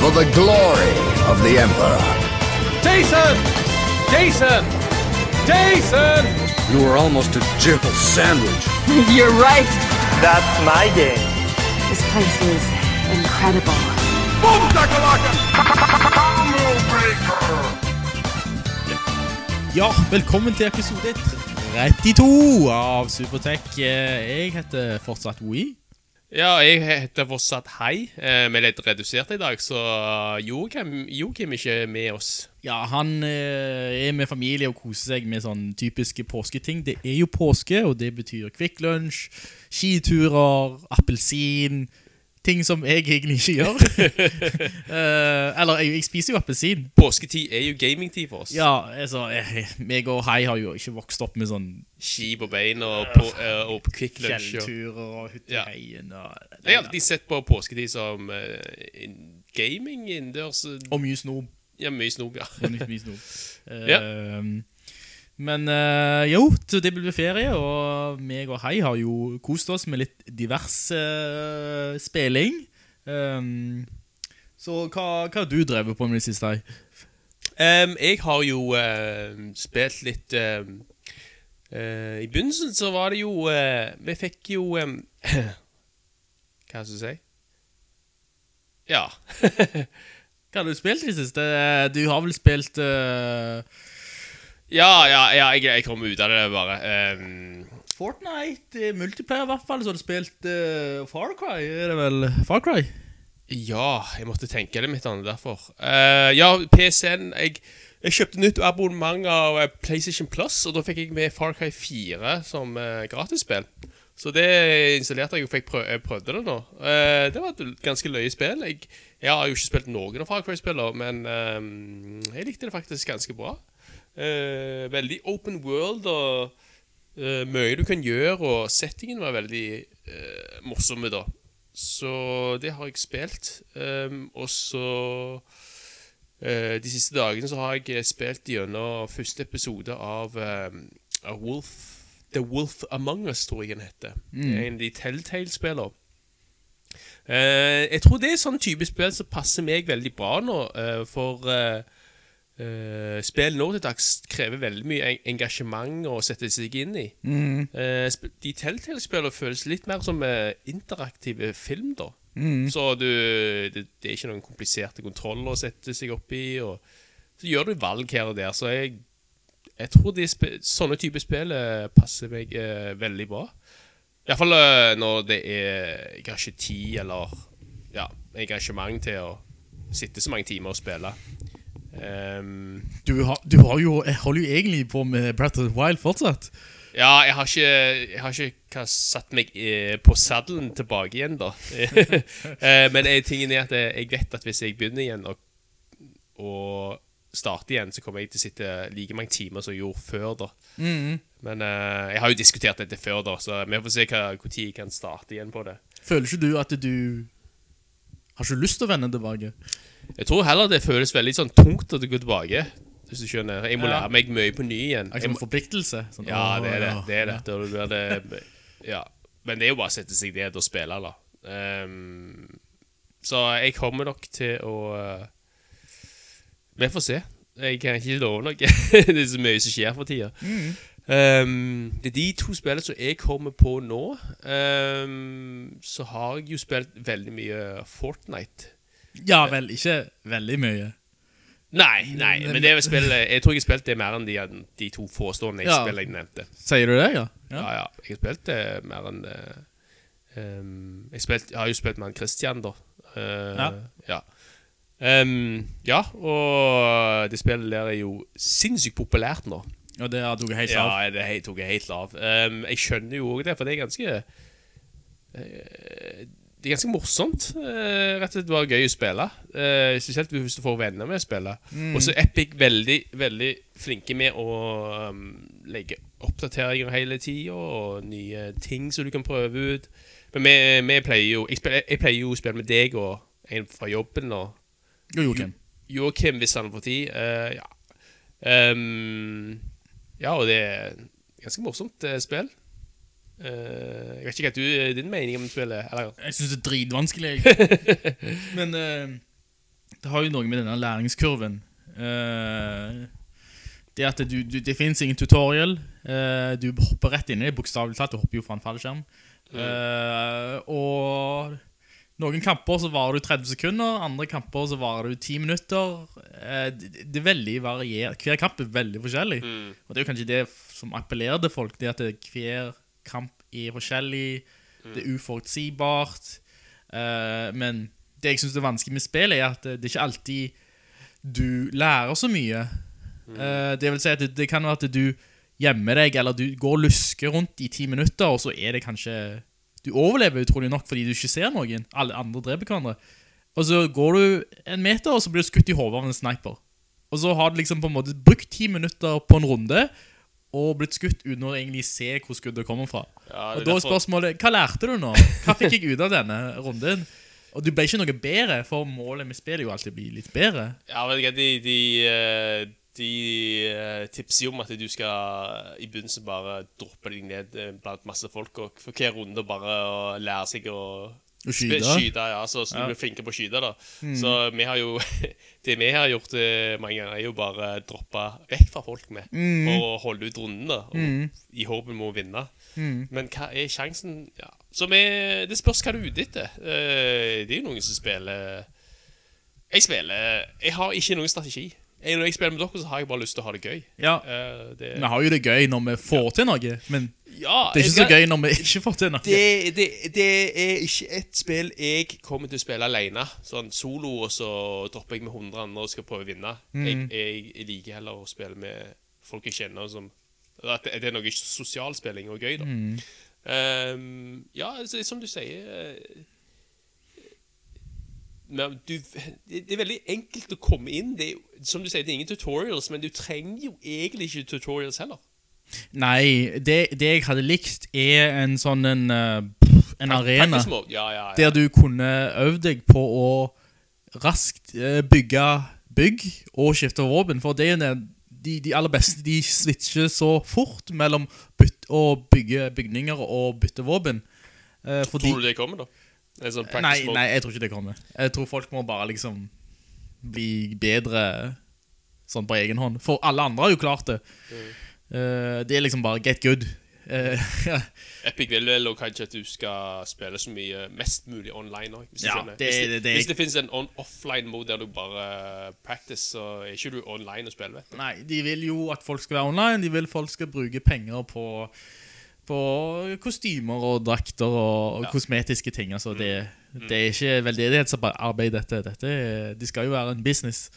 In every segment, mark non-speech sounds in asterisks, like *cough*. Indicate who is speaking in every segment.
Speaker 1: For the glory of the Emperor.
Speaker 2: Jason! Jason! Jason!
Speaker 1: You were almost a jibble sandwich. *laughs*
Speaker 3: You're right.
Speaker 4: That's my game.
Speaker 3: This place is incredible.
Speaker 5: Ja, velkommen til episode 32 av Supertech. Eh, Jeg heter fortsatt Wii.
Speaker 6: Ja, jeg heter fortsatt Hei. Eh, Vi er litt redusert i dag, så Joakim er ikke med oss.
Speaker 5: Ja, han eh, er med familie og koser seg med sånn typiske påsketing. Det er jo påske, og det betyr Lunch, skiturer, appelsin, ting som jeg egentlig ikke gjør. uh, *laughs* eller, jeg, jeg spiser jo appelsin.
Speaker 6: Påsketid er jo gamingtid for oss.
Speaker 5: Ja, altså, jeg, meg og Hei har jo ikke vokst opp med sånn
Speaker 6: Ski på beina og på, uh, og på Quick Lunch. og-
Speaker 5: i
Speaker 6: Ja.
Speaker 5: Og,
Speaker 6: Jeg har alltid sett på påsketid som uh, gaming innendørs. eh,
Speaker 5: og mye snob.
Speaker 6: Ja, mye snob, ja.
Speaker 5: Og mye snob. *laughs* Eh,
Speaker 6: Ja.
Speaker 5: Men eh, jo, det blir ferie, og meg og Hei har jo kost oss med litt divers eh, spilling. Um, så hva, hva har du drevet på med det siste? Hei?
Speaker 6: Um, jeg har jo uh, spilt litt uh, uh, I begynnelsen så var det jo Vi fikk jo um, *clears throat* Hva skal jeg si? Ja. *laughs*
Speaker 5: Hva har du spilt i det siste? Du har vel spilt eh,
Speaker 6: Ja, ja, ja jeg, jeg kom ut av det bare. Um,
Speaker 5: Fortnite, eh, multiplayer i hvert fall, så har du spilt uh, Far Cry, er det vel? Far Cry?
Speaker 6: Ja, jeg måtte tenke det mitt annet derfor. Uh, ja, PC-en jeg, jeg kjøpte nytt abonnement av PlayStation Plus, og da fikk jeg med Far Cry 4 som uh, gratisspill. Så det installerte jeg og fikk prøv, jeg prøvde det nå. Uh, det var et ganske løye spill. Jeg, jeg har jo ikke spilt noen av Far Cry-spillene, men um, jeg likte det faktisk ganske bra. Eh, veldig open world og eh, mye du kan gjøre, og settingen var veldig eh, morsomme da. Så det har jeg spilt. Ehm, og så eh, De siste dagene så har jeg spilt gjennom første episode av, ehm, av Wolf The Wolf Among Us, tror jeg den heter. Det er en av de Telltale-spillene. Eh, jeg tror det er sånn type spill som passer meg veldig bra nå, for eh, spill nå til dags krever veldig mye en engasjement å sette seg inn i. Mm. Uh, de Telltale-spillene føles litt mer som uh, interaktive film, da. Så du, det, det er ikke noen kompliserte kontroller å sette seg opp i, og så gjør du valg her og der. Så jeg, jeg tror de sånne typer spill passer meg veldig bra. Iallfall uh, når det er Jeg har ikke tid eller ja, engasjement til å sitte så mange timer og spille. Ehm,
Speaker 5: Du har, du har jo, holder jo egentlig på med Breath of the Wild fortsatt.
Speaker 6: Ja, jeg har ikke, jeg har ikke satt meg eh, på saddelen tilbake igjen, da. *laughs* Eh, Men tingen er at jeg vet at hvis jeg begynner igjen og, og starter igjen, så kommer jeg til å sitte like mange timer som jeg gjorde før, da. Men uh, jeg har jo diskutert dette før, da, så vi får se når jeg kan starte igjen på det.
Speaker 5: Føler ikke du at du har ikke lyst til å vende tilbake?
Speaker 6: Jeg tror heller det føles veldig sånn tungt å gå tilbake, hvis du skjønner. Jeg må lære meg mye på ny igjen.
Speaker 5: Er
Speaker 6: Jeg må-
Speaker 5: en forpliktelse? Sånn,
Speaker 6: Ja, det er det. det, er det.
Speaker 5: ja.
Speaker 6: Da blir det ja. Men det er jo bare å sette seg ned og spille, da. Um, så jeg kommer nok til å eh, Vi får se. Jeg kan ikke love noe. *laughs* det er så mye som skjer for tida. Ehm, det er de to spillene som jeg kommer på nå. Um, så har jeg jo spilt veldig mye Fortnite.
Speaker 5: Ja vel, ikke veldig mye.
Speaker 6: Nei, nei, men det jeg, spille, jeg tror jeg har spilt det mer enn de, de to forestående
Speaker 5: Ja.
Speaker 6: spillene jeg nevnte.
Speaker 5: Sier du det, ja?
Speaker 6: Ja, ja. Jeg har spilt det mer enn det um, jeg, spilt, jeg har jo spilt med han Christian, da. Uh,
Speaker 5: Ja.
Speaker 6: Ja. Um, ja, og det spillet der er jo sinnssykt populært nå.
Speaker 5: Og det har du helt
Speaker 6: Ja, det tok jeg helt av. Um, jeg skjønner jo òg det, for det er ganske eh, det er ganske morsomt. eh, rett og slett bare gøy å spille. Eh, spesielt hvis du får venner med å spille. Og så Epic veldig veldig flinke med å um, legge oppdateringer hele tida, og nye ting som du kan prøve ut. Men vi, vi pleier jo jeg, spiller, jeg pleier jo å spille med deg og en fra jobben og
Speaker 5: Jo, Joakim.
Speaker 6: Joakim, hvis han får tid. Uh, ja. Um, ja, og det er ganske morsomt uh, spill. Eh, jeg vet ikke hva du, din mening om spillet eller?
Speaker 5: Jeg synes det er dritvanskelig. *laughs* Men uh, det har jo noe med denne læringskurven. uh, det at du, du, det finnes ingen tutorial. Eh, du hopper rett inn i det, bokstavelig talt. Du hopper jo fra en fallskjerm. Eh, og noen kamper så varer du 30 sekunder, andre kamper så varer du 10 minutter. Eh, det, det er veldig variert. Hver kamp er veldig forskjellig. Og det er jo kanskje det som appellerer til folk, det at det, hver kamp er forskjellig, det er uforutsigbart. Uh, men det jeg synes er vanskelig med spill, er at det, det er ikke alltid du lærer så mye. Eh, det vil si at det, det kan være at du gjemmer deg, eller du går og lusker rundt i ti minutter, og så er det kanskje Du overlever utrolig nok fordi du ikke ser noen. Alle andre dreper hverandre. Og så går du en meter, og så blir du skutt i hodet av en sniper. Og så har du liksom på en måte brukt ti minutter på en runde, og blitt skutt uten å egentlig se hvor skuddet kommer fra.
Speaker 6: Ja,
Speaker 5: og da er
Speaker 6: derfor-
Speaker 5: spørsmålet, hva lærte du nå? Hva fikk jeg ut av denne runden? Og du ble ikke noe bedre, for målet med spillet er jo alltid å bli litt bedre.
Speaker 6: Ja, vet ikke, de, de, eh, de eh, tipser jo om at du skal i begynnelsen bare droppe deg ned eh, blant masse folk, og for hver runde bare lære seg å
Speaker 5: skyte.
Speaker 6: ja, så, så
Speaker 5: Ja.
Speaker 6: blir flinke på å skyte. da Så vi har jo *laughs* Det vi har gjort eh, mange ganger, er jo bare droppe vekk fra folk med for å holde ut runden, da og, i håp om å vinne. Men hva er sjansen? Ja. Så vi, det spørs hva du er ute etter. Eh, det er jo noen som spiller Jeg spiller Jeg har ikke noen strategi. Jeg, når jeg spiller med dere, så har jeg bare lyst til å ha det gøy.
Speaker 5: Ja,
Speaker 6: Uh, det,
Speaker 5: vi har jo det gøy når vi får til noe, men
Speaker 6: ja,
Speaker 5: det er ikke så gøy når vi ikke får til noe.
Speaker 6: Det, det, det er ikke et spill jeg kommer til å spille alene. Sånn solo, og så dropper jeg med 100 andre og skal prøve å vinne. Jeg, jeg, jeg liker heller å spille med folk jeg kjenner. Som, at det, er noe sosial spilling og gøy, da. Ehm, ja, altså, som du sier eh, men du, det, er veldig enkelt å komme inn. Det er, som du sier, det er ingen tutorials, men du trenger jo egentlig ikke tutorials heller.
Speaker 5: Nei, det, det jeg hadde likt er en sånn en, eh, en arena
Speaker 6: Ja, ja, ja.
Speaker 5: der du kunne øvd deg på å raskt eh, bygge bygg og skifte våpen, for det er det- de, de aller beste, de switcher så fort mellom å bygge bygninger og bytte våpen. Eh, fordi,
Speaker 6: Tror du det kommer, da? Sånn
Speaker 5: nei, nei, jeg tror ikke det kommer. Jeg tror folk må bare liksom bli bedre sånn på egen hånd. For alle andre har jo klart det. Eh, det er liksom bare get good. Uh. *laughs*
Speaker 6: Epic vil vel kanskje at du skal spille så mye mest mulig online òg. Hvis,
Speaker 5: Ja, det-
Speaker 6: det,
Speaker 5: det- det-
Speaker 6: hvis det finnes en on offline mode der du bare practice, så er ikke du online og spiller.
Speaker 5: Nei, de vil jo at folk skal være online. De vil folk skal bruke penger på, på kostymer og drakter og kosmetiske ting. Altså, det, det er ikke veldedighetsarbeid, dette. dette de skal jo være en business.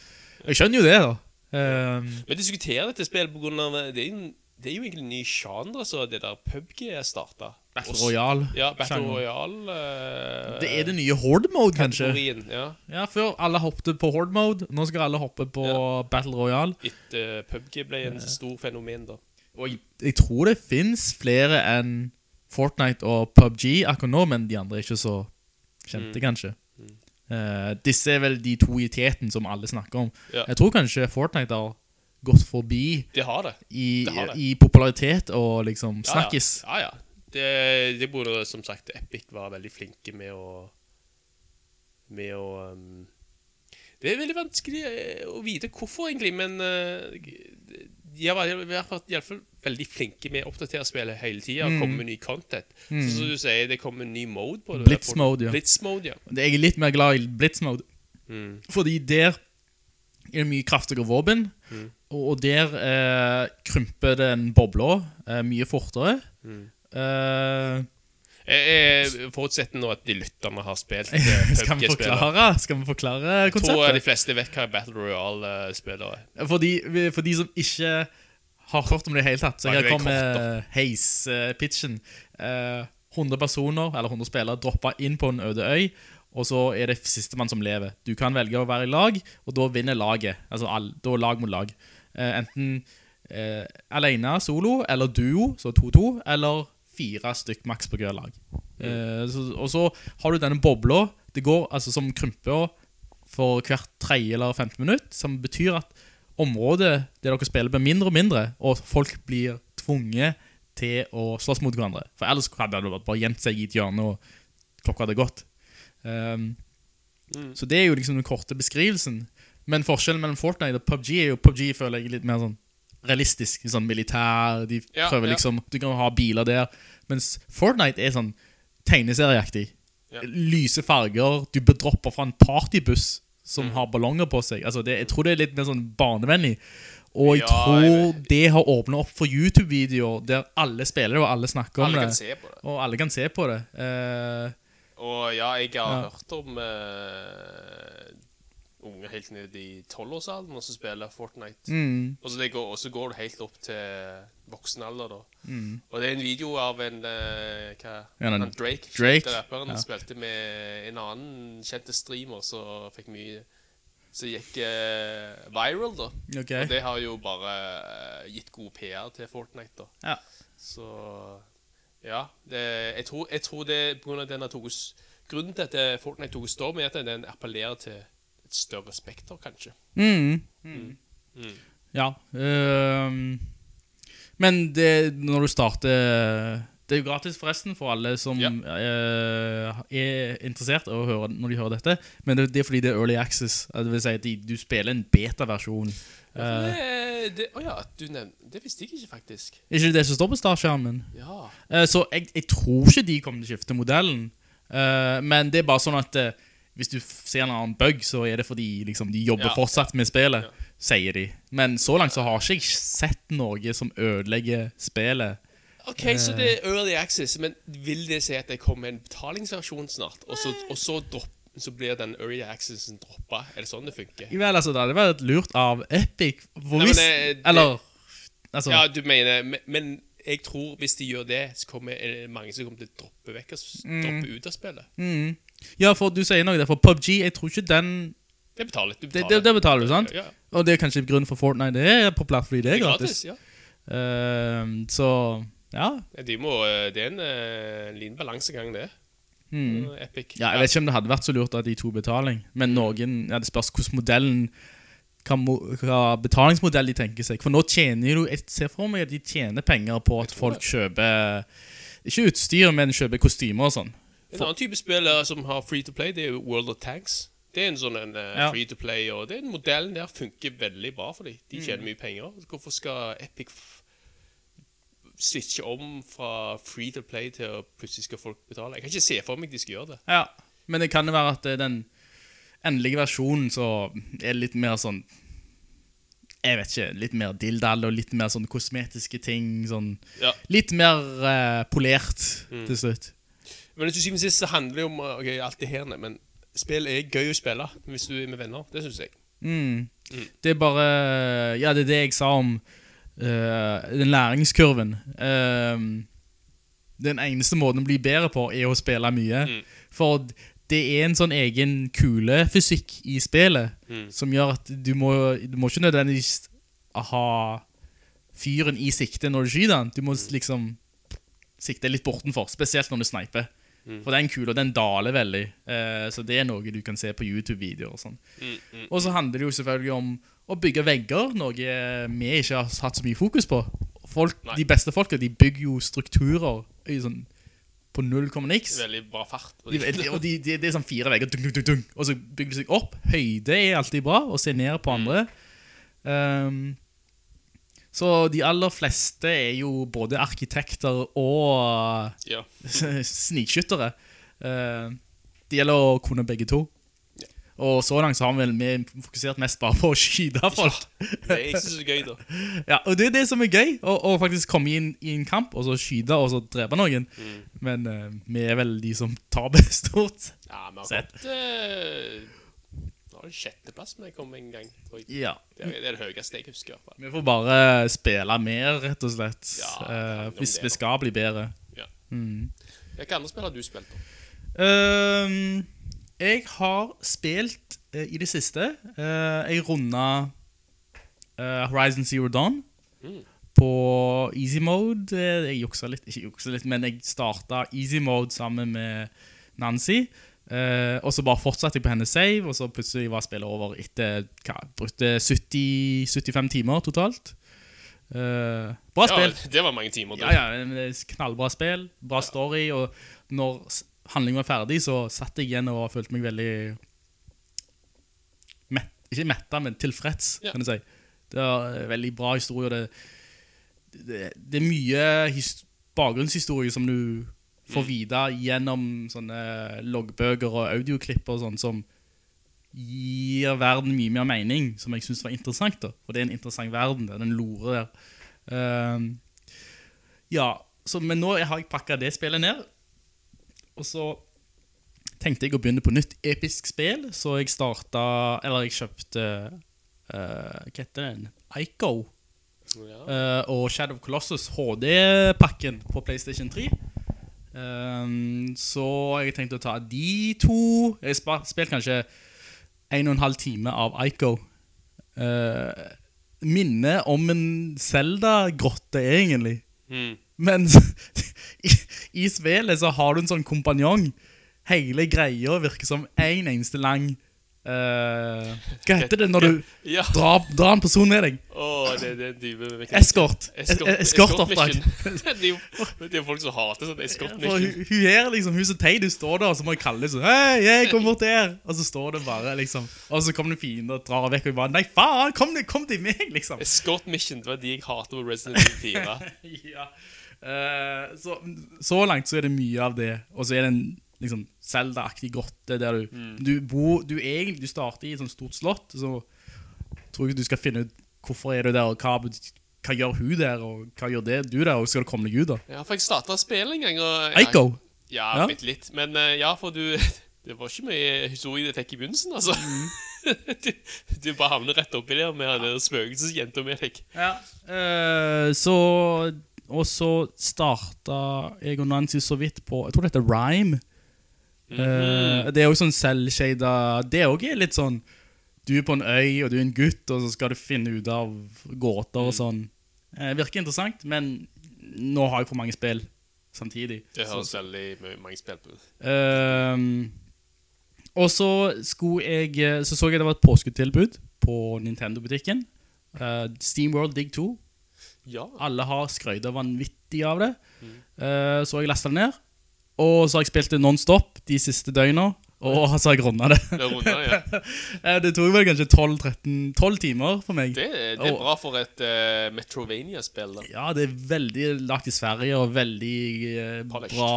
Speaker 5: Jeg skjønner jo det, da. Um,
Speaker 6: Vi diskuterer dette spillet på grunn av Det er jo, det er jo egentlig en ny genre, så det der PubG starta.
Speaker 5: Battle Royale.
Speaker 6: Ja, Battle
Speaker 5: Sjanger.
Speaker 6: Royale. uh,
Speaker 5: Det er det nye Horde Mode, kanskje.
Speaker 6: Ja,
Speaker 5: Ja, Før alle hoppet på Horde Mode. Nå skal alle hoppe på
Speaker 6: Ja.
Speaker 5: Battle Royale.
Speaker 6: etter PubG ble en stor fenomen, da.
Speaker 5: Og jeg, jeg tror det fins flere enn Fortnite og PubG akkurat nå, men de andre er ikke så kjente,
Speaker 6: Mm.
Speaker 5: kanskje. Eh, disse er vel de to i teten som alle snakker om.
Speaker 6: Ja.
Speaker 5: Jeg tror kanskje Fortnite har gått forbi
Speaker 6: De har det.
Speaker 5: i,
Speaker 6: Det har det.
Speaker 5: i popularitet og liksom
Speaker 6: Ja. Ja, ja. ja. Det, det burde som sagt Epic var veldig flinke med å Med å um, Det er veldig vanskelig eh, å vite hvorfor, egentlig, men eh, de har vært- i hvert fall veldig flinke med å oppdatere spillet hele tida og komme med ny content. Så som du sier, det kommer en ny mode på det.
Speaker 5: Blitz mode, ja.
Speaker 6: Blitz mode, ja.
Speaker 5: Jeg er litt mer glad i Blitz Mode.
Speaker 6: Mm.
Speaker 5: Fordi der er det mye kraftigere våpen,
Speaker 6: Mm.
Speaker 5: og, og der eh, krymper den bobla eh, mye fortere.
Speaker 6: Mm.
Speaker 5: Eh,
Speaker 6: Jeg, forutsetter nå at de lytterne har spilt eh, *laughs*
Speaker 5: skal, vi forklare, skal vi forklare
Speaker 6: Jeg tror de fleste vet hva Battle Royale-spiller er.
Speaker 5: For de, for de som ikke har hørt om det i det hele tatt, så jeg
Speaker 6: det
Speaker 5: kommer Haze-pitchen. Eh, 100 personer, eller 100 spillere, dropper inn på en øde øy, og så er det sistemann som lever. Du kan velge å være i lag, og da vinner laget. Altså all, da lag mot lag. Eh, enten eh, alene, solo, eller duo, så 2-2, eller fire stykk maks på hver lag. Eh, så, og så har du denne bobla, det går altså som krymper for hvert tredje eller femte minutt, som betyr at området der dere spiller blir mindre og mindre, og folk blir tvunget til å slåss mot hverandre. For ellers hadde det bare gjemt seg i et hjørne, og klokka hadde gått. Um, Så det er jo liksom den korte beskrivelsen. Men forskjellen mellom Fortnite og PUBG er jo PUBG føler jeg litt mer sånn realistisk. Sånn militær, de
Speaker 6: Ja,
Speaker 5: prøver liksom Du kan ha biler der. Mens Fortnite er sånn tegneserieaktig.
Speaker 6: Ja.
Speaker 5: Lyse farger. Du bedropper fra en partybuss som
Speaker 6: Mm.
Speaker 5: har ballonger på seg. Altså det, jeg tror det er litt mer sånn barnevennlig. Og jeg
Speaker 6: Ja,
Speaker 5: tror
Speaker 6: jeg
Speaker 5: det har åpnet opp for YouTube-videoer der alle spiller det, og alle snakker om det.
Speaker 6: det.
Speaker 5: Og alle kan se på det. Uh,
Speaker 6: Og ja, jeg har
Speaker 5: Ja.
Speaker 6: hørt om eh, unge helt ned i tolvårsalderen som spiller Fortnite.
Speaker 5: mm,
Speaker 6: Og så det går, og så går det helt opp til voksen alder, da.
Speaker 5: mm.
Speaker 6: Og det er en video av en eh, hva,
Speaker 5: Ja, den-
Speaker 6: Drake,
Speaker 5: Drake,
Speaker 6: rapperen,
Speaker 5: ja.
Speaker 6: spilte med en annen kjente streamer som fikk mye Som gikk uh, viral, da.
Speaker 5: Okay.
Speaker 6: Og det har jo bare uh, gitt god PR til Fortnite, da.
Speaker 5: Ja.
Speaker 6: Så ja. Det, jeg, tror, jeg tror det grunn den tatt Grunnen til at Fortnite tok storm, er at den appellerer til et større spekter, kanskje.
Speaker 5: Mm. Ja. ehm, men det, når du starter Det er jo gratis, forresten, for alle som
Speaker 6: Ja.
Speaker 5: eh, er interessert å høre når de hører dette. Men det, det er fordi det er early access. Det vil si at de, du spiller en beta-versjon.
Speaker 6: Ja,
Speaker 5: Eh,
Speaker 6: det, det, ja, du nevnte Det visste jeg ikke, faktisk.
Speaker 5: ikke det som står på startskjermen?
Speaker 6: Ja.
Speaker 5: Eh, så jeg, jeg tror ikke de kommer til å skifte modellen. Eh, men det er bare sånn at eh, hvis du ser en annen bug, så er det fordi liksom, de jobber
Speaker 6: Ja.
Speaker 5: fortsatt med spillet,
Speaker 6: Ja.
Speaker 5: sier de. Men så langt så har ikke jeg sett noe som ødelegger spillet.
Speaker 6: Ok, så det er early access, men vil det si at det kommer en betalingsversjon snart, og så, og så, dropp, så blir den early accessen droppa? Er det sånn det funker?
Speaker 5: Vel, altså, det hadde vært lurt av Epic.
Speaker 6: Nei,
Speaker 5: hvis,
Speaker 6: det-
Speaker 5: eller Altså
Speaker 6: Ja, du mener Men, men jeg tror hvis de gjør det, så kommer er det mange som kommer til å droppe vekk og droppe mm. ut av spillet.
Speaker 5: mm. Ja, for du sier noe der. For PUBG, jeg tror ikke den
Speaker 6: Det betaler du.
Speaker 5: Det,
Speaker 6: Betaler.
Speaker 5: det, det betaler du, sant?
Speaker 6: Ja,
Speaker 5: Og det er kanskje grunnen for Fortnite. Det er populært fordi det er gratis.
Speaker 6: ja.
Speaker 5: Uh, så ja.
Speaker 6: Ja, De må, eh, det er en, eh, en liten balansegang, det.
Speaker 5: Mm.
Speaker 6: Eh, Epic.
Speaker 5: Ja, jeg vet ikke om det hadde vært så lurt at de to betaling, men noen, ja, det spørs hvordan modellen, hva, hva betalingsmodell de tenker seg. For nå tjener jo, jeg ser for meg at de tjener penger på at folk kjøper, ikke utstyr, men kjøper kostymer og sånn.
Speaker 6: En annen type spill som har free to play, det er World of Tanks. Det er en sånn en, uh,
Speaker 5: Ja.
Speaker 6: free to play, og den modellen der funker veldig bra for dem. De
Speaker 5: Mm.
Speaker 6: tjener mye penger. Hvorfor skal Epic switche om fra free to play til å plutselig skal folk betale? Jeg kan ikke se for meg de skal gjøre det.
Speaker 5: Ja, men det kan jo være at eh, den endelige versjonen så er det litt mer sånn, jeg vet ikke, litt mer dildal og litt mer sånn kosmetiske ting, sånn,
Speaker 6: Ja.
Speaker 5: litt mer uh, polert til slutt.
Speaker 6: Men til syvende og sist handler det om ok, alt det her, men spill er gøy å spille hvis du er med venner. Det syns jeg.
Speaker 5: Mm. Det er bare Ja, det er det jeg sa om uh, den læringskurven. Uh, den eneste måten å bli bedre på, er å spille mye.
Speaker 6: Mm.
Speaker 5: For det er en sånn egen kule fysikk i spillet
Speaker 6: Mm.
Speaker 5: som gjør at du må, du må ikke nødvendigvis ha fyren i sikte når du skyter den. Du må
Speaker 6: Mm.
Speaker 5: liksom sikte litt bortenfor, spesielt når du sniper.
Speaker 6: Mm.
Speaker 5: For den kula, den daler veldig. Eh, så det er noe du kan se på YouTube-videoer og sånn.
Speaker 6: Mm,
Speaker 5: Og så handler det jo selvfølgelig om å bygge vegger, noe vi ikke har hatt så mye fokus på. Folk, de beste folka, de bygger jo strukturer i sånn, på null komma niks.
Speaker 6: Veldig bra fart.
Speaker 5: De, og de, de, det er sånn fire vegger, dunk, dunk, dunk, og så bygger de seg opp. Høyde er alltid bra, og se ned på andre. Um, så de aller fleste er jo både arkitekter og
Speaker 6: Ja. *laughs*
Speaker 5: snikskyttere. Uh, det gjelder å kunne begge to. Og så langt så har vi vel fokusert mest bare på å skyde folk.
Speaker 6: Ja, Det er ikke så gøy, da. *laughs*
Speaker 5: Ja, og det er det som er gøy, å, faktisk komme inn i en kamp, og så skyde, og så drepe noen.
Speaker 6: Mm.
Speaker 5: Men uh, vi er vel de som taper *laughs* stort.
Speaker 6: Ja, vi har
Speaker 5: Sett.
Speaker 6: gått Uh, er det sjetteplass vi kom en gang. tror jeg.
Speaker 5: Ja.
Speaker 6: Det er, det er det høyeste jeg husker. i hvert fall.
Speaker 5: Vi får bare spille mer, rett og slett.
Speaker 6: Ja,
Speaker 5: eh,
Speaker 6: om
Speaker 5: hvis vi skal bli bedre.
Speaker 6: Ja.
Speaker 5: Mm.
Speaker 6: Hvilke andre spill har du spilt? da?
Speaker 5: Ehm, jeg har spilt eh, i det siste eh, Jeg runda eh, Horizon Zero Dawn på easy mode. Eh, Jeg juksa litt, ikke juksa litt, men jeg starta easy mode sammen med Nancy. Eh, og så bare fortsatte jeg på hennes save, og så plutselig var spillet over etter hva, brukte 70, 75 timer totalt. Uh, bra spill.
Speaker 6: Ja, det var mange timer. du.
Speaker 5: Ja, ja, knallbra spill, bra story, og når handlingen var ferdig, så satt jeg igjen og følte meg veldig mett, ikke metta, men tilfreds,
Speaker 6: Ja.
Speaker 5: kan du si. Det er en veldig bra historie, det, det, det er mye bakgrunnshistorie som du får vite gjennom sånne loggbøker og audioklipp og sånn, som gir verden mye mer mening, som jeg synes var interessant da. For det er en interessant verden, det er den lore der. Um, ja, så, men nå har jeg pakket det spillet ned, og så tenkte jeg å begynne på nytt episk spill, så jeg starta eller jeg kjøpte, uh, hva heter den? Ico,
Speaker 6: Ja.
Speaker 5: Uh, og Shadow of Colossus HD-pakken på Playstation 3. Um, så jeg tenkte å ta de to. Jeg spilte kanskje en og en halv time av Ico. Uh, minne om en Zelda-grotte, egentlig.
Speaker 6: Mm.
Speaker 5: Men *laughs* i, i spillet så har du en sånn kompanjong. Hele greia virker som en eneste lang Uh, Hva heter det når du
Speaker 6: Ja.
Speaker 5: drar, drar en person med deg?
Speaker 6: Åh, det, det er dybe
Speaker 5: Eskort
Speaker 6: Eskort.
Speaker 5: oppdrag Eskortoppdrag. *laughs*
Speaker 6: det, er folk som hater sånn
Speaker 5: For
Speaker 6: escort-mission.
Speaker 5: hun, hun er liksom Hun som teit, du står der, og så må jeg kalle deg sånn Hei, jeg kom bort der Og så står det bare, liksom Og så kommer det fiender og drar vekk Og jeg bare, nei faen, kom, kom til meg, liksom
Speaker 6: Eskort mission, det var de jeg hater på Resident Evil 4. *laughs*
Speaker 5: ja. Eh, så, så langt så er det mye av det Og så er det en liksom Zelda-aktig grotte Der du, du bor Du, egentlig, du starter i et sånt stort slott Så tror jeg du skal finne ut Hvorfor er du der, og hva, hva gjør hun der Og hva gjør det, du der, og skal du komme deg ut da
Speaker 6: Ja, for jeg startet spillet en gang. Og, ja,
Speaker 5: Eiko?
Speaker 6: Ja,
Speaker 5: Ja.
Speaker 6: Litt, litt. Men eh, ja, for du *laughs* Det var ikke mye historie det fikk i begynnelsen, altså. *laughs* du, du bare havner rett oppi der med den spøkelsesjenta med deg.
Speaker 5: Ja. Uh, så Og så starta jeg og Nancy så vidt på Jeg tror det heter Rhyme. Eh, det er jo sånn selvshada Det òg er litt sånn Du er på en øy, og du er en gutt, og så skal du finne ut av gåter og sånn. Eh, virker interessant, men nå har jeg for mange spill samtidig.
Speaker 6: Det
Speaker 5: Så-
Speaker 6: høres veldig mange spill på.
Speaker 5: Ehm, og så skulle jeg eh, Så så jeg det var et påskuddstilbud på Nintendo-butikken. Uh, SteamWorld Dig 2.
Speaker 6: Ja.
Speaker 5: Alle har skrøyda vanvittig av det. Eh, så jeg lastet det ned. Og så har jeg spilt det non-stop de siste døgna. Og så har jeg runda det.
Speaker 6: Det runder, ja. *laughs*
Speaker 5: Eh, det tok vel kanskje 12-13 timer for meg.
Speaker 6: Det, det er bra for et uh, Metrovania-spill, da.
Speaker 5: Ja, det er veldig lagt i Sverige, og veldig bra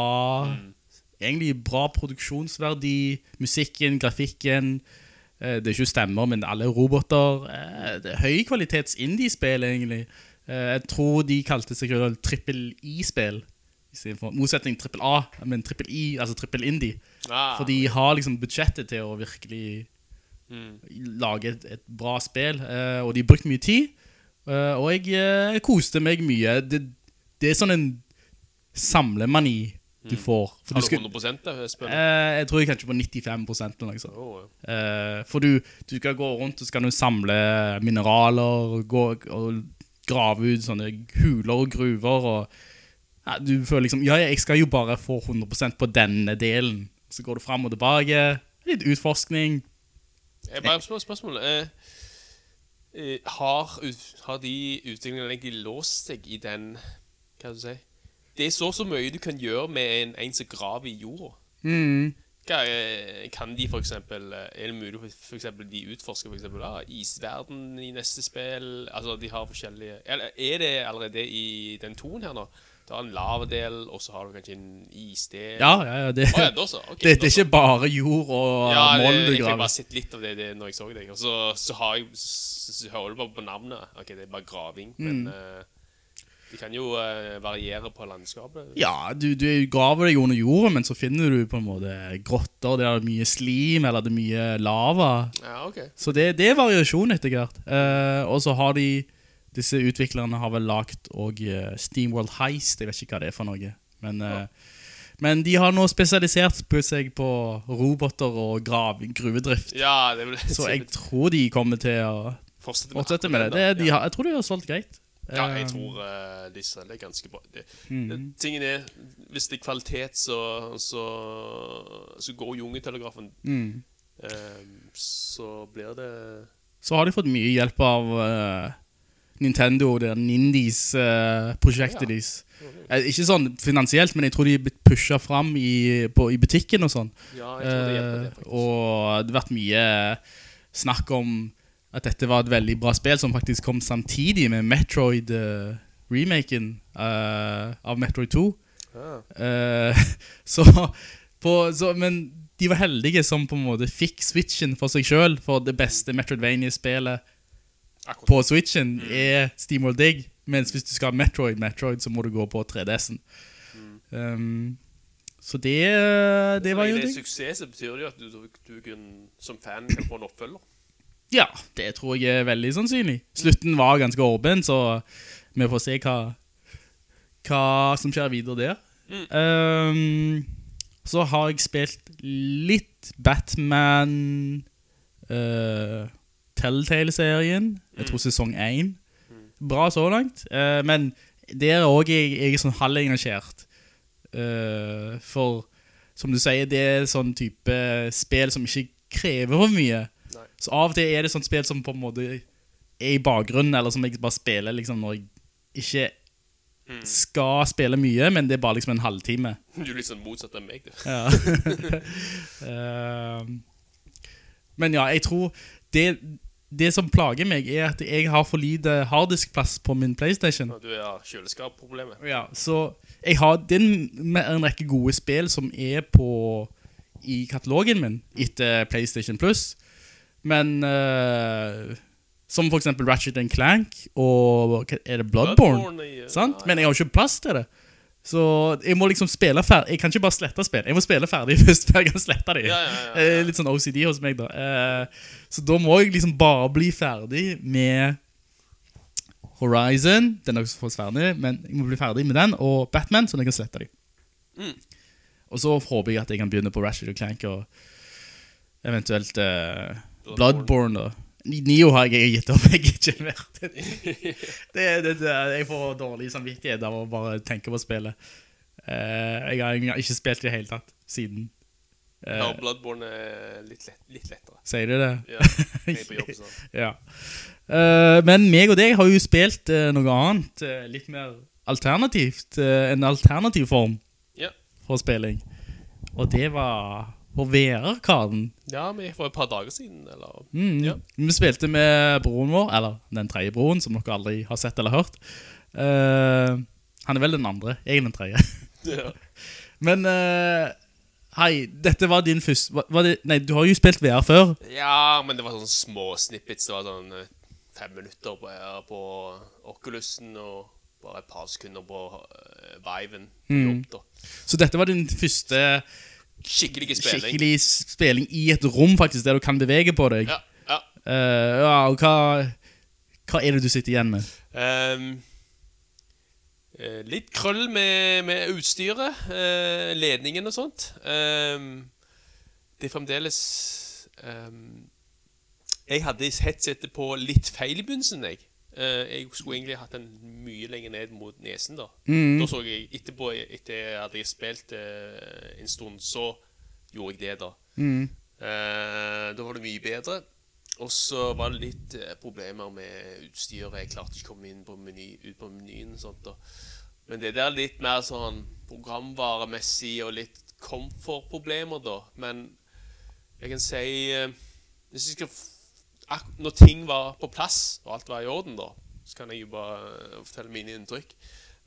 Speaker 5: Egentlig bra produksjonsverdi. Musikken, grafikken. det er ikke stemmer, men alle er roboter. Det er høykvalitets indie-spill, egentlig. Eh, jeg tror de kalte seg trippel I-spill. Motsetning trippel A, men trippel I, altså trippel indie.
Speaker 6: Ah,
Speaker 5: For de har liksom budsjettet til å virkelig
Speaker 6: Mm.
Speaker 5: lage et, et bra spill, eh, og de brukte mye tid, eh, og jeg eh, koste meg mye. Det, det er sånn en samlemani du får. For
Speaker 6: Har
Speaker 5: du
Speaker 6: du
Speaker 5: skal,
Speaker 6: 100 av spillet?
Speaker 5: eh, jeg tror jeg kanskje på 95 eller noe sånt.
Speaker 6: Åh,
Speaker 5: Eh, for du, du skal gå rundt og skal du samle mineraler, og, gå og grave ut sånne huler og gruver, og ja, du føler liksom, ja, jeg skal jo bare få 100% på denne delen. Så går du frem og tilbake, litt utforskning.
Speaker 6: Jeg bare spør spørsmål. Eh, eh, har, har de utviklingene egentlig låst seg i den Hva skal du si? Det er så så mye du kan gjøre med en, en som graver i jorda.
Speaker 5: Mm.
Speaker 6: Hva, eh, kan de eksempel eh, Er det mulig for, eksempel de utforsker for eksempel ah, isverden i neste spill? Altså, de har forskjellige Eller er det allerede i den tonen her nå? Du har en lavadel, og så har du kanskje en isdel?
Speaker 5: Ja, ja, ja, det,
Speaker 6: oh, ja, da så. Ok, *laughs*
Speaker 5: det, det er ikke bare jord og
Speaker 6: Ja, du
Speaker 5: graver.
Speaker 6: jeg fikk bare sett litt av det, det når jeg så deg. Og så, så har jeg så, så hører du bare på navnet. Ok, det er bare graving,
Speaker 5: Mm.
Speaker 6: men eh, det kan jo eh, variere på landskapet.
Speaker 5: Ja, du, du graver deg under jorda, men så finner du på en måte grotter der det er mye slim, eller det er mye lava.
Speaker 6: Ja, ok.
Speaker 5: Så det, det er variasjon etter hvert. Eh, og så har de Disse utviklerne har vel lagt og eh, Steamworld Heist. Jeg vet ikke hva det er for noe. Men, eh, Men de har nå spesialisert på seg på roboter og grav, gruvedrift.
Speaker 6: Ja, det
Speaker 5: Så jeg tror de kommer til å
Speaker 6: fortsette
Speaker 5: fortsette med det. det de har, jeg tror de har solgt greit.
Speaker 6: Ja, jeg
Speaker 5: Eh,
Speaker 6: tror uh, de selger ganske bra. Det,
Speaker 5: Mm.
Speaker 6: tingen er, hvis det er kvalitet, så, så, så går Jungetelegrafen.
Speaker 5: Mm.
Speaker 6: Eh, så blir det
Speaker 5: Så har de fått mye hjelp av uh, Nintendo, det Nindies-prosjektet
Speaker 6: Ja.
Speaker 5: deres. Eh, ikke sånn finansielt, men jeg tror de er blitt pusha fram i, på, i butikken og sånn.
Speaker 6: Ja, jeg tror det hjelper det,
Speaker 5: Eh,
Speaker 6: faktisk.
Speaker 5: og det har vært mye snakk om at dette var et veldig bra spill som faktisk kom samtidig med Metroid-remaken av Metroid 2.
Speaker 6: Ah.
Speaker 5: Uh, *laughs* så, på, så Men de var heldige som på en måte fikk Switchen for seg selv, for det beste Metroidvania-spillet på Switchen er SteamWorld Dig. Mens hvis du skal ha Metroid, Metroid, så må du gå på 3DS-en. Um, så det, det var jo
Speaker 6: Når det er
Speaker 5: det.
Speaker 6: suksess, så betyr det jo at du, du, du kan, som fan kan få en oppfølger.
Speaker 5: Ja, det tror jeg er veldig sannsynlig. Slutten var ganske åpen, så vi får se hva, hva som skjer videre der. Um, så har jeg spilt litt Batman uh, Telltale-serien. Jeg tror sesong 1. Bra så langt, uh, men der er jeg, jeg er sånn halvengasjert. Uh, for som du sier, det er sånn type spill som ikke krever for mye. Så av og til er det sånn spill som på en måte er i bakgrunnen, eller som jeg bare spiller liksom når jeg ikke skal spille mye, men det er bare liksom en halvtime.
Speaker 6: Du er litt sånn motsatt av meg, du.
Speaker 5: Ja. uh, *laughs* men ja, jeg tror det, det som plager meg er at jeg har for lite harddiskplass på min Playstation.
Speaker 6: Du har kjøleskapproblemet.
Speaker 5: Ja, så jeg har den med en, en rekke gode spill som er på i katalogen min etter PlayStation Plus. Men uh, som for eksempel Ratchet Clank og er det Bloodborne?
Speaker 6: Bloodborne uh,
Speaker 5: sant?
Speaker 6: ja,
Speaker 5: Men jeg har jo ikke plass til det. Så jeg må liksom spille ferdig. Jeg kan ikke bare slette spill. Jeg må spille ferdig *laughs* først før jeg kan slette dem.
Speaker 6: Ja, ja, ja, ja.
Speaker 5: Eh, Litt sånn OCD hos meg, da. uh, Så da må jeg liksom bare bli ferdig med Horizon. Den er også ferdig, men jeg må bli ferdig med den, og Batman, så jeg kan slette dem.
Speaker 6: Mm.
Speaker 5: Og så håper jeg at jeg kan begynne på Ratchet Clank og eventuelt eh, Bloodborne, da. Nio har jeg gitt opp. *laughs* Jeg er ikke verdt det, *laughs* det, det, det, Jeg får dårlig samvittighet av å bare tenke på spillet. Uh, jeg har ikke spilt i det hele tatt siden. Uh,
Speaker 6: Ja, Bloodborne er litt, lett, litt lettere.
Speaker 5: Sier du det?
Speaker 6: Ja, *laughs* jeg er på jobb sånn.
Speaker 5: ja. Uh, men meg og deg har jo spilt noe annet, litt mer alternativt. en alternativ form
Speaker 6: Ja.
Speaker 5: for spilling. Og det var på VR-arkaden.
Speaker 6: ja, men for et par dager siden, eller
Speaker 5: Mm.
Speaker 6: Ja.
Speaker 5: Vi spilte med broren vår, eller den tredje broren, som dere aldri har sett eller hørt. Uh, han er vel den andre, jeg er den tredje. *laughs*
Speaker 6: ja.
Speaker 5: Men Uh, hei, dette var din første var, det, Nei, du har jo spilt VR før.
Speaker 6: ja, men det var sånne små snippets. Det var sånn eh, fem minutter på, på Oculusen og bare et par sekunder på uh, Viven.
Speaker 5: Mm. Så dette var din første
Speaker 6: Skikkelig spilling.
Speaker 5: skikkelig spilling i et rom, faktisk, der du kan bevege på deg.
Speaker 6: Ja, ja.
Speaker 5: Uh, ja og hva, hva er det du sitter igjen med?
Speaker 6: Eh, litt krøll med, med utstyret, uh, ledningen og sånt. Um, det er fremdeles um, Jeg hadde headsetet på litt feil i begynnelsen, jeg. Eh, jeg skulle egentlig hatt den mye lenger ned mot nesen. Da Da så jeg etterpå, etter jeg hadde spilt uh, en stund, så gjorde jeg det, da. Eh, da var det mye bedre. Og så var det litt problemer med utstyret. Jeg klarte ikke å komme inn på meny, ut på menyen. og Sånt, da. Men det der er litt mer sånn programvaremessig og litt komfortproblemer, da. Men jeg kan si Hvis jeg skal Når ting var på plass, og alt var i orden, da, så kan jeg jo bare eh, fortelle mine inntrykk.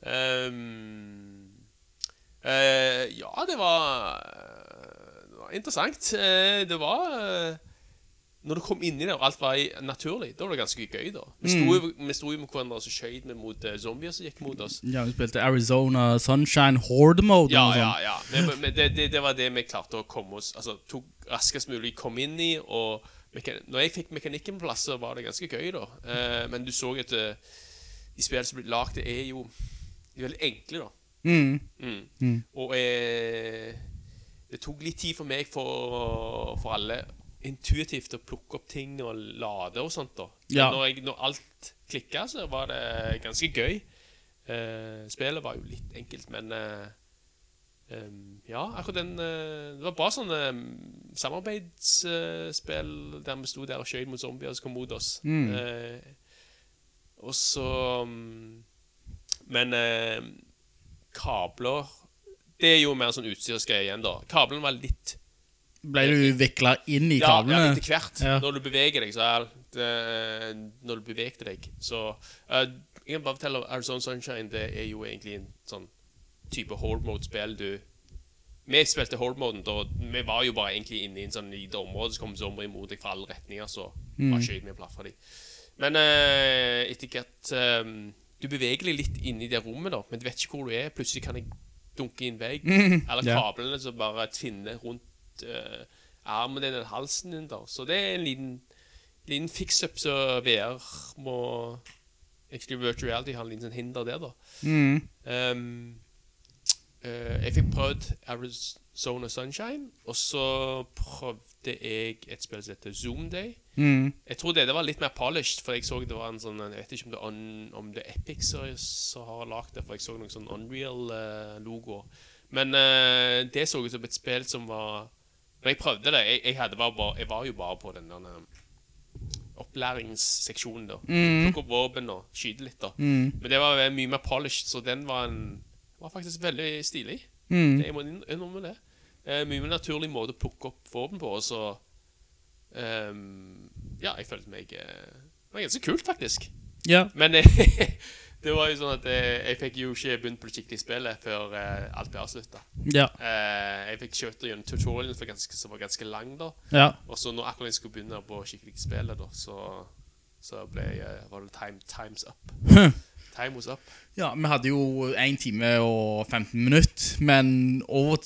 Speaker 6: Um, uh, ja, det var, det var interessant. Uh, det var uh, Når du kom inn i det, og alt var i- naturlig, da var det ganske gøy. da Vi mm. sto jo med hverandre og så skjøt vi mot eh, zombier som gikk mot oss.
Speaker 5: Ja, Vi spilte Arizona Sunshine Horde Mode.
Speaker 6: Ja, ja, ja. Men, men det, det, det var det vi klarte å komme oss Altså tok raskest mulig kom inn i. Og når jeg fikk mekanikken på plass, så var det ganske gøy, da. Eh, men du så at eh, de spillene som blir lagd, er jo De er veldig enkle, da.
Speaker 5: Mm.
Speaker 6: Mm. Og eh, det tok litt tid for meg for, for alle intuitivt å plukke opp ting og lade og sånt. da
Speaker 5: Ja.
Speaker 6: når, jeg, når alt klikka, så var det ganske gøy. Eh, spillet var jo litt enkelt, men eh, em, Ja, akkurat den uh, Det var bra sånn eh, samarbeidsspill der vi sto der og skjøt mot zombier som kom mot oss. Eh, og så um, Men eh, kabler Det er jo mer sånn utstyrsgreie igjen, da. Kablene var litt
Speaker 5: Ble du vikla inn i
Speaker 6: ja, ja,
Speaker 5: kablene?
Speaker 6: etter hvert.
Speaker 5: Ja.
Speaker 6: Når du beveger deg, så er det Når du bevegte deg, så eh, Jeg kan bare fortelle Arizona Sunshine Det er jo egentlig en sånn type hold mode-spill du Vi spilte hold moden og Vi var jo bare egentlig inne i en sånn lite område, så kom zombier imot deg fra alle retninger, så bare skjøt vi og plaffa de. Men uh, etter hvert um, Du beveger deg litt inni det rommet, da, men du vet ikke hvor du er. Plutselig kan jeg dunke i en vegg. *laughs* Eller
Speaker 5: ja.
Speaker 6: kablene som bare tvinner rundt uh, armen din eller halsen din. da Så det er en liten, liten fix-up som VR må Actually Virtual Reality har en liten sånn hinder der, da.
Speaker 5: Mm.
Speaker 6: Eh, jeg fikk prøvd Arizona Sunshine, og så prøvde jeg et spill som heter Zoom Day.
Speaker 5: Mm.
Speaker 6: Jeg tror det, det var litt mer polished, for jeg så det var en sånn Jeg vet ikke om det er, on, om det er Epic som har lagd det, for jeg så noen sånn Unreal-logo. Men uh, det så ut som et spill som var Når jeg prøvde det Jeg, jeg, bare, jeg var jo bare på den der eh, opplæringsseksjonen, da. Plukke opp våpen og skyte litt, da. Men det var mye mer polished, så den var, en, var faktisk veldig stilig.
Speaker 5: Mm.
Speaker 6: Det, jeg må inn- innrømme det. Eh, mye mer naturlig måte å plukke opp våpen på, og så um, Ja, jeg følte meg eh, Det var ganske kult, faktisk.
Speaker 5: Ja.
Speaker 6: Men eh, *laughs* det var jo sånn at jeg, jeg fikk jo ikke begynt på det skikkelige spillet før eh, alt ble avslutta.
Speaker 5: Ja.
Speaker 6: Eh, jeg fikk kjørt gjennom tutorialen for ganske, som var ganske lang, da.
Speaker 5: ja.
Speaker 6: Og så når akkurat jeg skulle begynne på skikkelig spillet, da, så, så ble var det time, times up. Time was up.
Speaker 5: Ja, vi hadde jo 1 time og 15 minutter, men over,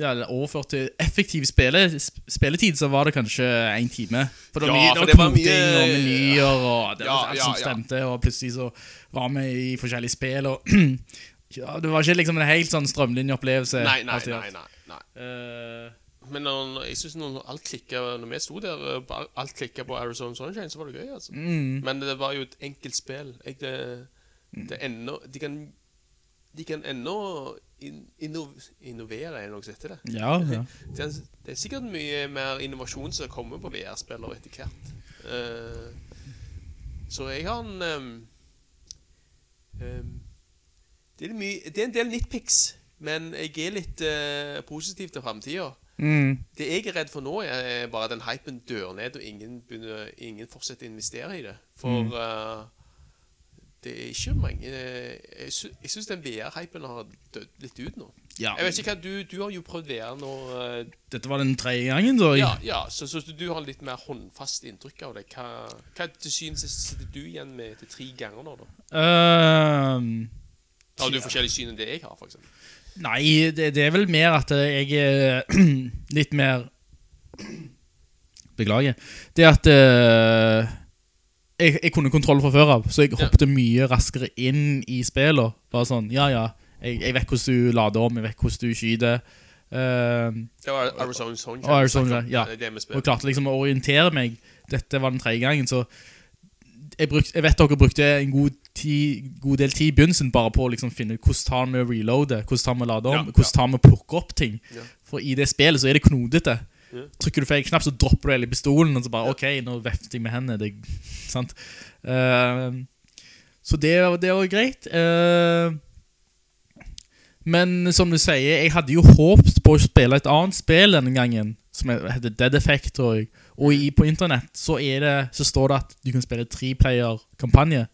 Speaker 5: ja, overført til effektiv spille, spilletid så var det kanskje 1 time. For det var
Speaker 6: Ja,
Speaker 5: mye, det var
Speaker 6: mye-
Speaker 5: og menyer, og det var alt
Speaker 6: ja,
Speaker 5: som stemte, og plutselig så var vi i forskjellige spill, og *clears throat* ja, det var ikke liksom en helt sånn strømlinjeopplevelse.
Speaker 6: Nei, nei, nei. nei, nei.
Speaker 5: Uh,
Speaker 6: Men når, når- jeg synes når alt klikket Når vi sto der alt klikket på Arizona Sunshine, så var det gøy, altså.
Speaker 5: Mm.
Speaker 6: Men det var jo et enkelt spill. Jeg, det, det er ennå De kan De kan ennå in, innov, innovere, er det noe som heter det?
Speaker 5: ja, *laughs* ja.
Speaker 6: Det er, det er sikkert mye mer innovasjon som kommer på VR-spillere etter hvert. Uh, så jeg har en um, um, det, er mye, det er en del nitpics, men jeg er litt uh, positiv til framtida.
Speaker 5: Mm.
Speaker 6: Det jeg er redd for nå, er bare at den hypen dør ned, og ingen, begynner, ingen fortsetter å investere i det. For eh, det er ikke mange eh, Jeg, sy jeg syns den VR-hypen har dødd litt ut nå.
Speaker 5: ja.
Speaker 6: Jeg vet ikke hva Du, du har jo prøvd VR nå. Uh,
Speaker 5: Dette var den tredje gangen, da?
Speaker 6: ja, ja, så, så du har litt mer håndfast inntrykk av det. Hva, hva til syns sitter du igjen med til tre ganger nå, da?
Speaker 5: Ehm,
Speaker 6: Har du forskjellig syn enn det jeg har, eksempel?
Speaker 5: Nei, det, det er vel mer at jeg er *clears throat* litt mer *clears throat* Beklager. Det at eh, jeg, jeg kunne kontroll fra før av, så jeg
Speaker 6: Ja.
Speaker 5: hoppet mye raskere inn i spillet. Bare sånn, ja, ja, jeg, jeg vet hvordan du lader om, jeg vet hvordan du skyter. Uh,
Speaker 6: Det var Arizona Sunshine.
Speaker 5: Og Arizona, ja.
Speaker 6: Det
Speaker 5: og jeg klarte liksom å orientere meg. Dette var den tredje gangen, så jeg, bruk, jeg vet dere brukte en god, ti, god del tid i begynnelsen bare på å liksom finne ut hvordan tar vi å reloade, hvordan tar vi å lade om,
Speaker 6: Ja,
Speaker 5: hvordan tar vi å plukke opp ting.
Speaker 6: Ja.
Speaker 5: For i det spillet så er det knodete. Trykker du feil knapp, så dropper du hele pistolen, og så bare, ok, nå vefter jeg med hendene, det, sant? Uh, så det, det var greit. Uh, men som du sier, jeg hadde jo håpet på å spille et annet spill denne gangen, som heter Dead Effect, tror jeg. Og i, på internett så, så står det at du kan spille tre-player-kampanje.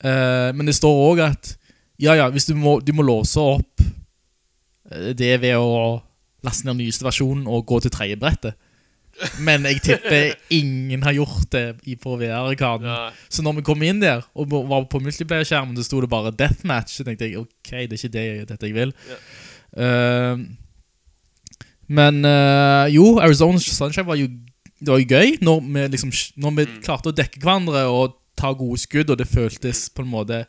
Speaker 5: Uh, men det står også at, ja, ja, hvis du må, du må låse opp eh, det ved å laste ned nyeste versjonen og gå til tredje brettet. Men jeg tipper ingen har gjort det i- på VR-karden.
Speaker 6: Ja.
Speaker 5: Så når vi kom inn der og var på multiplayer-skjermen, så sto det bare Deathmatch. Så tenkte jeg, ok, det er ikke det, dette jeg vil. Eh, men uh, jo, Arizona Sunshine var jo, var jo gøy når vi, liksom, når vi klarte å dekke hverandre og ta gode skudd, og det føltes på en måte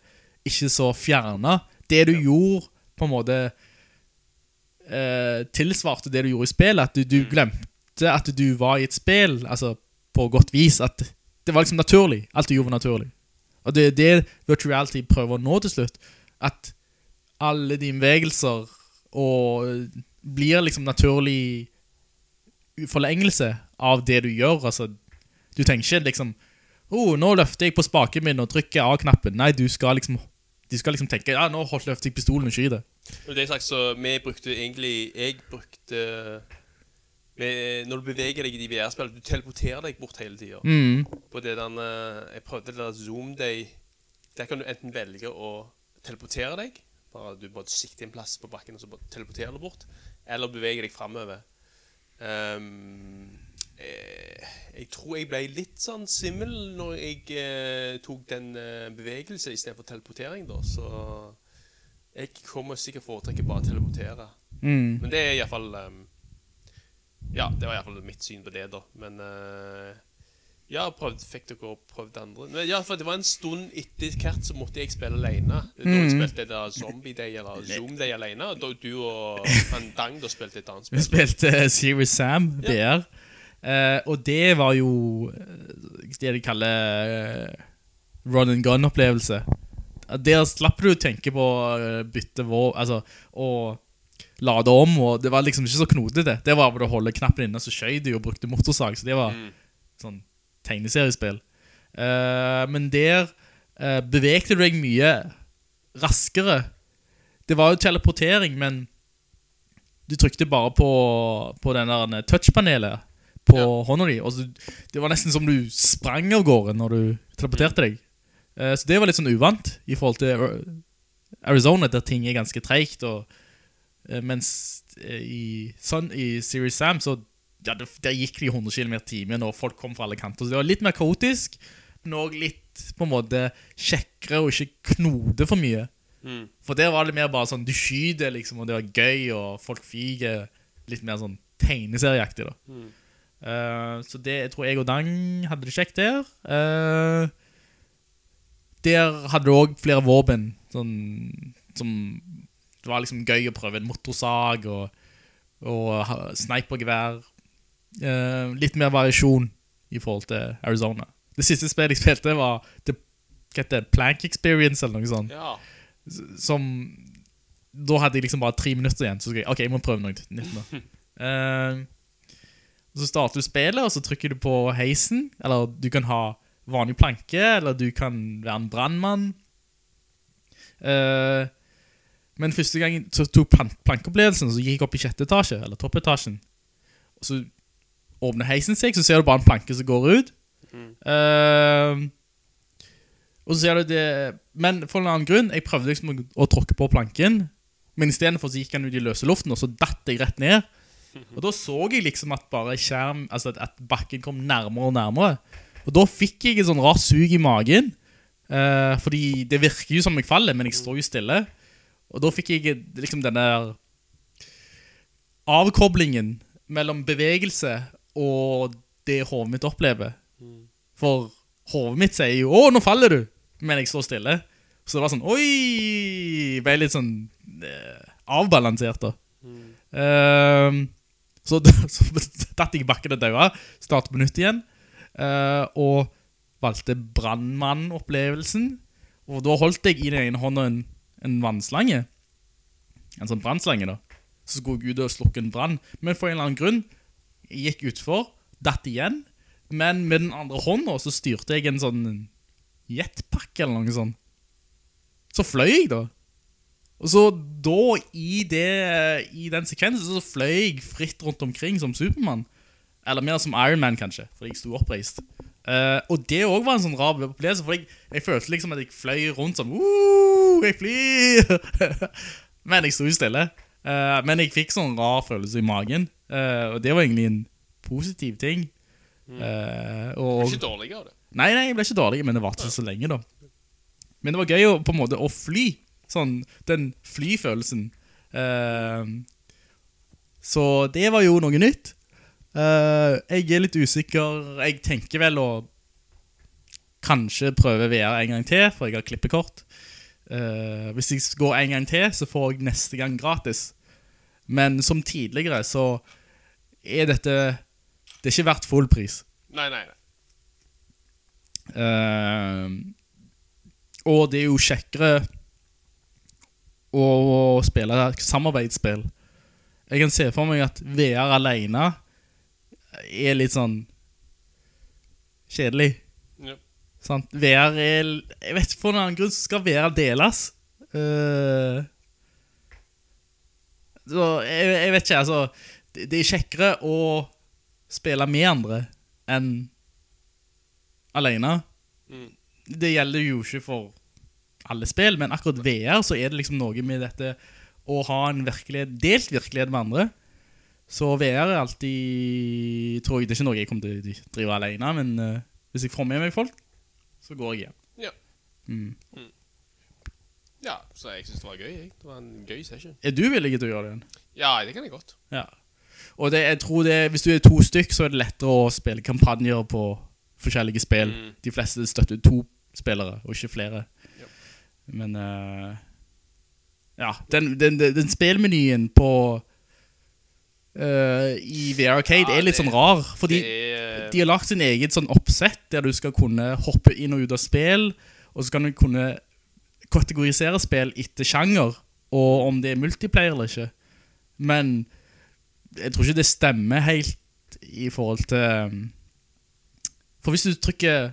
Speaker 5: ikke så fjernet. Det du gjorde på en måte eh, tilsvarte det du gjorde i spillet, at du, du glemte at du var i et spill, altså på godt vis, at det var liksom naturlig, alt du gjorde var naturlig. Og det er det Virtual Reality prøver å nå til slutt, at alle dine bevegelser og blir liksom naturlig forlengelse av det du gjør, altså du tenker ikke liksom oh, nå løfter jeg på spaken min og trykker A-knappen. Nei, du skal liksom de skal liksom tenke ja, nå løfter jeg pistolen og skyter.
Speaker 6: Det er sagt, så vi brukte egentlig Jeg brukte med, Når du beveger deg i de VR-spillene, du teleporterer deg bort hele tida.
Speaker 5: Mm.
Speaker 6: På det den eh, Jeg prøvde det der Zoom Day. Der kan du enten velge å teleportere deg, bare du bare sikter en plass på bakken og så bare teleporterer du bort, eller bevege deg framover. Ehm, eh, jeg tror jeg ble litt sånn simmel når jeg eh, tok den eh, bevegelse istedenfor teleportering, da. Så jeg kommer sikkert foretrekke bare å teleportere.
Speaker 5: Mm.
Speaker 6: Men det er iallfall um, Ja, det var iallfall mitt syn på det, da. Men uh, ja, prøvd, fikk dere prøvd andre? Men ja, for det var en stund etter hvert så måtte jeg spille alene. Da jeg spilte det der Zombie Day eller *laughs* Zoom Day alene. Da du og *laughs* han Dang da spilte et annet
Speaker 5: Vi spilte uh, Serious Sam, VR. Eh, og det var jo eh, det de kaller eh, run and gun-opplevelse. Der slapp du å tenke på å bytte vår, altså, og lade om, og det var liksom ikke så knodete. Det var bare å holde knappen inne, så skjøy du og brukte motorsag, så det var sånn tegneseriespill. Uh, men der uh, bevegte du deg mye raskere. Det var jo teleportering, men du trykte bare på, på den der touchpanelet på
Speaker 6: Ja.
Speaker 5: hånda di, og så, det var nesten som du sprang av gårde når du teleporterte deg. Eh, så det var litt sånn uvant i forhold til Arizona, der ting er ganske treigt, eh, mens eh, i, sånn, i Series Sam, så ja, det, der gikk de 100 km i timen, og folk kom fra alle kanter, så det var litt mer kaotisk, men også litt på en måte kjekkere og ikke knode for mye.
Speaker 6: Mm.
Speaker 5: For der var det mer bare sånn, du skyter liksom, og det var gøy, og folk fyger litt mer sånn tegneserieaktig da. Eh, så det, jeg tror jeg og Dang hadde det kjekt der. Uh, der hadde du også flere våpen, sånn, som det var liksom gøy å prøve en motorsag og, og snipergevær. Uh, litt mer variasjon i forhold til Arizona. Det siste spillet jeg spilte var The, det, Plank Experience eller noe sånt
Speaker 6: Ja.
Speaker 5: som Da hadde jeg liksom bare tre minutter igjen. Så skulle jeg, ok, jeg må prøve noe nytt nå. *laughs* Eh, så starter du spillet, og så trykker du på heisen. Eller du kan ha vanlig planke, eller du kan være en brandmann. Uh, men første gang så tok plan plankeopplevelsen, så gikk jeg opp i sjette etasje, eller toppetasjen. Og så åpner heisen seg, så ser du bare en planke som går ut. Eh, og så ser du det Men for en annen grunn Jeg prøvde liksom å, å tråkke på planken Men i stedet for så gikk han ut i løse luften Og så datt jeg rett ned *laughs* Og da så jeg liksom at bare skjerm Altså at, at bakken kom nærmere og nærmere. Og da fikk jeg et sånn rart sug i magen. Uh, Fordi det virker jo som jeg faller Men jeg står jo stille. Og da fikk jeg liksom den der Avkoblingen Mellom bevegelse Og det hovedet mitt opplever. For hovedet mitt sier jo Å, nå faller du! Men jeg står stille. Så det var sånn Oi! Ble litt sånn uh, Avbalansert da. Ehm, Så, *laughs* så datt jeg i bakken og døde Startet på nytt igjen Uh, Og valgte brannmann-opplevelsen. Og da holdt jeg i den ene hånda en, en vannslange En sånn brannslange da Så skulle jeg ut og slukke en brann Men for en eller annen grunn Jeg gikk utfor Datt igjen Men med den andre hånda så styrte jeg en sånn jetpack eller noe sånt. Så fløy jeg da. Og så da, i, det, i den sekvensen, så fløy jeg fritt rundt omkring som Superman. Eller mer som Iron Man kanskje, fordi jeg sto oppreist. Uh, og det også var en sånn rar opplevelse, for jeg, jeg følte liksom at jeg fløy rundt sånn, uh, jeg flyr! *laughs* men jeg sto jo stille. Uh, men jeg fikk sånn rar følelse i magen, eh, og det var egentlig en positiv ting. Eh, og,
Speaker 6: Ikke dårlig av det.
Speaker 5: Nei, nei, jeg ble ikke dårlig, men det var ikke så lenge da. Men det var gøy å, på en måte å fly, sånn, den flyfølelsen. Uh, så det var jo noe nytt. Uh, jeg er litt usikker, jeg tenker vel å kanskje prøve VR en gang til, for jeg har klippekort. Uh, hvis jeg går en gang til, så får jeg neste gang gratis. Men som tidligere, så er dette Det er ikke verdt full pris.
Speaker 6: Nei, nei, nei.
Speaker 5: Uh, og det er jo kjekkere å spille samarbeidsspill. Jeg kan se for meg at VR alene er litt sånn kjedelig.
Speaker 6: Ja.
Speaker 5: Sant? VR er Jeg vet ikke for noen annen grunn så skal VR deles. Uh, så jeg, jeg vet ikke, altså det, det er kjekkere å spille med andre enn alene.
Speaker 6: Mm.
Speaker 5: Det gjelder jo ikke for alle spill, men akkurat VR så er det liksom noe med dette å ha en virkelighet, delt virkelighet med andre. Så VR er alltid, tror jeg, det er ikke noe jeg kommer til å drive alene, men uh, hvis jeg får med meg folk, så går jeg hjem.
Speaker 6: Ja.
Speaker 5: Mm.
Speaker 6: ja, så jeg synes det var gøy. Jeg. Det var en gøy session.
Speaker 5: Er du villig til å gjøre det?
Speaker 6: Ja, det kan jeg godt.
Speaker 5: Ja. Og det, jeg tror det, hvis du er to stykk, så er det lettere å spille kampanjer på forskjellige spill.
Speaker 6: Mm.
Speaker 5: De fleste støtter to spillere, og ikke flere. Men, uh, ja, den, den, den, spillmenyen på uh, i VR Arcade
Speaker 6: Ja,
Speaker 5: er litt
Speaker 6: det-
Speaker 5: sånn rar, fordi
Speaker 6: det er,
Speaker 5: de har lagt sin eget sånn oppsett der du skal kunne hoppe inn og ut av spill, og så kan du kunne kategorisere spill etter sjanger, og om det er multiplayer eller ikke. Men jeg tror ikke det stemmer helt i forhold til um, For hvis du trykker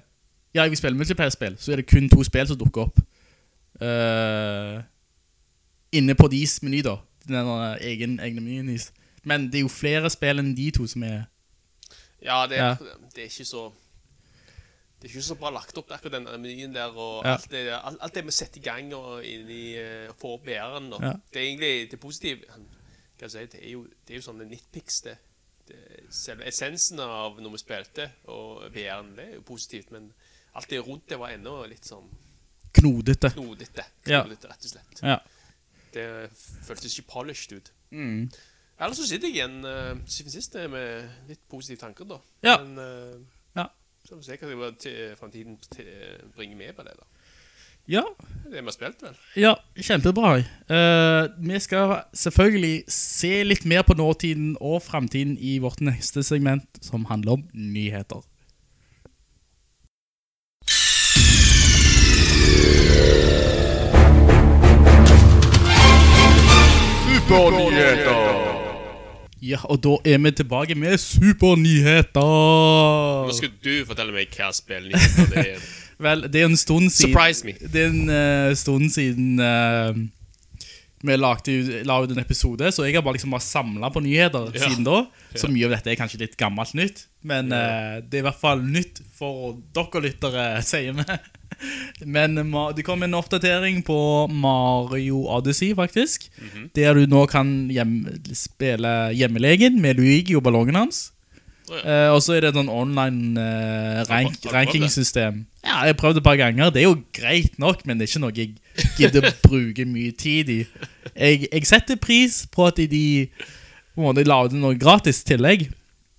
Speaker 5: Ja, jeg vil spille multiplayer-spill, så er det kun to spill som dukker opp. Eh, inne på deres meny, da. Den egen, egne menyen deres. Men det er jo flere spill enn de to som er
Speaker 6: ja, det er,
Speaker 5: Ja.
Speaker 6: det er ikke så Det er ikke så bra lagt opp, akkurat den menyen der, og
Speaker 5: Ja.
Speaker 6: alt, det, alt, alt det med å sette i gang og inn i, uh, VR-en.
Speaker 5: Ja.
Speaker 6: Det er egentlig det positive. Hva skal jeg si, det er jo, det er jo sånne nitpicks, det. det. Selve essensen av når vi spilte, og VR-en, det er jo positivt, men alt det rundt det var enda litt sånn
Speaker 5: knodete.
Speaker 6: knodete. Knodete, rett og slett.
Speaker 5: Ja.
Speaker 6: Det føltes ikke polished ut.
Speaker 5: Mm.
Speaker 6: Ellers så sitter jeg igjen uh, siden sist eh, med litt positive tanker, da.
Speaker 5: Ja.
Speaker 6: Men uh,
Speaker 5: Ja.
Speaker 6: så får vi se hva framtiden bringer med på det, da.
Speaker 5: Ja,
Speaker 6: Det vi har spilt, vel?
Speaker 5: ja kjempebra. Uh, vi skal selvfølgelig se litt mer på nåtiden og fremtiden i vårt neste segment, som handler om nyheter. Ja, og da er vi tilbake med supernyheter.
Speaker 6: Nå skal du fortelle meg hva spillnyheter det er. *laughs*
Speaker 5: Vel, det er en stund siden
Speaker 6: Surprise me.
Speaker 5: Det er en uh, stund siden uh, vi lagde, ut- la ut en episode, så jeg har bare liksom bare samlet på nyheter
Speaker 6: Ja.
Speaker 5: siden da. Så mye av dette er kanskje litt gammelt nytt, men uh, det er i hvert fall nytt for dere lyttere, *laughs* sier vi. *laughs* Men eh, det kom en oppdatering på Mario Odyssey, faktisk.
Speaker 6: Mhm.
Speaker 5: Der du nå kan hjem, spille hjemmelegen med Luigi og ballongen hans.
Speaker 6: Oh, ja.
Speaker 5: Eh, og så er det et sånn online eh, rank, rankingsystem. Ja, jeg har prøvd det et par ganger. Det er jo greit nok, men det er ikke noe jeg gidder bruke mye tid i. Jeg, jeg setter pris på at de på en måte la noe gratis tillegg.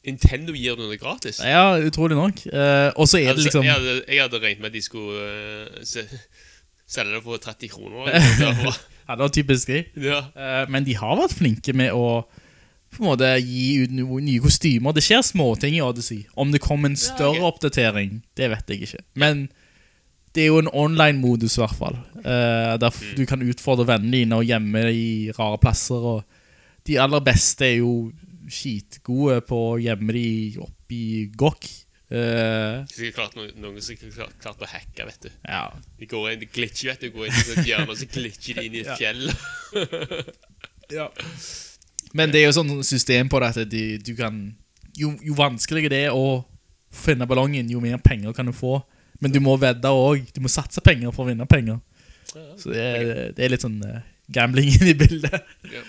Speaker 6: Nintendo gir noe gratis?
Speaker 5: Ja, utrolig nok. Uh, og så er det
Speaker 6: Altså,
Speaker 5: liksom
Speaker 6: jeg, hadde, jeg hadde regnet med at de skulle uh, se, selge det for 30 kroner. *laughs*
Speaker 5: Ja, det var typisk de.
Speaker 6: ja.
Speaker 5: Uh, men de har vært flinke med å på en måte gi ut nye kostymer. Det skjer småting i Odyssey. Om det kommer en større
Speaker 6: ok.
Speaker 5: oppdatering, det vet jeg ikke. Men det er jo en online-modus i hvert fall. der mm. du kan utfordre vennene dine og gjemme i rare plasser. Og de aller beste er jo skitgode på de opp i gokk. Uh,
Speaker 6: Sikkert klart noen, noen som klart, klart å hacke, vet du.
Speaker 5: ja.
Speaker 6: De går inn, de glitcher, vet du. De Går inn i et hjørne, og så glitcher de inn i et fjell. *laughs* Ja.
Speaker 5: Men det er jo sånn system på det at de, du kan jo, jo vanskeligere det er å finne ballongen, jo mer penger kan du få. Men du må vedde òg. Du må satse penger for å vinne penger. Så det er, det er litt sånn uh, gambling *laughs* i bildet.
Speaker 6: Ja.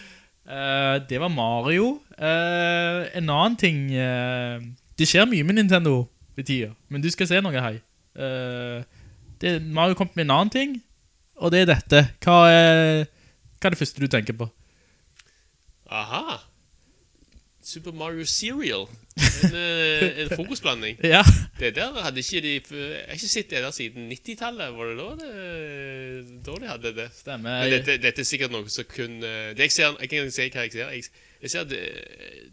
Speaker 5: Eh, det var Mario. Uh, en annen ting uh, Det skjer mye med Nintendo ved tida, men du skal se noe her. Det, Mario kom med en annen ting, og det er dette. Hva er, hva er det første du tenker på?
Speaker 6: Aha. Super Mario Serial. En, eh, en *laughs* frokostblanding.
Speaker 5: Ja.
Speaker 6: Det der hadde ikke de Jeg har ikke sett det der siden 90-tallet. Var det da, det, da de hadde det?
Speaker 5: Stemmer.
Speaker 6: Men dette, dette er sikkert noe som kun eh, det jeg, ser, jeg kan ikke si hva jeg ser. Jeg, jeg ser at det,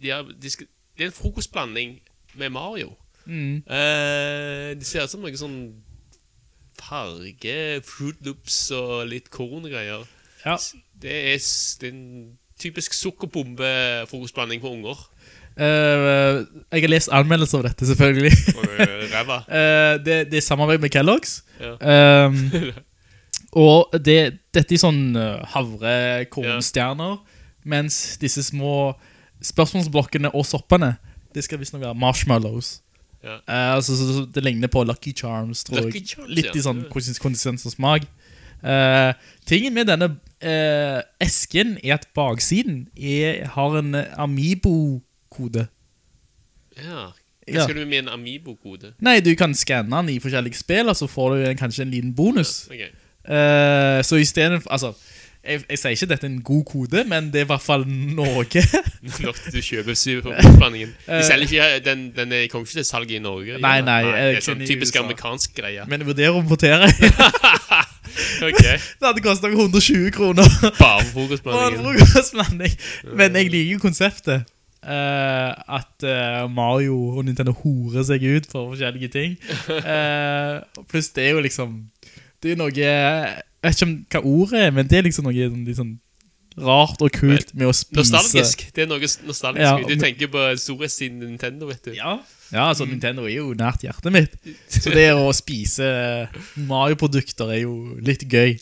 Speaker 6: de har, de skal, det er en frokostblanding med Mario.
Speaker 5: Mm.
Speaker 6: Uh, det ser ut som noe sånn farge, Fruit Loops og litt korngreier.
Speaker 5: Ja.
Speaker 6: Det er, den typisk sukkerbombe-frokostblanding for unger.
Speaker 5: Uh, jeg har lest anmeldelser av dette, selvfølgelig.
Speaker 6: Eh. *laughs*
Speaker 5: Eh, det, det er samarbeid med Kellogg's.
Speaker 6: Ja.
Speaker 5: Um, *laughs* og det, dette er sånn havrekornstjerner, ja. mens disse små spørsmålsblokkene og soppene, det skal visst nok være marshmallows.
Speaker 6: Ja.
Speaker 5: Uh, altså, så, så det ligner på Lucky Charms, tror
Speaker 6: Lucky
Speaker 5: jeg.
Speaker 6: Charms,
Speaker 5: Litt i sånn konsistens og smak. Eh, tingen med denne eh, esken er at baksiden er, har en eh, Amiibo-kode.
Speaker 6: ja. Hva
Speaker 5: Ja.
Speaker 6: skal du med en Amiibo-kode?
Speaker 5: Nei, du kan skanne den i forskjellige spill, og så får du en, kanskje en liten bonus.
Speaker 6: Ok.
Speaker 5: Eh, så i stedet altså, jeg, jeg sier ikke dette er en god kode, men det er i hvert fall noe. *laughs*
Speaker 6: Nok til du kjøper superblandingen. *laughs* De
Speaker 5: Eh.
Speaker 6: selger ikke, den, den er- kommer ikke til salg i Norge.
Speaker 5: Nei,
Speaker 6: nei.
Speaker 5: nei,
Speaker 6: det er sånn typisk amerikansk greie.
Speaker 5: men jeg vurderer å importere. *laughs*
Speaker 6: Ok,
Speaker 5: det hadde kostet 120 kroner.
Speaker 6: bare frokostblandingen.
Speaker 5: frokostblanding. Men jeg liker konseptet. Uh, at uh, Mario og Nintendo horer seg ut for forskjellige ting. Uh, pluss det er jo liksom Det er noe Jeg vet ikke hva ordet er, men det er liksom noe sånn, litt sånn rart og kult med å spise
Speaker 6: Nostalgisk. Det er noe nostalgisk.
Speaker 5: Ja,
Speaker 6: du tenker på storhetstiden Nintendo, vet du.
Speaker 5: Ja, ja altså Nintendo er jo nært hjertet mitt. Så det å spise Mario-produkter er jo litt gøy.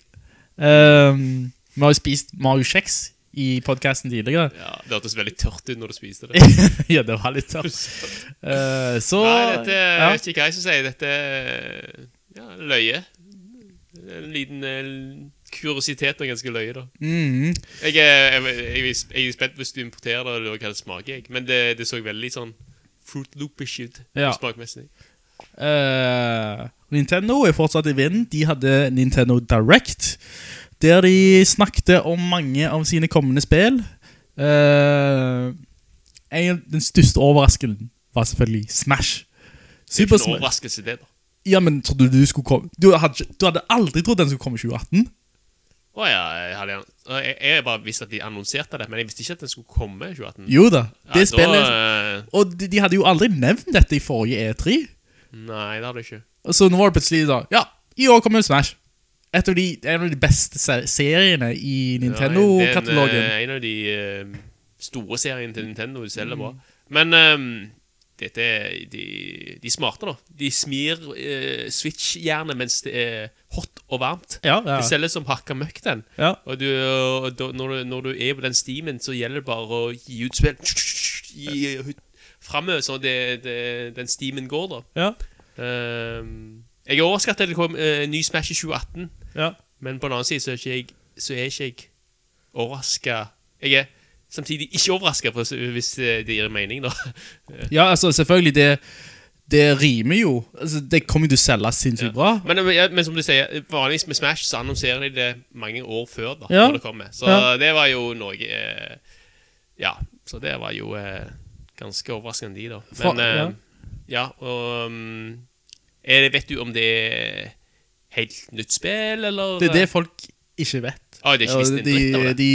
Speaker 5: Um, vi har jo spist Mario-kjeks i podcasten tidligere.
Speaker 6: Ja, Det hørtes veldig tørt ut når du spiste det. *laughs*
Speaker 5: ja, det var litt tørt. Uh, *laughs* så
Speaker 6: Nei, dette
Speaker 5: ja.
Speaker 6: ikke hva jeg skal si. Dette er ja, løye. En liten eh, er ganske løye, da.
Speaker 5: mm,
Speaker 6: Jeg er, jeg, jeg, jeg er spent hvis du importerer det, og hva det smaker. Jeg. Men det, det så veldig sånn Fruit Loopish ut
Speaker 5: Ja.
Speaker 6: smakmessig.
Speaker 5: Uh, Nintendo er fortsatt i vinden. De hadde Nintendo Direct, der de snakket om mange av sine kommende spill. Uh, en, den største overraskelsen var selvfølgelig Smash.
Speaker 6: Det er ikke en overraskelse, det, da.
Speaker 5: Ja, men trodde du du skulle komme Du hadde, du hadde aldri trodd den skulle komme i 2018?
Speaker 6: Å ja, jeg, hadde, jeg, jeg bare visste at de annonserte det, men jeg visste ikke at den skulle komme i 2018.
Speaker 5: Jo da. Det
Speaker 6: Ja,
Speaker 5: spillet
Speaker 6: Da,
Speaker 5: Og de, de hadde jo aldri nevnt dette i forrige E3.
Speaker 6: eh, nei, det hadde de ikke.
Speaker 5: Og Så nå var det plutselig da Ja, i år kommer Smash. Et av de, en av de beste seriene i Nintendo-katalogen.
Speaker 6: Ja, en, en av de eh, store seriene til Nintendo selger bra. Men ehm, dette er de, de smarte, da. De smir eh, Switch-jernet mens det er hot og varmt.
Speaker 5: Ja, ja.
Speaker 6: Det selges som hakka møkk, den.
Speaker 5: ja.
Speaker 6: Og, du, og da, når, du, når du er på den steamen, så gjelder det bare å gi ut spill framover, så det, det, den steamen går, da.
Speaker 5: ja.
Speaker 6: Ehm, jeg er overrasket at det kom uh, ny Smash i 2018.
Speaker 5: ja.
Speaker 6: Men på den annen side så er ikke jeg, så er ikke jeg overraska Jeg er samtidig ikke overraska, hvis det det gir mening, da. *laughs*
Speaker 5: Ja, altså, selvfølgelig, det, det rimer jo. Altså, det kommer jo til å selge sinnssykt bra.
Speaker 6: Men, men, ja, men som du sier, vanligvis med Smash så annonserer de det mange år før da,
Speaker 5: Ja.
Speaker 6: når det kommer. Så
Speaker 5: Ja.
Speaker 6: det var jo noe eh, Ja, så det var jo eh, ganske overraskende, de, da.
Speaker 5: Fra-
Speaker 6: Men eh,
Speaker 5: ja.
Speaker 6: ja. og um, er det, Vet du om det er helt nytt spill, eller?
Speaker 5: Det er det folk ikke vet.
Speaker 6: En
Speaker 5: de,
Speaker 6: dritt
Speaker 5: de,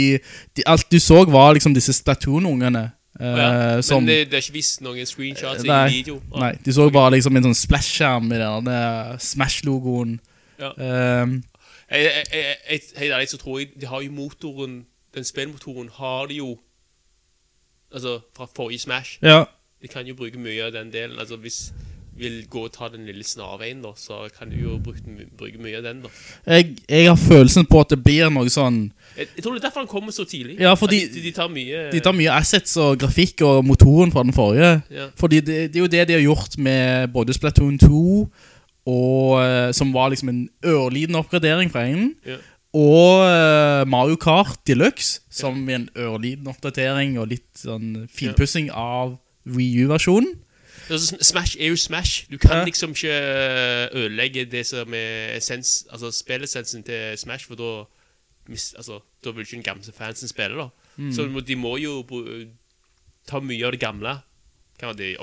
Speaker 5: de, alt du så var liksom disse Splatoon-ungene. eh,
Speaker 6: ja.
Speaker 5: som,
Speaker 6: Men det, det er ikke visst noen screenshots
Speaker 5: Nei,
Speaker 6: i video? Å,
Speaker 5: Nei, de så bare liksom en sånn splash-skjerm med denne Smash-logoen.
Speaker 6: Ja.
Speaker 5: Um,
Speaker 6: Jeg, jeg, jeg, jeg, så tror jeg de har jo motoren Den spillmotoren har de jo Altså fra forrige Smash.
Speaker 5: ja.
Speaker 6: De kan jo bruke mye av den delen. Altså Hvis du vil gå og ta den lille snarveien, da, så kan du jo bruke, bruke mye av den. da
Speaker 5: Jeg, jeg har følelsen på at det blir noe sånn
Speaker 6: Jeg, jeg tror det er derfor han kommer så tidlig.
Speaker 5: Ja, fordi-
Speaker 6: de, de tar mye
Speaker 5: De tar mye assets og grafikk og motoren fra den forrige.
Speaker 6: Ja.
Speaker 5: Fordi det, det er jo det de har gjort med både Splatoon 2, og, eh, som var liksom en ørliten oppgradering fra en,
Speaker 6: Ja.
Speaker 5: og eh, Mario Kart Deluxe, som er en ørliten oppdatering og litt sånn finpussing av Wii U-versjonen.
Speaker 6: Altså, Smash er jo Smash. Du kan liksom ikke øh, ødelegge det som er essens, altså spillessensen til Smash, for da altså, da vil ikke den gamle fansen spille, da.
Speaker 5: Mm.
Speaker 6: Så de må, jo ta mye av det gamle. Kan de eh,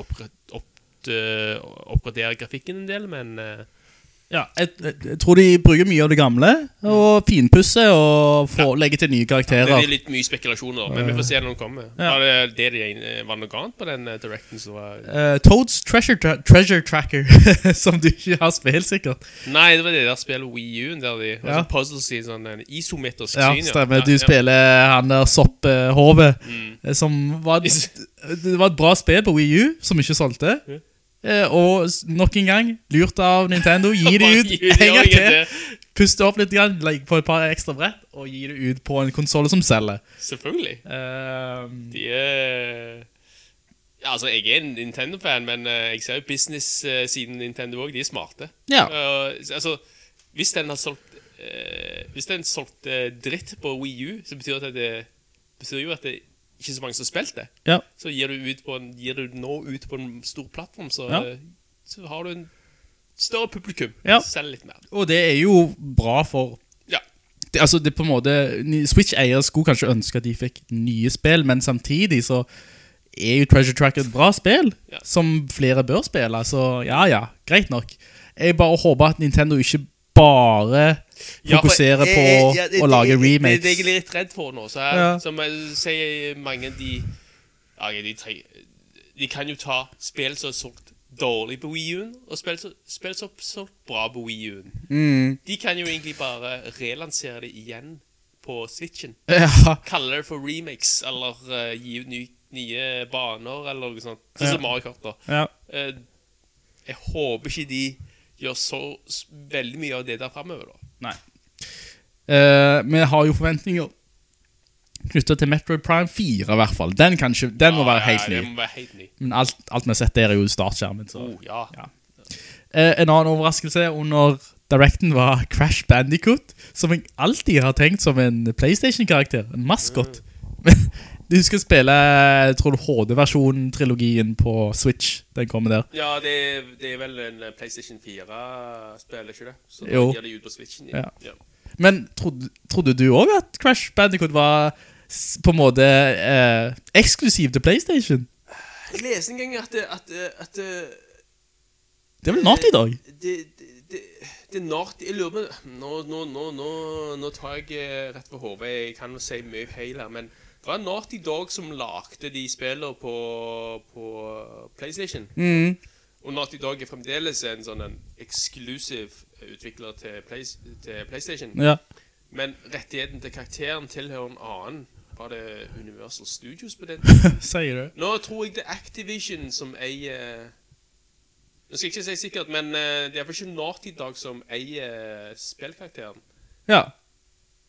Speaker 6: oppgradere grafikken en del, men eh,
Speaker 5: Ja, jeg, jeg, tror de bruker mye av det gamle, og finpusser og får, legger til nye karakterer
Speaker 6: det
Speaker 5: karakterer.
Speaker 6: er litt mye spekulasjoner. Men vi får se når de kommer.
Speaker 5: Ja.
Speaker 6: Var det det de, var noe annet på den eh, directen som var
Speaker 5: uh, Toads treasure, tra treasure Tracker, *laughs* som du ikke har spilt sikkert.
Speaker 6: Nei, det var det der spillet Wii U-en der de
Speaker 5: Ja.
Speaker 6: ja. puzzles i sånn en isometrisk
Speaker 5: Ja,
Speaker 6: syn.
Speaker 5: stemmer. Du
Speaker 6: Ja, ja.
Speaker 5: spiller han der sopphovet,
Speaker 6: Mm.
Speaker 5: eh, som var, *laughs* det var et bra spill på Wii U, som ikke solgte. Eh, og nok en gang, lurt av Nintendo, gi det *laughs* ut en gang til. Puste opp litt, grann, legg på et par ekstra brett, og gi det ut på en konsol som selger.
Speaker 6: Selvfølgelig.
Speaker 5: Um,
Speaker 6: De er ja, Altså, jeg er en Nintendo-fan, men eh, jeg ser jo business-siden Nintendo også. De er smarte.
Speaker 5: Ja.
Speaker 6: Uh, altså, hvis den har solgt uh, Hvis den solgte dritt på Wii U, så betyr det det betyr jo at det ikke så mange som har spilt det.
Speaker 5: ja.
Speaker 6: Så gir du, ut på en, gir du nå ut på en stor plattform, så,
Speaker 5: Ja.
Speaker 6: så har du en større publikum.
Speaker 5: Ja.
Speaker 6: Selger litt mer.
Speaker 5: Og det er jo bra for
Speaker 6: Ja.
Speaker 5: det, altså det på en måte Switch-eiere skulle kanskje ønske at de fikk nye spill, men samtidig så er jo Treasure Tracker et bra spill
Speaker 6: Ja.
Speaker 5: som flere bør spille. Så ja, ja, greit nok. Jeg bare håper at Nintendo ikke bare
Speaker 6: Ja, for
Speaker 5: fokuserer
Speaker 6: jeg-
Speaker 5: på å lage remakes.
Speaker 6: Det er jeg litt redd for nå. Så jeg,
Speaker 5: Ja.
Speaker 6: Som jeg sier mange de ja, de, de kan jo ta spill som er solgt dårlig på Wii U-en, og spill som er solgt bra på Wii U-en.
Speaker 5: Mm.
Speaker 6: De kan jo egentlig bare relansere det igjen på Switchen. *laughs*
Speaker 5: Ja,
Speaker 6: Kalle det for remakes, eller uh, gi ut ny, nye baner, eller noe sånt. Sånn
Speaker 5: Ja.
Speaker 6: som Mario Kart, da.
Speaker 5: ja.
Speaker 6: Uh, jeg håper ikke de gjør så veldig mye av det der framover.
Speaker 5: Nei. Eh, vi har jo forventninger knytta til Metroid Prime 4 i hvert fall. Den, kan ikke, den må være helt
Speaker 6: ja,
Speaker 5: ny.
Speaker 6: Må være helt ny.
Speaker 5: Men alt, alt vi har sett der er jo startskjermen. Så.
Speaker 6: Oh, ja.
Speaker 5: Ja. Eh, en annen overraskelse under Directen var Crash Bandicoot, som jeg alltid har tenkt som en PlayStation-karakter, en maskot. Men *laughs* du skal spille, tror du HD-versjonen-trilogien på Switch, den kommer der.
Speaker 6: Ja, det, er- det er vel en eh, PlayStation 4-spiller, ikke det? Så da
Speaker 5: Jo.
Speaker 6: gir de ut på Switchen.
Speaker 5: Ja.
Speaker 6: Ja.
Speaker 5: Men trodde, trodde du også at Crash Bandicoot var på en måte eh, eksklusiv til PlayStation?
Speaker 6: Jeg leste en gang at, det- at, at det-
Speaker 5: Det er vel Naughty Dog?
Speaker 6: det, det, det, det er Naughty Jeg lurer på Nå, nå, nå, nå, tar jeg eh, rett for hodet. Jeg kan jo si mye feil her, men det var Naughty Dog som lagde de spillene på, på PlayStation.
Speaker 5: Mm.
Speaker 6: Og Naughty Dog er fremdeles en sånn en eksklusiv utvikler til, Play, til PlayStation.
Speaker 5: Ja.
Speaker 6: Men rettigheten til karakteren tilhører en annen. Var det Universal Studios på den? *laughs*
Speaker 5: Sier du?
Speaker 6: Nå tror jeg det er Activision som eier Nå skal jeg ikke si sikkert, men eh, det er vel ikke Naughty Dog som eier spillkarakteren.
Speaker 5: Ja.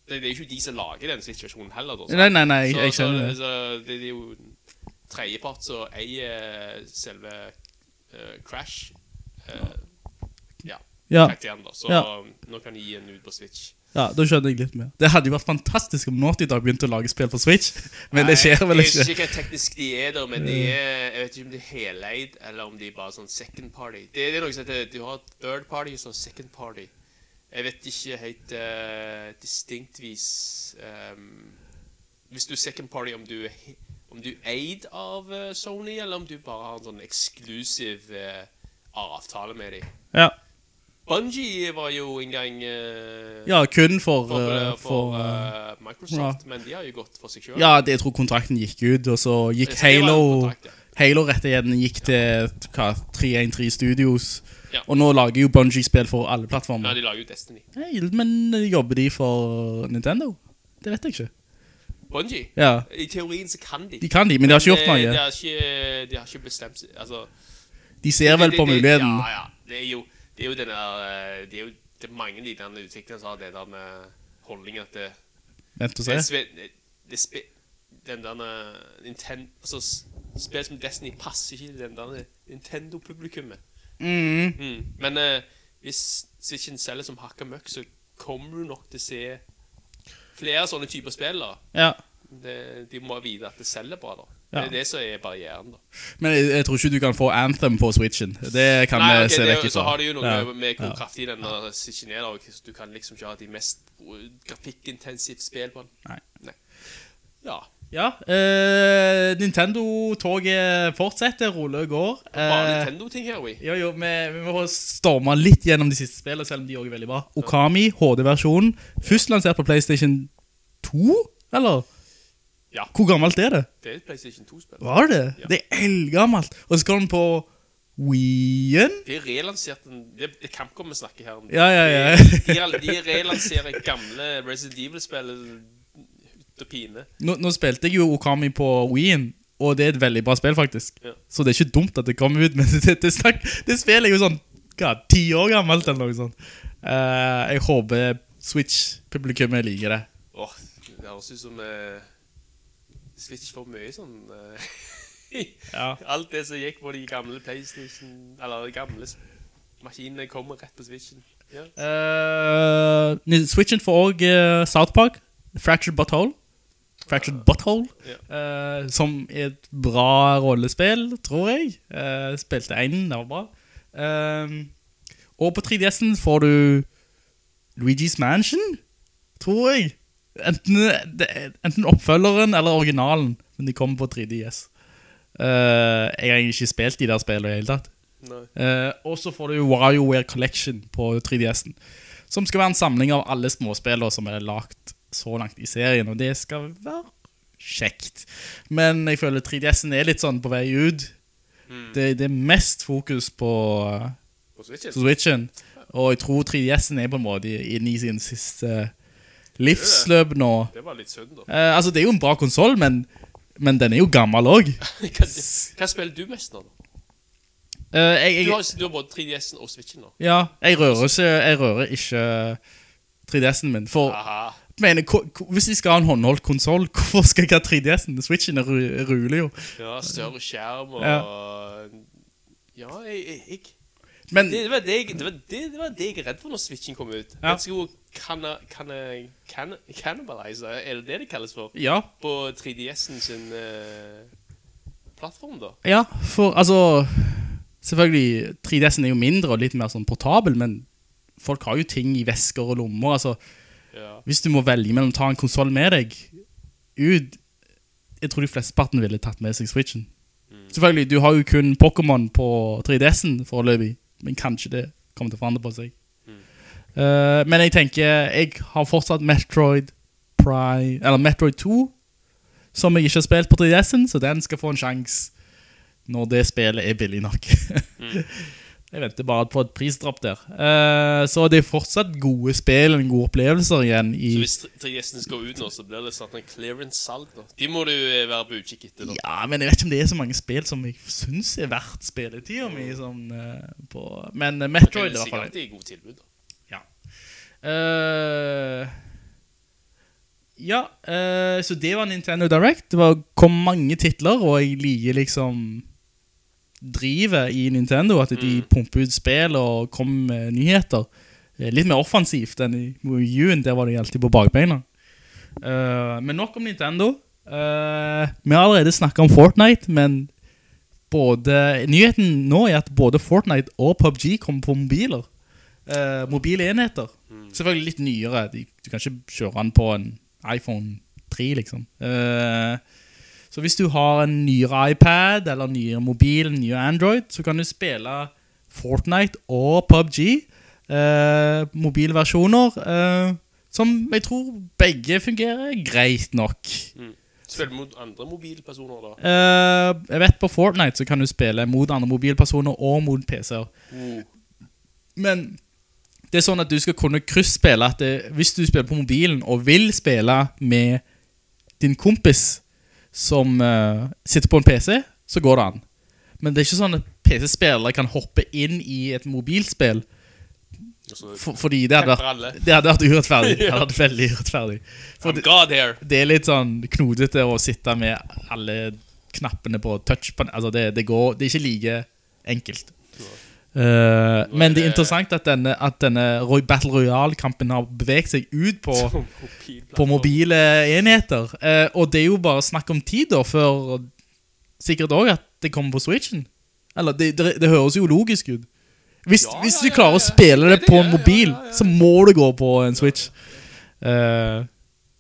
Speaker 6: Det, er ikke de som lager den situasjonen heller. Da.
Speaker 5: Nei, nei, nei, jeg,
Speaker 6: så,
Speaker 5: jeg skjønner det.
Speaker 6: Så, så det, det er jo tredjepart som eier selve uh, Crash. Uh, ja,
Speaker 5: Ja.
Speaker 6: karakteren, da. Så
Speaker 5: Ja.
Speaker 6: nå kan de gi den ut på Switch.
Speaker 5: Ja, da skjønner jeg litt mer. Det hadde jo vært fantastisk om Naughty Dog begynte å lage spill på Switch, men det skjer vel ikke.
Speaker 6: Jeg vet
Speaker 5: ikke.
Speaker 6: ikke hva teknisk de er der, men de er, jeg vet ikke om de er heleid, eller om de er bare sånn second party. Det, det er noe som heter, du har third party og så second party. Jeg vet ikke helt uh, distinktvis um, Hvis du er second party, om du om du er eid av uh, Sony, eller om du bare har en sånn eksklusiv uh, avtale med dem.
Speaker 5: Ja,
Speaker 6: Bungie var jo en gang eh,
Speaker 5: ja kun for,
Speaker 6: for,
Speaker 5: eh,
Speaker 6: for,
Speaker 5: eh,
Speaker 6: eh, Microsoft, men de har jo gått for seg sjøl.
Speaker 5: Ja, jeg tror kontrakten gikk ut, og så gikk
Speaker 6: det
Speaker 5: Halo
Speaker 6: kontrakt, ja.
Speaker 5: Halo-rettighetene gikk til hva, 313 Studios,
Speaker 6: Ja.
Speaker 5: og nå lager jo Bungie spill for alle plattformer.
Speaker 6: Ja, de lager jo Destiny.
Speaker 5: Nei, men jobber de for Nintendo? Det vet jeg ikke.
Speaker 6: Bungie?
Speaker 5: Ja,
Speaker 6: I teorien så kan de.
Speaker 5: de kan de, men de har ikke gjort
Speaker 6: noe. De
Speaker 5: noe.
Speaker 6: har ikke, de har ikke bestemt seg Altså
Speaker 5: De ser vel
Speaker 6: det-
Speaker 5: på
Speaker 6: det-
Speaker 5: muligheten.
Speaker 6: Ja, ja. Det er jo, det er jo den der eh, Det er jo det er mange de der utviklerne som har det der med holdning at det,
Speaker 5: Vent og se.
Speaker 6: det, det Den der Nintendo Altså spill som Destiny passer ikke til den der Nintendo-publikummet.
Speaker 5: Mm.
Speaker 6: Mm. Men eh, hvis Switchen selger som hakka møkk, så kommer du nok til å se flere sånne typer spill. da.
Speaker 5: Ja.
Speaker 6: Det, de må vite at det selger bra, da.
Speaker 5: Ja.
Speaker 6: Det er det som er barrieren, da.
Speaker 5: Men jeg, jeg tror ikke du kan få Anthem på Switchen. Det kan
Speaker 6: Nei,
Speaker 5: vi
Speaker 6: ok,
Speaker 5: se vekk fra.
Speaker 6: Så har du jo noe
Speaker 5: Ja.
Speaker 6: med hvor kraftig den ja. Switchen er. da. så Du kan liksom ikke ha de mest grafikkintensive spill på den.
Speaker 5: Nei.
Speaker 6: Ja.
Speaker 5: Ja, eh, Nintendo-toget fortsetter, og går.
Speaker 6: Bare
Speaker 5: Eh,
Speaker 6: Nintendo-ting her, vi.
Speaker 5: jo, jo, vi, vi må storme litt gjennom de siste spillene, selv om de også er veldig bra. Okami, HD-versjonen, først lansert på Playstation 2, eller?
Speaker 6: Ja.
Speaker 5: Hvor gammelt er det?
Speaker 6: Det er et PlayStation 2-spill.
Speaker 5: Var det det?
Speaker 6: Ja.
Speaker 5: Det er eldgammelt. Og så skal den på Wii-en?
Speaker 6: De er relansert den, Det er Capcom vi snakker her om.
Speaker 5: Ja, ja, ja.
Speaker 6: De, de, relanserer gamle Resident Evil-spillet og pine.
Speaker 5: Nå, nå spilte jeg jo Okami på Wii-en, og det er et veldig bra spill faktisk.
Speaker 6: Ja.
Speaker 5: Så det er ikke dumt at det kommer ut, *laughs* men det, det, snak, det spillet er jo sånn, hva, ti år gammelt eller noe sånt. Uh, jeg håper Switch-publikummet liker det.
Speaker 6: Åh, det høres ut som uh, Switch for mye sånn Uh, *laughs*
Speaker 5: Ja.
Speaker 6: Alt det som gikk på de gamle PlayStation Eller de gamle maskinene, kommer rett på Switchen. Ja.
Speaker 5: Uh, Switchen får også South Park, Fractured Butthole. Fractured Butthole, eh, som er et bra rollespill, tror jeg. Uh, spilte en, det var bra. Uh, og på 3DS'en får du Luigi's Mansion, tror jeg. Enten, enten oppfølgeren eller originalen, men de kommer på 3DS. Eh, jeg har egentlig ikke spilt de der spillene i hele tatt. Og så får du WarioWare Collection på 3DS'en, som skal være en samling av alle småspillene som er lagt så langt i serien, og det skal være kjekt. Men jeg føler 3DS'en er litt sånn på vei ut. Det, det er mest fokus på
Speaker 6: På Switchen.
Speaker 5: Switchen, og jeg tror 3DS'en er på en måte inne i sin siste livsløp nå.
Speaker 6: Det var litt synd, da.
Speaker 5: Eh, altså, det er jo en bra konsol, men, men den er jo gammel også. *laughs*
Speaker 6: hva, hva spiller du mest nå? da?
Speaker 5: Uh, jeg,
Speaker 6: Du har, du har både 3DS'en og Switchen nå.
Speaker 5: Ja, jeg rører ikke, jeg rører ikke 3DS'en min. For
Speaker 6: Aha.
Speaker 5: Mener, hvis de skal ha en håndholdt konsol, hvorfor skal jeg ha 3DS'en? Switchen er ru- rulig jo.
Speaker 6: Ja, større skjerm og Ja, ja jeg, jeg
Speaker 5: Men
Speaker 6: det, det, var det, jeg, det, var det, det var det jeg er redd for når Switchen kom ut.
Speaker 5: Ja.
Speaker 6: Den skulle cannibalize, er det det det kalles for?
Speaker 5: ja,
Speaker 6: På 3DS'en sin uh, plattform, da.
Speaker 5: ja, for altså Selvfølgelig, 3DS'en er jo mindre og litt mer sånn portabel, men folk har jo ting i vesker og lommer. Altså. Hvis du må velge mellom å ta en konsol med deg ut Jeg tror de flesteparten ville tatt med seg Switchen. Selvfølgelig, du har jo kun Pokémon på 3DS'en foreløpig, men kanskje det kommer til å forandre på seg. Eh, men jeg tenker Jeg har fortsatt Metroid Prime Eller Metroid 2, som jeg ikke har spilt på 3DS'en, så den skal få en sjanse når det spillet er billig nok. *laughs* jeg venter bare på et prisdrapp der. Uh, så det er fortsatt gode spill og gode opplevelser igjen i
Speaker 6: Så hvis 3DS'en skal ut nå, så blir det sånn en clearance-salg. De må du jo være på utkikk etter, da.
Speaker 5: Ja, men jeg vet ikke om det er så mange spill som jeg synes er verdt spilletida mi. Sånn, uh, på, men uh, Metroid
Speaker 6: Det
Speaker 5: i
Speaker 6: er
Speaker 5: hvert fall.
Speaker 6: sikkert i gode tilbud, da.
Speaker 5: Ja. Uh, ja, eh, så det var Nintendo Direct. Det var, kom mange titler, og jeg liker liksom drivet i Nintendo, at de pumper ut spill og kommer med nyheter. Eh, Litt mer offensivt enn i Wii der var de alltid på bakbeina. Uh, men nok om Nintendo. Uh, vi har allerede snakket om Fortnite, men både, nyheten nå er at både Fortnite og PUBG kommer på mobiler. Uh, mobile enheter. Selvfølgelig litt nyere. De, du kan ikke kjøre den på en iPhone 3, liksom. Eh, så hvis du har en nyere iPad, eller nyere mobil, en nyere Android, så kan du spille Fortnite og PUBG. Eh, mobilversjoner. Eh, som jeg tror begge fungerer greit nok.
Speaker 6: Spiller du mot andre mobilpersoner, da.
Speaker 5: Eh, jeg vet på Fortnite så kan du spille mot andre mobilpersoner og mot PC-er.
Speaker 6: Mm.
Speaker 5: Men det er sånn at du skal kunne kryssspille at det, hvis du spiller på mobilen og vil spille med din kompis som uh, sitter på en PC, så går det an. Men det er ikke sånn at PC-spillere kan hoppe inn i et mobilspill
Speaker 6: Altså,
Speaker 5: for, fordi det hadde, vært, det hadde vært urettferdig. *laughs* Det hadde vært veldig urettferdig. For det,
Speaker 6: God here.
Speaker 5: det er litt sånn knodete å sitte med alle knappene på touch på, altså det, det, går, det er ikke like enkelt. Eh, men det er interessant at denne, at denne Battle Royale-kampen har beveget seg ut på, på mobile enheter. Uh, og det er jo bare snakk om tid da, før sikkert også at det kommer på Switchen. Eller, det, det, det høres jo logisk ut. Hvis,
Speaker 6: Ja,
Speaker 5: hvis
Speaker 6: ja,
Speaker 5: du
Speaker 6: ja,
Speaker 5: klarer å
Speaker 6: ja.
Speaker 5: spille det på en mobil,
Speaker 6: ja, ja.
Speaker 5: så må det gå på en Switch. Uh,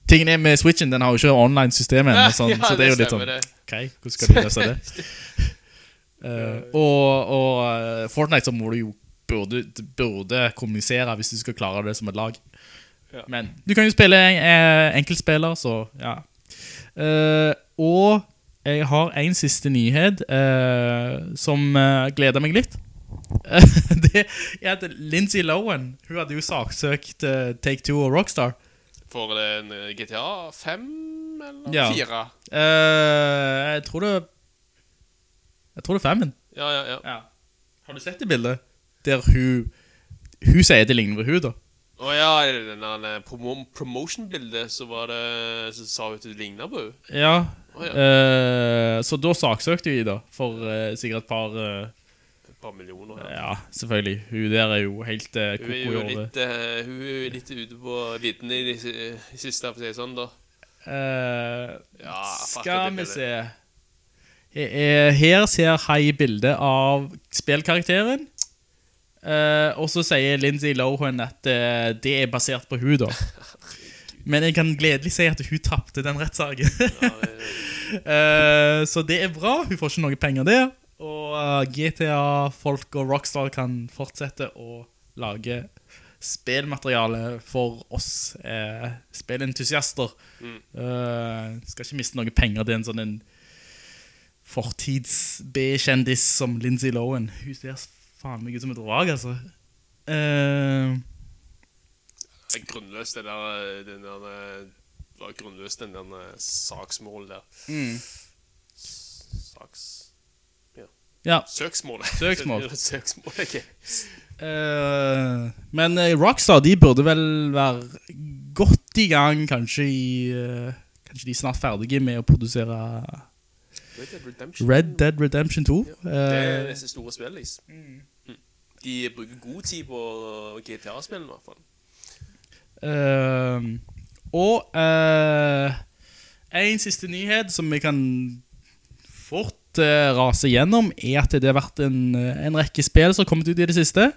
Speaker 5: Tingen er med Switchen, den har jo ikke online-system ennå, sånn,
Speaker 6: ja,
Speaker 5: så det er jo litt sånn. Ok, hvordan skal du løse det? *laughs* Eh, og og eh, Fortnite så må du jo burde, burde kommunisere hvis du skal klare det som et lag.
Speaker 6: Ja.
Speaker 5: Men du kan jo spille en, enkeltspiller, så ja. Uh, og jeg har en siste nyhet uh, som eh, gleder meg litt. *laughs* det er at Lindsay Lohan Hun hadde jo saksøkt eh, Take Two og Rockstar.
Speaker 6: For en eh, GTA 5 eller
Speaker 5: Ja.
Speaker 6: 4?
Speaker 5: Eh, jeg tror det Jeg tror det er femmen.
Speaker 6: Ja, ja, ja.
Speaker 5: Ja. Har du sett det bildet? Der hun Hun sier det ligner på hun da.
Speaker 6: Å ja, i denne prom promotion-bildet så var det Så sa hun at det lignet på hun.
Speaker 5: Ja.
Speaker 6: oh, ja.
Speaker 5: Uh, så da saksøkte vi da, for uh, sikkert et par
Speaker 6: Uh, par millioner. her.
Speaker 5: Ja, selvfølgelig. Hun der er jo helt uh, koko i
Speaker 6: jo litt, uh, hun er jo litt ute på vidden i de i siste, for å si det sånn, da.
Speaker 5: Uh,
Speaker 6: Ja,
Speaker 5: skal vi se Eh, Her ser Hai bildet av spillkarakteren. Eh, og så sier Lindsay Lohan at eh, det er basert på hun da. *laughs* Men jeg kan gledelig si at hun tappte den rettssaken. *laughs* Eh, så det er bra. Hun får ikke noe penger der. Og uh, GTA-folk og Rockstar kan fortsette å lage spillmateriale for oss eh, spillentusiaster. Eh, skal ikke miste noe penger til en sånn en fortids-B-kjendis som Lindsay Lohan. Hun ser faen meg ut som et drag, altså. Uh,
Speaker 6: Det er grunnløst, det der, den der eh, var grunnløst, den der saksmålet der. der. Saks...
Speaker 5: ja.
Speaker 6: Søksmål.
Speaker 5: Søksmål. *laughs*
Speaker 6: Søksmål, okay.
Speaker 5: uh, men eh, Rockstar, de burde vel være godt i gang, kanskje i... Uh, kanskje de er snart ferdige med å produsere
Speaker 6: Red Dead Redemption.
Speaker 5: Red Dead Redemption 2.
Speaker 6: Det er
Speaker 5: Eh,
Speaker 6: disse store spillene. liksom. Mm. De bruker god tid på GTA-spillene, i hvert fall.
Speaker 5: Uh, og uh, en siste nyhet som vi kan fort uh, rase gjennom, er at det har vært en, eh, en rekke spill som har kommet ut i det siste,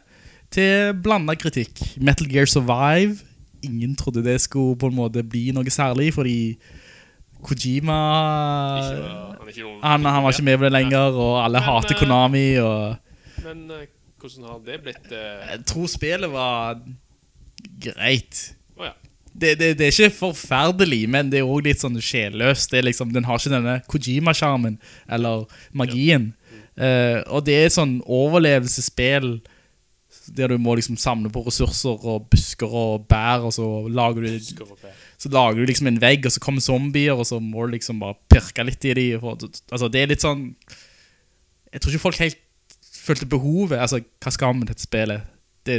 Speaker 5: til blandet kritikk. Metal Gear Survive, ingen trodde det skulle på en måte bli noe særlig, fordi Kojima...
Speaker 6: Ikke, han, ikke noen,
Speaker 5: Han, han var ikke med på det lenger, og alle
Speaker 6: Men,
Speaker 5: hater
Speaker 6: eh,
Speaker 5: Konami, og
Speaker 6: Men eh, hvordan har det blitt? Uh...
Speaker 5: jeg tror spillet var greit.
Speaker 6: Oh, ja.
Speaker 5: Det, det, det er ikke forferdelig, men det er også litt sånn sjelløst. Liksom, den har ikke denne Kojima-charmen, eller magien. Eh, og det er sånn overlevelsesspill, der du må liksom samle på ressurser og busker og bær, og så lager du,
Speaker 6: Busker og be.
Speaker 5: Så lager du liksom en vegg, og så kommer zombier, og så må du liksom bare pirke litt i de. For, altså, det er litt sånn... Jeg tror ikke folk helt følte behovet, altså, hva skal man dette spillet? Det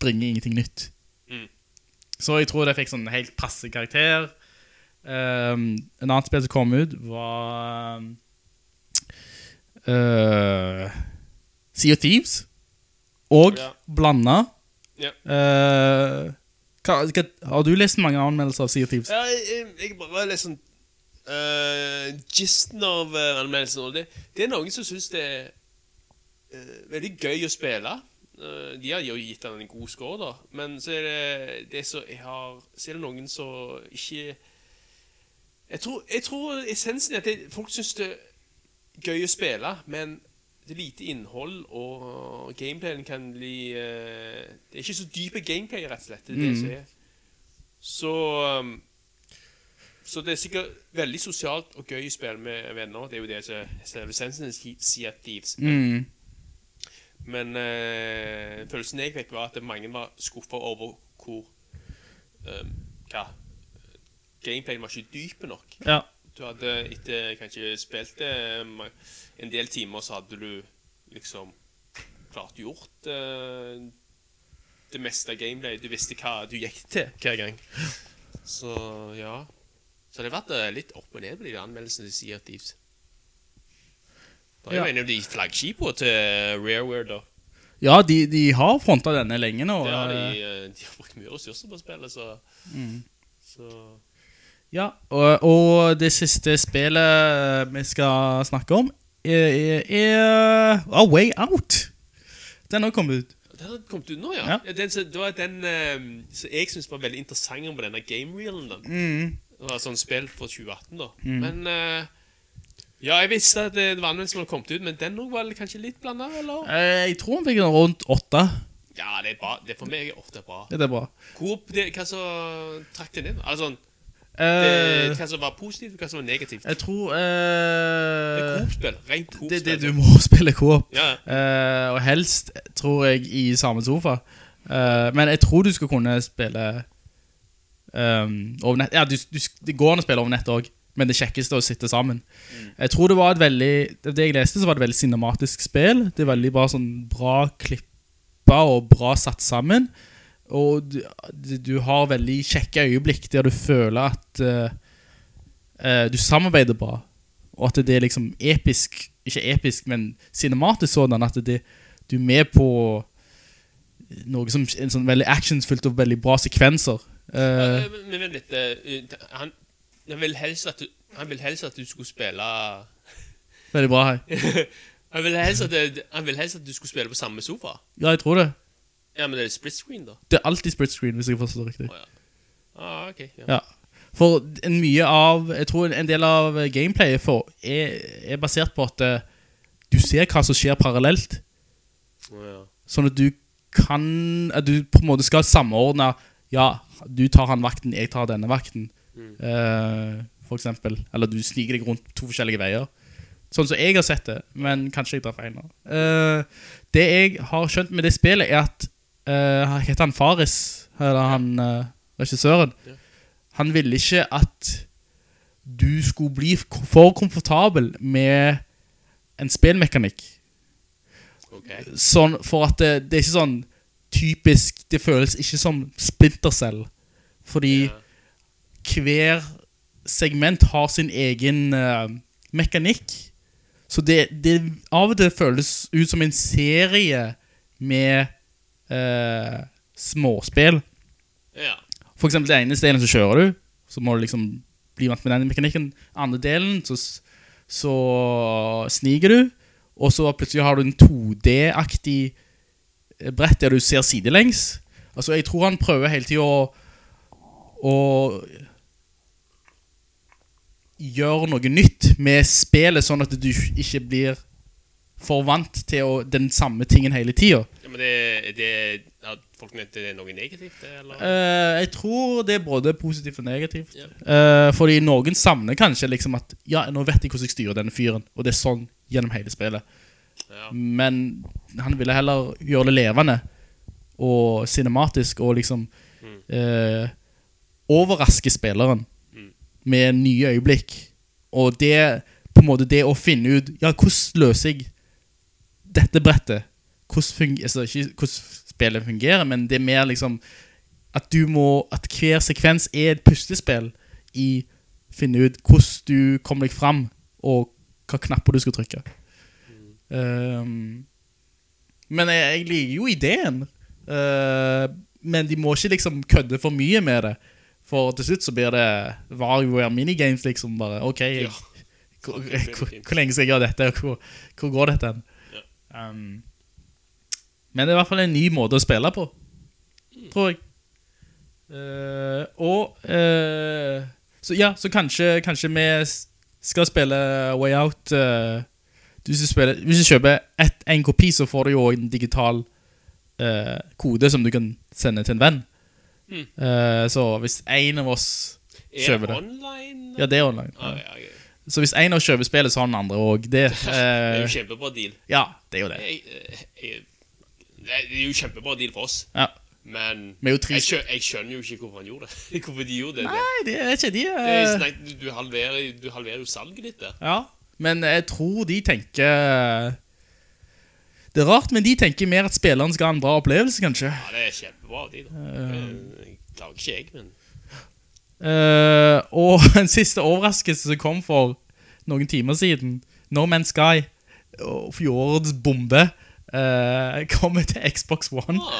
Speaker 5: bringer ingenting nytt.
Speaker 6: Mm.
Speaker 5: Så jeg tror det fikk sånn helt passe karakter. Um, en annen spill som kom ut var uh, Sea of Thieves. Og
Speaker 6: Ja.
Speaker 5: blanda.
Speaker 6: Ja.
Speaker 5: Uh, hva, hva, har du lest mange anmeldelser av Sea Thieves?
Speaker 6: Ja, jeg, jeg bare lest sånn uh, Gisten av uh, anmeldelsen det, det er noen som syns det er uh, veldig gøy å spille. uh, de har jo gitt den en god score, da. Men så er det, det så, jeg har, så er det noen som ikke Jeg tror, jeg tror essensen er at det, folk syns det er gøy å spille, men lite innhold, og gameplayen kan bli uh, Det er ikke så dype gameplay, rett og slett. Det er det som er. Så um, Så det er sikkert veldig sosialt og gøy å spille med venner. Det er jo det som er essensen i Sea of Thieves.
Speaker 5: Mm.
Speaker 6: Men eh, følelsen jeg fikk, var at mange var skuffa over hvor um, Hva Gameplayen var ikke dyp nok.
Speaker 5: Ja.
Speaker 6: Du hadde etter kanskje spilt det um, en del timer, så hadde du liksom klart gjort uh, det meste av gameplay. Du visste hva du gikk til hver gang. Så ja. Så det har vært eh, litt opp og ned på de anmeldelsene til Sea of Thieves. Det er jo
Speaker 5: Ja.
Speaker 6: en av de flaggskipene til Rareware, da.
Speaker 5: Ja, de, de har frontet denne lenge nå.
Speaker 6: Det har de,
Speaker 5: eh,
Speaker 6: eh, de har brukt mye ressurser på spillet, så Så
Speaker 5: Ja, og, og det siste spillet vi skal snakke om er, er, er A Way Out. Den har kommet ut.
Speaker 6: Den har kommet ut nå, ja.
Speaker 5: Ja.
Speaker 6: Ja, Den, det var den eh, som jeg syns var veldig interessant på denne gamereelen.
Speaker 5: Mm.
Speaker 6: Det var sånn spill fra 2018, da. Men eh, Ja, jeg visste at det var anmeldelsen som hadde kommet ut, men den var kanskje litt blanda, eller?
Speaker 5: Eh, Jeg tror han fikk den rundt åtte.
Speaker 6: Ja, det er bra. Det er for meg ofte bra.
Speaker 5: Det er bra.
Speaker 6: Hvor, det, hva så trakk den inn? Altså,
Speaker 5: Eh,
Speaker 6: det, hva som var positivt, og hva som var negativt?
Speaker 5: jeg tror
Speaker 6: Det er Coop-spill. Rent
Speaker 5: det,
Speaker 6: Coop-spill.
Speaker 5: det, Du må *laughs* spille Coop.
Speaker 6: Ja.
Speaker 5: Uh, og helst, tror jeg, i samme sofa. Eh, men jeg tror du skal kunne spille um, over nett. Ja, du, du, det går an å spille over nett òg, men det kjekkeste er å sitte sammen. Jeg tror det var et veldig Det jeg leste, så var det et veldig cinematisk spill. Det er veldig bra sånn bra klippa og bra satt sammen. Og du, du har veldig kjekke øyeblikk der du føler at eh, du samarbeider bra. Og at det er liksom episk Ikke episk, men cinematisk sådan. At det, du er med på noe som en sånn veldig actionsfullt og veldig bra sekvenser.
Speaker 6: Uh, men- vent litt. han, han, vil helst at du, han vil helst at du skulle spille
Speaker 5: veldig bra her. *laughs*
Speaker 6: han, vil helst at han vil helst at du skulle spille på samme sofa.
Speaker 5: Ja, jeg tror det.
Speaker 6: Ja, men det er split screen, da.
Speaker 5: Det er alltid split screen, hvis jeg forstår det riktig.
Speaker 6: Ah, ok. Ja.
Speaker 5: Ja. For en mye av Jeg tror en del av gameplayet for er, er basert på at eh, du ser hva som skjer parallelt.
Speaker 6: Oh, ja.
Speaker 5: Sånn at du kan At du på en måte skal samordne Ja, du tar han vakten, jeg tar denne vakten. eh, for eksempel. Eller du sniker deg rundt to forskjellige veier. Sånn som jeg har sett det, men kanskje jeg tar feil nå. Uh, det jeg har skjønt med det spillet, er at uh, Heter han Faris? Eller han uh, regissøren? Han ville ikke at du skulle bli for komfortabel med en spillmekanikk.
Speaker 6: Okay.
Speaker 5: Sånn for at det, det er ikke sånn typisk Det føles ikke som Splinter Cell. Fordi hver segment har sin egen uh, mekanikk. Så det, det av og til føles ut som en serie med eh, småspill.
Speaker 6: Ja.
Speaker 5: For eksempel den ene delen så kjører du, så må du liksom bli vant med den mekanikken. Andre delen så, så sniger du, og så plutselig har du en 2D-aktig brett der du ser sidelengs. Altså, jeg tror han prøver hele tiden å, å gjøre noe nytt med spillet, sånn at du ikke blir for vant til å, den samme tingen hele tiden.
Speaker 6: Ja men det, det Har folk ment det noe negativt, eller?
Speaker 5: Uh, jeg tror det er både positivt og negativt. Eh, fordi noen savner kanskje liksom at Ja, nå vet jeg hvordan jeg styrer denne fyren, og det er sånn gjennom hele spillet.
Speaker 6: Ja.
Speaker 5: Men han ville heller gjøre det levende og cinematisk og liksom eh, overraske spilleren med nye øyeblikk. Og det på en måte det å finne ut Ja, hvordan løser jeg dette brettet? Hvordan, altså, ikke hvordan spillet fungerer, men det er mer liksom at du må At hver sekvens er et puslespill i finne ut hvordan du kommer deg fram, og hva knapper du skal trykke. Um, men jeg, jeg liker jo ideen. Uh, men de må ikke liksom kødde for mye med det. For til slutt så blir det WarioWare minigames, liksom. bare Ok, jeg, hvor, hvor, hvor lenge skal jeg gjøre dette, og hvor, hvor går dette hen? Um, men det er i hvert fall en ny måte å spille på, tror jeg. Uh, og uh, Så ja, så kanskje, kanskje vi skal spille Way Out Uh, du, spiller, hvis du kjøper et, en kopi, så får du jo en digital kode som du kan sende til en venn. Eh, så hvis en av oss
Speaker 6: Er
Speaker 5: kjøper
Speaker 6: det
Speaker 5: det
Speaker 6: online?
Speaker 5: Ja, det er online.
Speaker 6: Ah, ja.
Speaker 5: Så hvis en av oss kjøper spillet, så har den andre òg det. *laughs*
Speaker 6: Det er jo kjempebra deal.
Speaker 5: ja, det er jo det.
Speaker 6: Jeg, jeg, det er jo kjempebra deal for oss.
Speaker 5: Ja.
Speaker 6: Men jeg, skjø, jeg skjønner jo ikke hvorfor han gjorde det. *laughs* hvorfor de gjorde det.
Speaker 5: Nei, det er ikke de.
Speaker 6: det er,
Speaker 5: eh,
Speaker 6: sånn du, halverer, du halverer jo salget ditt der.
Speaker 5: Ja, men jeg tror de tenker Det er rart, men de tenker mer at spilleren skal ha en bra opplevelse, kanskje.
Speaker 6: Ja, det er kjempebra av de da. Uh... Jeg klager ikke jeg, men
Speaker 5: Uh, og *laughs* en siste overraskelse som kom for noen timer siden, No Man's Sky, fjorårets bombe, eh, *laughs* kommer til Xbox One. *laughs*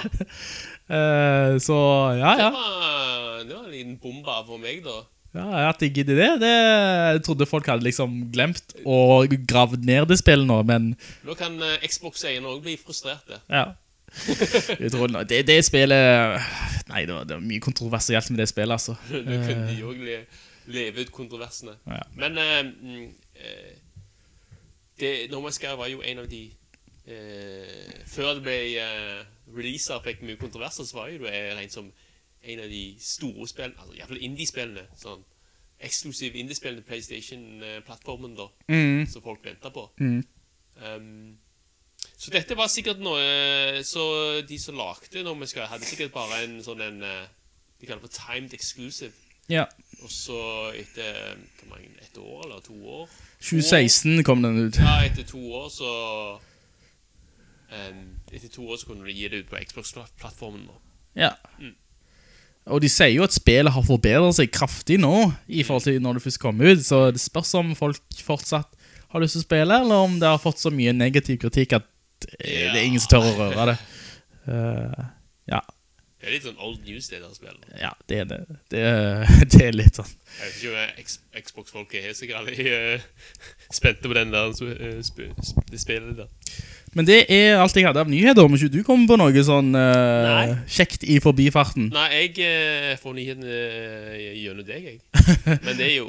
Speaker 5: Eh, så ja, ja.
Speaker 6: det, var, det var en liten bombe for meg, da.
Speaker 5: ja at de gidder det, det jeg trodde folk hadde liksom glemt og gravd ned det spillet nå, men
Speaker 6: Nå kan uh, Xbox-eierne òg bli frustrerte.
Speaker 5: ja. *laughs* jeg tror, Det, det spillet Nei, det var, det var mye kontroversielt med det spillet, altså.
Speaker 6: Nå kunne de òg le, leve ut kontroversene.
Speaker 5: Ja.
Speaker 6: Men eh, uh, eh, det, No Man's Sky var jo en av de eh, Før det ble eh, releasa og fikk mye kontroverser, så var jo det regnet som en av de store spillene, altså iallfall indie-spillene. Sånn eksklusiv indie-spillene PlayStation-plattformen, da, som folk venta på. Um, så dette var sikkert noe Så de som lagde når vi skal, hadde sikkert bare en sånn en eh, De kaller det for timed exclusive.
Speaker 5: Ja.
Speaker 6: Og så etter hvor mange, et år eller to år
Speaker 5: 2016 kom den ut.
Speaker 6: Ja, etter to år så em, Etter to år så kunne du gi det ut på Xbox-plattformen. Ja.
Speaker 5: Ja. Og de sier jo at spillet har forbedret seg kraftig nå, i forhold til når det først kom ut, så det spørs om folk fortsatt har lyst til å spille, eller om det har fått så mye negativ kritikk at ja. det er ingen som tør å røre det. Uh, ja.
Speaker 6: Det er litt sånn old news, det der spillet.
Speaker 5: ja, det er det. Det er, *laughs* det er litt sånn.
Speaker 6: Jeg vet ikke om Xbox-folk er sikkert alle uh, spente på den der uh, sp sp det spillet der.
Speaker 5: Men det er alt jeg hadde av nyheter, om ikke du kommer på noe sånn
Speaker 6: uh,
Speaker 5: kjekt i forbifarten.
Speaker 6: Nei, jeg uh, får nyhetene uh, gjennom deg, jeg. *laughs* Men det er jo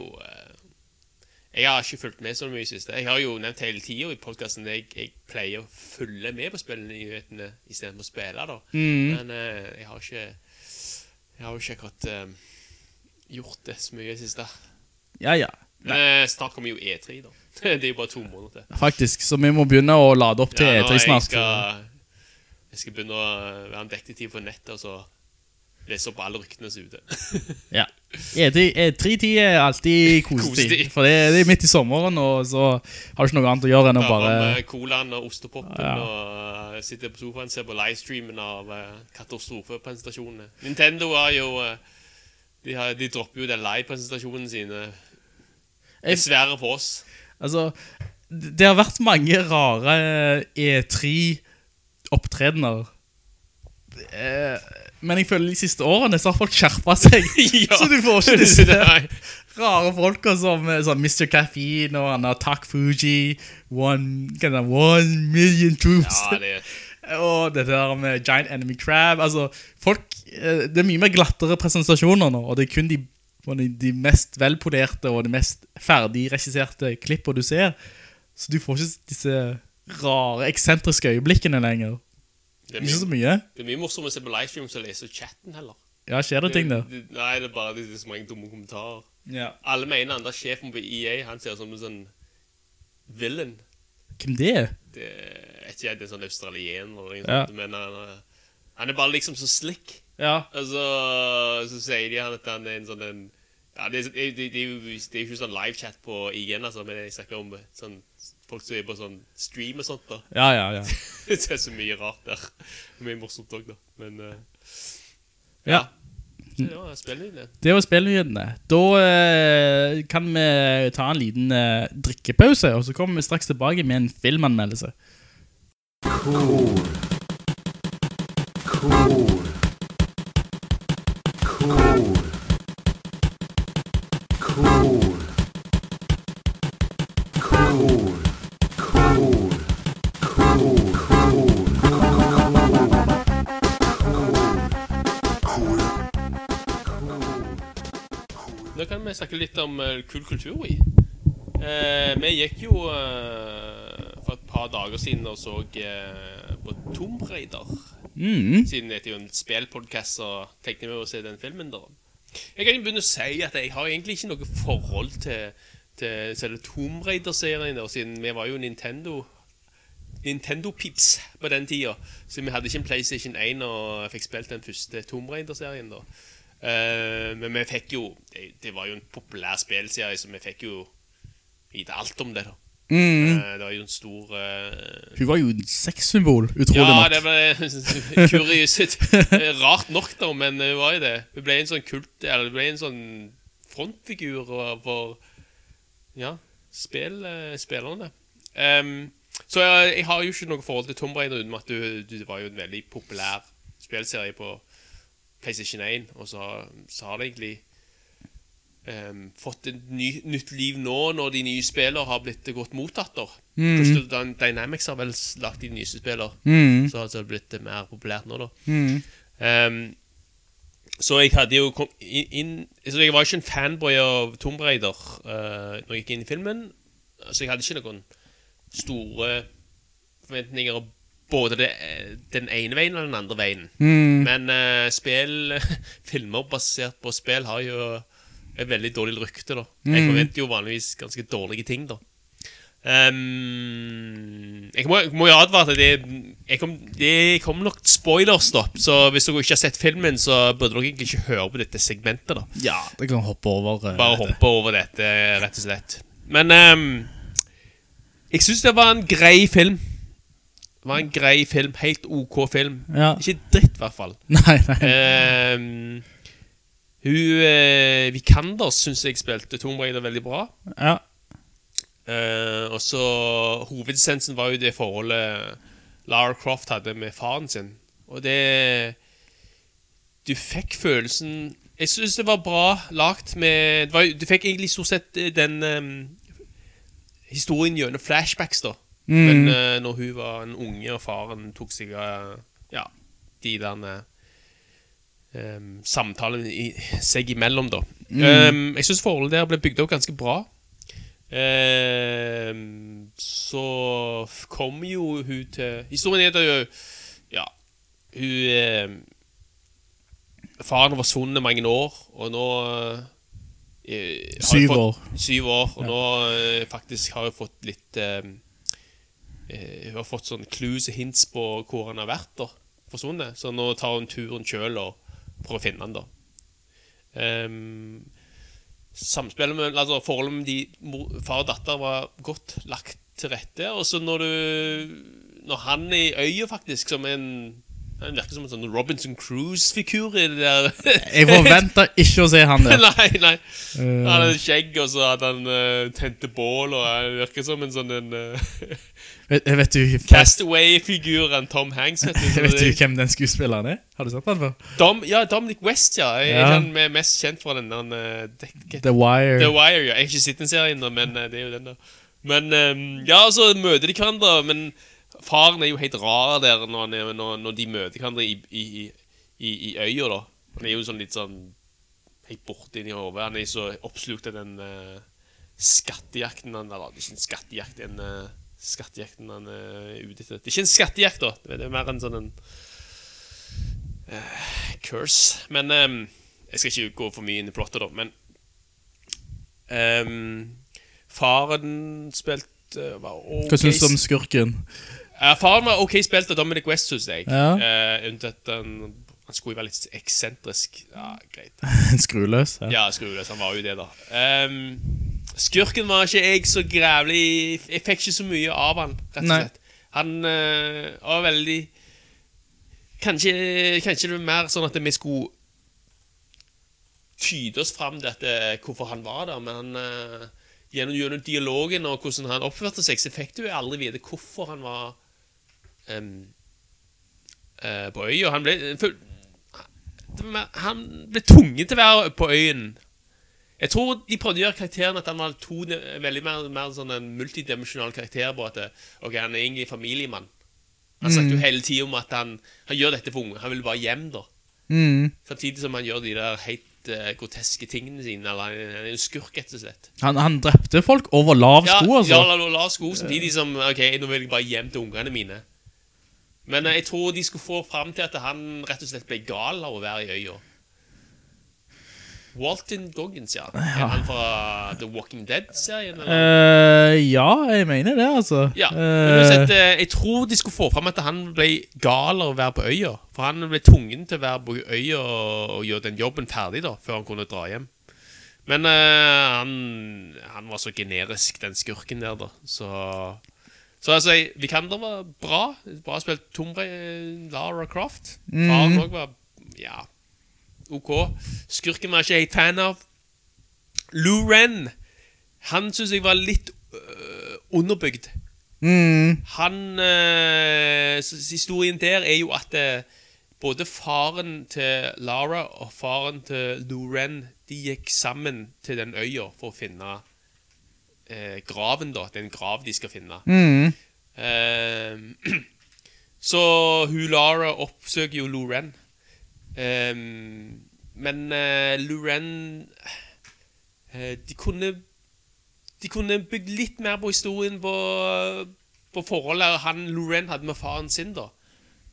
Speaker 6: Jeg har ikke fulgt med så mye i siste. Jeg har jo nevnt hele tida i podkasten jeg, jeg pleier å følge med på spillnyhetene istedenfor å spille, da. Men uh, jeg har ikke Jeg har jo ikke akkurat uh, gjort det så mye i siste.
Speaker 5: Ja, ja.
Speaker 6: Men uh, snart kommer jo E3, da. *laughs* Det er jo bare to måneder til.
Speaker 5: Faktisk, så vi må begynne å lade opp til
Speaker 6: Ja,
Speaker 5: E3 snart.
Speaker 6: Jeg skal, jeg skal begynne å være en detektiv på nettet og så lese opp alle ryktene som er ute. *laughs*
Speaker 5: Ja. E3 E3-tid er alltid kosetid, for det, det er midt i sommeren, og så har du ikke noe annet å gjøre enn å
Speaker 6: Tar
Speaker 5: bare...
Speaker 6: med colaen og ostepopen
Speaker 5: Ja.
Speaker 6: og sitte sitter på sofaen og ser på livestreamen av uh, katastrofepresentasjonene. Nintendo har jo de, har, de dropper jo den live-presentasjonen sine. Dessverre for oss.
Speaker 5: Altså, det har vært mange rare E3-opptredener. Eh, Men jeg føler de siste årene så har folk skjerpet seg. *laughs*
Speaker 6: Ja.
Speaker 5: Så du får ikke disse *laughs* rare folka som eh, sånn Mr. Caffeine og han har Tak Fuji, One, one Million Troops.
Speaker 6: Ja, det *laughs*
Speaker 5: Og det der med Giant Enemy Crab Altså, folk eh, Det er mye mer glattere presentasjoner nå Og det er kun de, de, de mest velpolerte Og de mest ferdig regisserte klipper du ser Så du får ikke disse rare, eksentriske øyeblikkene lenger
Speaker 6: Det er,
Speaker 5: Ikke så
Speaker 6: mye,
Speaker 5: mye
Speaker 6: det er mye morsomt å se på livestream som lese chatten heller.
Speaker 5: Ja, skjer det ting der
Speaker 6: Det- Nei, det er bare det er så mange dumme kommentarer.
Speaker 5: ja.
Speaker 6: Alle mener han der sjefen på EA, han ser som en sånn villain.
Speaker 5: Hvem det er?
Speaker 6: Det er ikke jeg, det er sånn australien eller noe
Speaker 5: Ja.
Speaker 6: sånt, men han, han er bare liksom så slick.
Speaker 5: Ja,
Speaker 6: Og så, så sier de han at han er en sånn en, Ja, det, det, det, det, er jo, det er jo ikke sånn livechat på IGN, altså, men jeg snakker om sånn folk som er på sånn stream og sånt. da.
Speaker 5: ja, ja, ja. *laughs*
Speaker 6: det er så mye rart der. Mye morsomt òg, da. Men uh,
Speaker 5: Ja,
Speaker 6: ja. det var spillnyhetene.
Speaker 5: det var spillnyhetene Da uh, kan vi ta en liten uh, drikkepause Og så kommer vi straks tilbake med en filmanmeldelse
Speaker 6: Nå kan vi snakke litt om eh, kul kultur, vi. Eh, vi gikk jo eh, for et par dager siden og så eh, på Tomb Raider.
Speaker 5: mm.
Speaker 6: Siden det er jo en spillpodcast, så tenkte vi å se den filmen da. Jeg kan begynne å si at jeg har egentlig ikke noe forhold til, til selve Tomb Raider-serien, siden vi var jo Nintendo Nintendo-pips på den tida. Så vi hadde ikke en PlayStation 1 og fikk spilt den første Tomb Raider-serien. da. Eh, men vi fikk jo det, det var jo en populær spillserie, så vi fikk jo vite alt om det. da.
Speaker 5: Mm.
Speaker 6: Eh, det var jo en stor uh...
Speaker 5: Hun var jo en sexsymbol, utrolig
Speaker 6: ja,
Speaker 5: nok
Speaker 6: det ble *laughs* kuriøst. Rart nok, da, men hun var jo det. Hun ble en sånn kult Eller hun ble en sånn frontfigur for Ja, spill, eh, spillerne. Um, så jeg, jeg har jo ikke noe forhold til Tomb Raider uten at du, du, det var jo en veldig populær spillserie på PlayStation 1, og så, så har det egentlig ehm, fått et ny, nytt liv nå når de nye spillene har blitt godt mottatt. da. Crystal Dynamics har vel lagt de nyeste spillene,
Speaker 5: Mm.
Speaker 6: så har det blitt mer populært nå, da.
Speaker 5: Mm.
Speaker 6: Um, så jeg hadde jo kom inn Så jeg var ikke en fanboy av Tomb Raider uh, når jeg gikk inn i filmen. Så jeg hadde ikke noen store forventninger både det, den ene veien og den andre veien.
Speaker 5: Mm.
Speaker 6: Men uh, spill *laughs* filmer basert på spill har jo et veldig dårlig rykte, da. Jeg
Speaker 5: Mm.
Speaker 6: forventer jo vanligvis ganske dårlige ting, da. Um, jeg må, må jo advare til det jeg kom, Det kommer nok spoilers, da. Så hvis dere ikke har sett filmen, så burde dere egentlig ikke høre på dette segmentet, da.
Speaker 5: Ja, det kan hoppe over. uh,
Speaker 6: Bare
Speaker 5: dette.
Speaker 6: hoppe over dette, rett og slett. Men um, jeg syns det var en grei film. Det var en grei film. Helt OK film.
Speaker 5: Ja.
Speaker 6: Ikke dritt, i hvert fall. *laughs*
Speaker 5: Nei, nei.
Speaker 6: Ehm, hun eh, Vikander syns jeg spilte Tomb Raider veldig bra.
Speaker 5: Ja.
Speaker 6: Eh, og så Hovedessensen var jo det forholdet Lara Croft hadde med faren sin. Og det Du fikk følelsen Jeg syns det var bra lagt med det var, Du fikk egentlig stort sett eh, den um, historien gjennom flashbacks, da.
Speaker 5: Mm.
Speaker 6: Men uh, når hun var en unge, og faren tok seg av ja, de der um, samtalen i, seg imellom, da. Um, jeg syns forholdet der ble bygd opp ganske bra. Um, så kom jo hun til Historien er da jo Ja, hun Faren har forsvunnet mange år, og nå eh,
Speaker 5: Syv
Speaker 6: fått-
Speaker 5: år.
Speaker 6: Syv år, og nå uh, faktisk har hun fått litt eh, Hun har fått sånn clues og hints på hvor han har vært da, forsvunnet. Så nå tar hun turen sjøl og prøver å finne han da. Um, samspillet med, altså Forholdet de, far og datter var godt lagt til rette. Og så når du Når han er i øya, faktisk, som en Han virker som en sånn Robinson Cruise-figur i det der
Speaker 5: Jeg forventer ikke å se han der. *laughs*
Speaker 6: nei, nei.
Speaker 5: Eh,
Speaker 6: Han hadde skjegg, og så hadde han uh, tente bål, og han virker som en sånn en uh,
Speaker 5: vet, vet, du,
Speaker 6: Castaway-figuren Tom Hanks. Vet du, *laughs*
Speaker 5: vet du hvem den skuespilleren er? Har du sett den før?
Speaker 6: Dom, ja, Dominic West, ja. Jeg,
Speaker 5: Ja.
Speaker 6: Han er mest kjent fra den der uh, The,
Speaker 5: The Wire.
Speaker 6: The Wire. ja. Jeg har ikke sett den serien, men uh, det er jo den, da. Men um, ja, så møter de hverandre, men faren er jo helt rar der når, er, når, når de møter hverandre i, i, i, i øya, da. Han er jo sånn litt sånn helt borte inni hodet. Han er så oppslukt av den uh, skattejakten han Eller er ikke en skattejakt, en uh, skattejakten han er ute etter. Det er ikke en skattejakt, da. Det er mer en sånn en uh, curse. Men um, jeg skal ikke gå for mye inn i plottet, da. Men um, faren spilte var ok.
Speaker 5: Hva syns du om skurken?
Speaker 6: Uh, faren var ok spilt av Dominic West, syns jeg.
Speaker 5: Ja.
Speaker 6: Eh, unntatt han, han skulle jo være litt eksentrisk. Ja, greit. *laughs*
Speaker 5: Skruløs? Ja.
Speaker 6: Ja, skrueløs. Han var jo det, da. Ehm, skurken var ikke jeg så grævlig Jeg fikk ikke så mye av han, rett og slett. Han eh, var veldig Kanskje, kanskje det var mer sånn at vi skulle tyde oss fram dette, eh, hvorfor han var der, men han eh, gjennom, gjennom dialogen og hvordan han oppførte seg, så fikk du aldri vite hvorfor han var eh, på øya. Han ble Han ble tvunget til å være på øyen. Jeg tror de prøvde å gjøre karakteren at han var to, veldig mer, mer sånn en multidimensjonal karakter på at eh, Ok, han er egentlig familiemann. Han snakket jo hele tiden om at han, han gjør dette for unge. Han vil bare hjem, da.
Speaker 5: Mm.
Speaker 6: Samtidig som han gjør de der helt uh, groteske tingene sine. Eller han er en skurk, rett og slett.
Speaker 5: Han, han drepte folk over lav
Speaker 6: Ja,
Speaker 5: sko, altså.
Speaker 6: ja lav la, la sko samtidig som Ok, nå vil jeg bare hjem til ungene mine. Men eh, jeg tror de skulle få fram til at han rett og slett ble gal av å være i øya. Walton Goggins, ja. Er han fra The Walking Dead-serien?
Speaker 5: Eh, ja, jeg mener det, altså.
Speaker 6: Ja,
Speaker 5: Eh,
Speaker 6: uansett, eh, jeg tror de skulle få fram at han ble gal av å være på øya. For han ble tvungen til å være på øya og, og gjøre den jobben ferdig da, før han kunne dra hjem. Men uh, han, han var så generisk, den skurken der, da. Så, så altså, Vikander var bra. Bra spilt Tomre Lara Croft. Faren òg var ja, OK. Skurken var ikke helt fan av. Lou Ren, han syns jeg var litt øh, underbygd.
Speaker 5: mm,
Speaker 6: Han øh, Historien der er jo at øh, både faren til Lara og faren til Lou Ren De gikk sammen til den øya for å finne eh, graven, da. Det er en grav de skal finne. Eh, *clears throat* så hun Lara oppsøker jo Loren. Eh, men uh, Luren uh, De kunne De kunne bygd litt mer på historien på, på forholdet han Luren hadde med faren sin, da.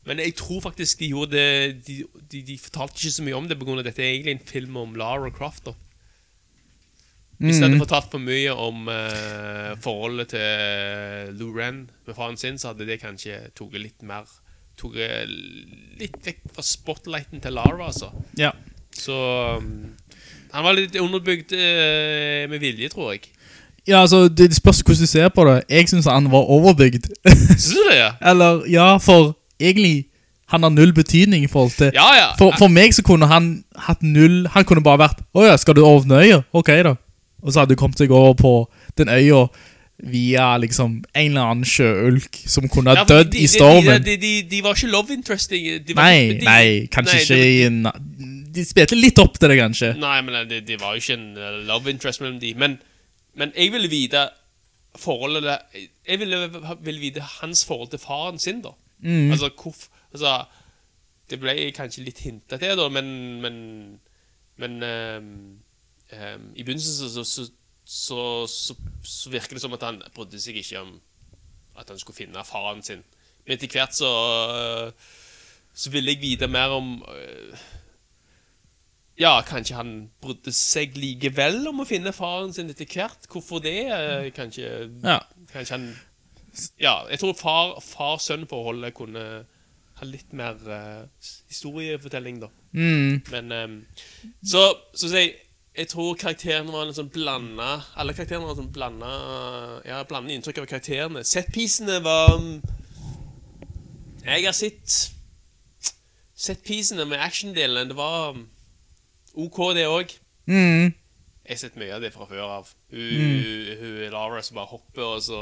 Speaker 6: Men jeg tror faktisk de gjorde det De, de, de fortalte ikke så mye om det pga. dette er egentlig en film om Lara Croft. da Hvis de hadde fortalt for mye om uh, forholdet til Lou Ren med faren sin, så hadde det kanskje tatt litt mer Tatt litt vekk fra spotlighten til Lara, altså.
Speaker 5: Ja.
Speaker 6: Så um, han var litt underbygd eh, med vilje, tror jeg.
Speaker 5: Ja, altså, det spørs hvordan du ser på det. Jeg synes han var overbygd. *laughs*
Speaker 6: Syns du det? ja?
Speaker 5: Eller, ja, for egentlig, han har null betydning i forhold til...
Speaker 6: Ja, ja.
Speaker 5: For, for meg så kunne han hatt null... Han kunne bare vært, åja, skal du åpne øya? Ok da. Og så hadde du kommet deg over på den øya via liksom en eller annen sjøulk som kunne ha
Speaker 6: Ja,
Speaker 5: dødd
Speaker 6: de-
Speaker 5: i stormen.
Speaker 6: De, de, de, var ikke love interesting. Var
Speaker 5: nei,
Speaker 6: ikke, de,
Speaker 5: nei, kanskje
Speaker 6: nei,
Speaker 5: ikke
Speaker 6: det-
Speaker 5: i. De spilte litt opp til det, kanskje.
Speaker 6: Nei, men det, var jo ikke en uh, love interest mellom de. Men, men jeg ville vite forholdet der- Jeg ville, ville vite hans forhold til faren sin, da.
Speaker 5: Mm.
Speaker 6: Altså, hvorf, altså Det ble kanskje litt hinta til, da, men Men, men um, um, I begynnelsen så, så, så, så, så, virker det som at han brydde seg ikke om at han skulle finne faren sin. Men etter hvert så Så ville jeg vite mer om øh, ja, kanskje han brydde seg likevel om å finne faren sin etter hvert. Hvorfor det? Eh, Kanskje,
Speaker 5: Ja.
Speaker 6: kanskje han Ja, jeg tror far- far-sønn-forholdet kunne ha litt mer uh, historiefortelling, da.
Speaker 5: Mm.
Speaker 6: Men um, Så, så sier si Jeg tror karakterene var litt sånn blanda Alle karakterene var sånn blanda Ja, blanda inntrykk av karakterene. Setpisene var mm, Jeg har sett setpisene med actiondelen. Det var mm, OK, det òg.
Speaker 5: Mm.
Speaker 6: Jeg har sett mye av det fra før av. Hun, hun Lara som bare hopper, og så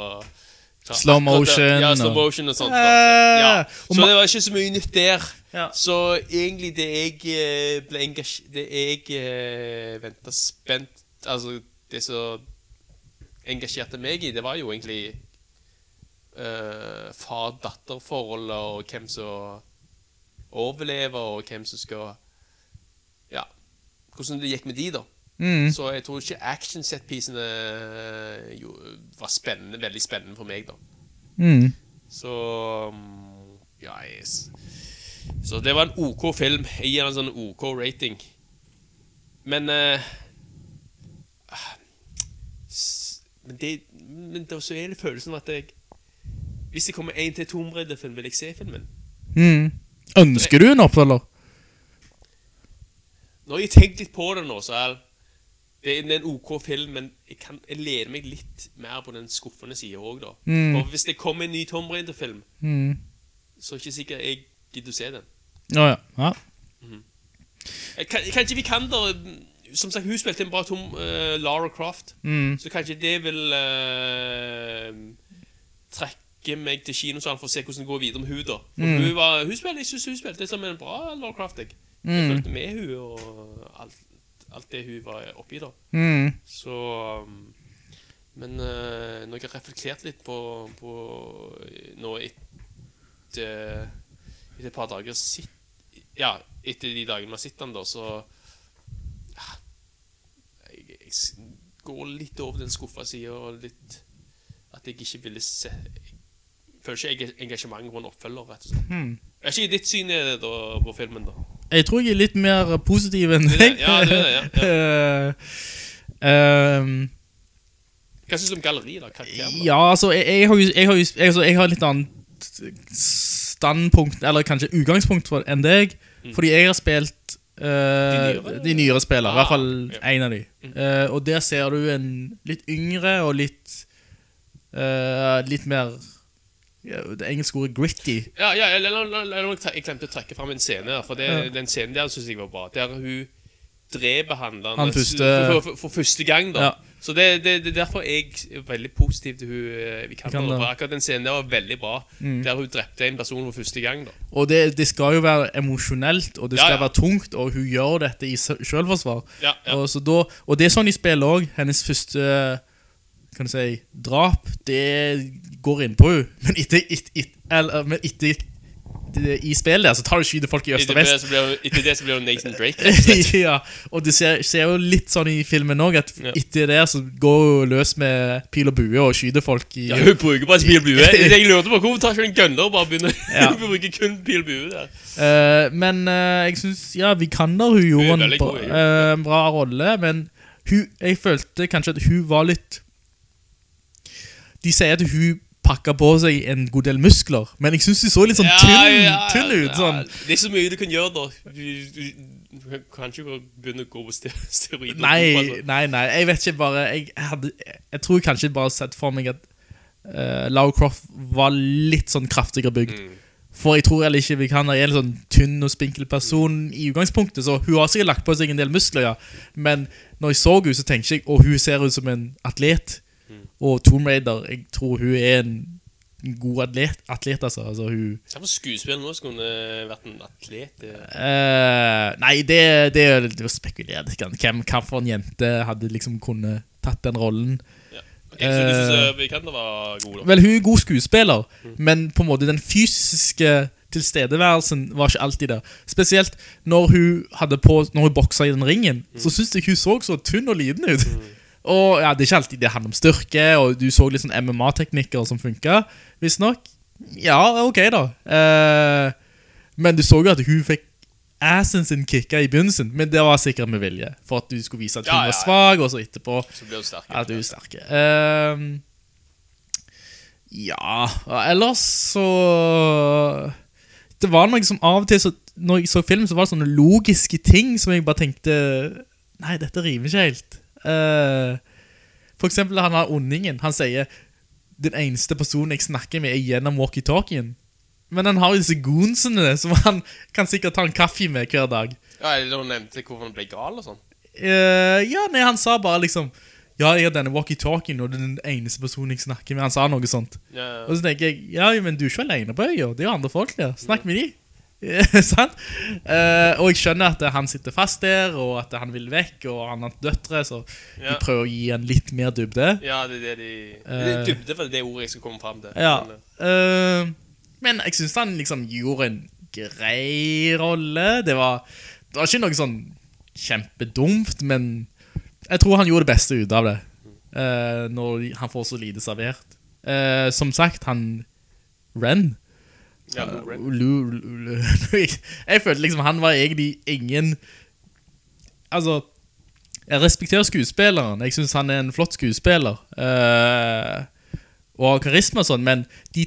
Speaker 5: Slow motion
Speaker 6: Ja, slow motion og sånt.
Speaker 5: Eh,
Speaker 6: Ja. Så det var ikke så mye nytt der. Så egentlig det jeg eh, ble engasj... Det jeg uh, venta spent Altså, det som engasjerte meg i, det var jo egentlig uh, far-datter-forholdet, og hvem som overlever, og hvem som skal Ja, hvordan det gikk med de, da.
Speaker 5: Mm.
Speaker 6: Så jeg tror ikke action-set-piecene eh, var spennende, veldig spennende for meg, da.
Speaker 5: Mm.
Speaker 6: Så mm, Ja, yes. Så det var en OK film. Jeg gir en sånn OK rating. Men ah, Men det Men så er det følelsen av at jeg Hvis det kommer én til Tomb Raider-film, vil jeg se filmen.
Speaker 5: Mm. Ønsker du en oppfølger?
Speaker 6: Når jeg har tenkt litt på det nå, så er det er en OK film, men jeg, kan, jeg lener meg litt mer på den skuffende sida òg, da.
Speaker 5: Mm.
Speaker 6: For hvis det kommer en ny Tom Raider-film,
Speaker 5: Mm.
Speaker 6: så er det ikke sikkert jeg gidder å se den.
Speaker 5: Å ja. ja.
Speaker 6: Mm. kan- Kanskje vi kan da Som sagt, hun spilte en bra tom uh, Lara Croft.
Speaker 5: Mm.
Speaker 6: Så kanskje det vil uh, trekke meg til kinosalen for å se hvordan det går videre med hun da.
Speaker 5: Mm.
Speaker 6: hun, var, hun, spilte, jeg synes hun spilte som en bra Lara Croft. Jeg, jeg
Speaker 5: Mm.
Speaker 6: følte med hun og alt, alt det hun var oppi da.
Speaker 5: Mm.
Speaker 6: Så um, Men eh, når jeg har reflektert litt på, på Nå etter Etter et par dager sitt, Ja, etter de dagene vi har sett den, da, så ja, jeg, jeg går litt over den skuffa sida, og litt At jeg ikke ville se Jeg føler ikke eng- engasjement rundt oppfølger, rett og slett.
Speaker 5: Mm.
Speaker 6: Er ikke ditt syn er det da, på filmen, da?
Speaker 5: Jeg tror jeg er litt mer positiv enn deg.
Speaker 6: ja, det er det,
Speaker 5: ja. *laughs* ehm,
Speaker 6: Hva syns du om galleri, da? Karakter,
Speaker 5: ja, altså, jeg, jeg har jo jeg har, jo, altså, jeg har litt annet standpunkt, eller kanskje utgangspunkt for, enn deg. Fordi jeg har spilt uh,
Speaker 6: de, nyere?
Speaker 5: de nyere Ah, i
Speaker 6: Ah,
Speaker 5: hvert fall
Speaker 6: ja.
Speaker 5: en av de. Eh, og der ser du en litt yngre og litt uh, litt mer ja, Det engelske ordet gritty.
Speaker 6: Ja, ja eller, eller, jeg glemte å trekke fram en scene der, for det,
Speaker 5: Ja.
Speaker 6: den scenen der synes jeg var bra. Der hun dreper han da,
Speaker 5: Han
Speaker 6: når-
Speaker 5: første-
Speaker 6: for, for, for første gang. da
Speaker 5: Ja.
Speaker 6: Så det, det, det er derfor jeg er veldig positiv til hun eh, Vikander. For akkurat den scenen der var veldig bra.
Speaker 5: Mm.
Speaker 6: Der hun drepte en person for første gang. da
Speaker 5: Og det, det skal jo være emosjonelt, og det skal
Speaker 6: ja.
Speaker 5: være tungt, og hun gjør dette i selvforsvar.
Speaker 6: Ja, ja.
Speaker 5: Og, så da, og det er sånn i spillet òg. Hennes første kan du si, drap, det går inn på henne. Men etter, etter, etter, eller, men etter I spillet der så tar du skyter folk i øst og vest.
Speaker 6: etter det så blir hun Nathan Drake. *laughs*
Speaker 5: ja, og du ser, ser jo litt sånn i filmen òg, at
Speaker 6: Ja.
Speaker 5: etter det så går hun løs med pil og bue og skyter folk i
Speaker 6: Ja, hun bruker bare pil og bue. *laughs* Jeg lurte på hvorfor tar ikke en gunner og bare begynner
Speaker 5: Ja. *laughs*
Speaker 6: Hun bruker kun pil og bue der.
Speaker 5: Uh, men uh, jeg syns Ja, Vikander hun gjorde
Speaker 6: er
Speaker 5: en bra, en bra rolle, men hun, jeg følte kanskje at hun var litt De sier at hun pakka på seg en god del muskler, men jeg syns de så litt sånn tynn, tynn ut. Sånn.
Speaker 6: Det er så mye du kan gjøre, da. Du, du, kan ikke begynne å gå på ste- steroider.
Speaker 5: Nei, nei, nei. Jeg vet ikke bare Jeg, hadde, jeg tror kanskje bare sett for meg at uh, Lara Croft var litt sånn kraftigere bygd.
Speaker 6: Mm.
Speaker 5: For jeg tror heller ikke vi kan være en sånn tynn og spinkel person i utgangspunktet. Så hun har sikkert lagt på seg en del muskler, ja. Men når jeg så henne, så tenkte jeg Og hun ser ut som en atlet.
Speaker 6: Mm.
Speaker 5: Og Tomb Raider, jeg tror hun er en god atlet, atlet altså. altså hun,
Speaker 6: Hvorfor skuespiller nå skulle hun vært en atlet? Det-
Speaker 5: Eh, nei, det, det er jo spekulert. Hvem hva for en jente hadde liksom kunnet tatt den rollen?
Speaker 6: Jeg så du synes Vikander var god, da?
Speaker 5: Vel, hun er god skuespiller, men på en måte den fysiske tilstedeværelsen var ikke alltid der. Spesielt når hun hadde på Når hun boksa i den ringen, så synes jeg hun så så tynn og liten ut. Og ja, Det er ikke alltid det handler om styrke, og du så litt sånn MMA-teknikker som funka, visstnok. Ja, ok, da. Eh, men du så jo at hun fikk assen sin kicka i begynnelsen, men det var sikkert med vilje. For at du skulle vise at hun
Speaker 6: Ja, ja,
Speaker 5: var
Speaker 6: svag
Speaker 5: svak, og så etterpå
Speaker 6: Så blir hun sterke,
Speaker 5: at du er sterk. Ehm, ja Ellers så Det var noe som av og til så, Når jeg så film, så var det sånne logiske ting som jeg bare tenkte Nei, dette rimer ikke helt. Eh, for eksempel han har ondingen. Han sier den eneste personen jeg snakker med, er gjennom walkietalkien. Men han har jo disse goonsene som han kan sikkert ta en kaffe med hver dag.
Speaker 6: Ja, eller hun nevnte hvorfor han ble gal og sånn.
Speaker 5: Uh, ja, nei, han sa bare liksom Ja, jeg har denne walkie-talkien, og det er den eneste personen jeg snakker med. Han sa noe sånt.
Speaker 6: Ja, ja.
Speaker 5: Og så tenker jeg Ja, men du er ikke alene på øya. Det er jo andre folk der. Snakk med de. *laughs* Sant? Eh, og jeg skjønner at han sitter fast der, og at han vil vekk, og han har døtre, så
Speaker 6: Ja.
Speaker 5: de prøver å gi han litt mer dybde.
Speaker 6: Ja, det er det de
Speaker 5: Eh.
Speaker 6: Det er dybde for det ordet jeg skal komme fram til.
Speaker 5: Ja.
Speaker 6: Men, eh,
Speaker 5: eh, men jeg synes han liksom gjorde en grei rolle. Det var, det var ikke noe sånn kjempedumt, men jeg tror han gjorde det beste ut av det. eh, når han får så lite servert. Som sagt, han Ren
Speaker 6: ja, Lou
Speaker 5: Lu- Lu- Jeg følte liksom han var egentlig ingen Altså Jeg respekterer skuespilleren. Jeg synes han er en flott skuespiller. uh, og har karisma og sånn, men de,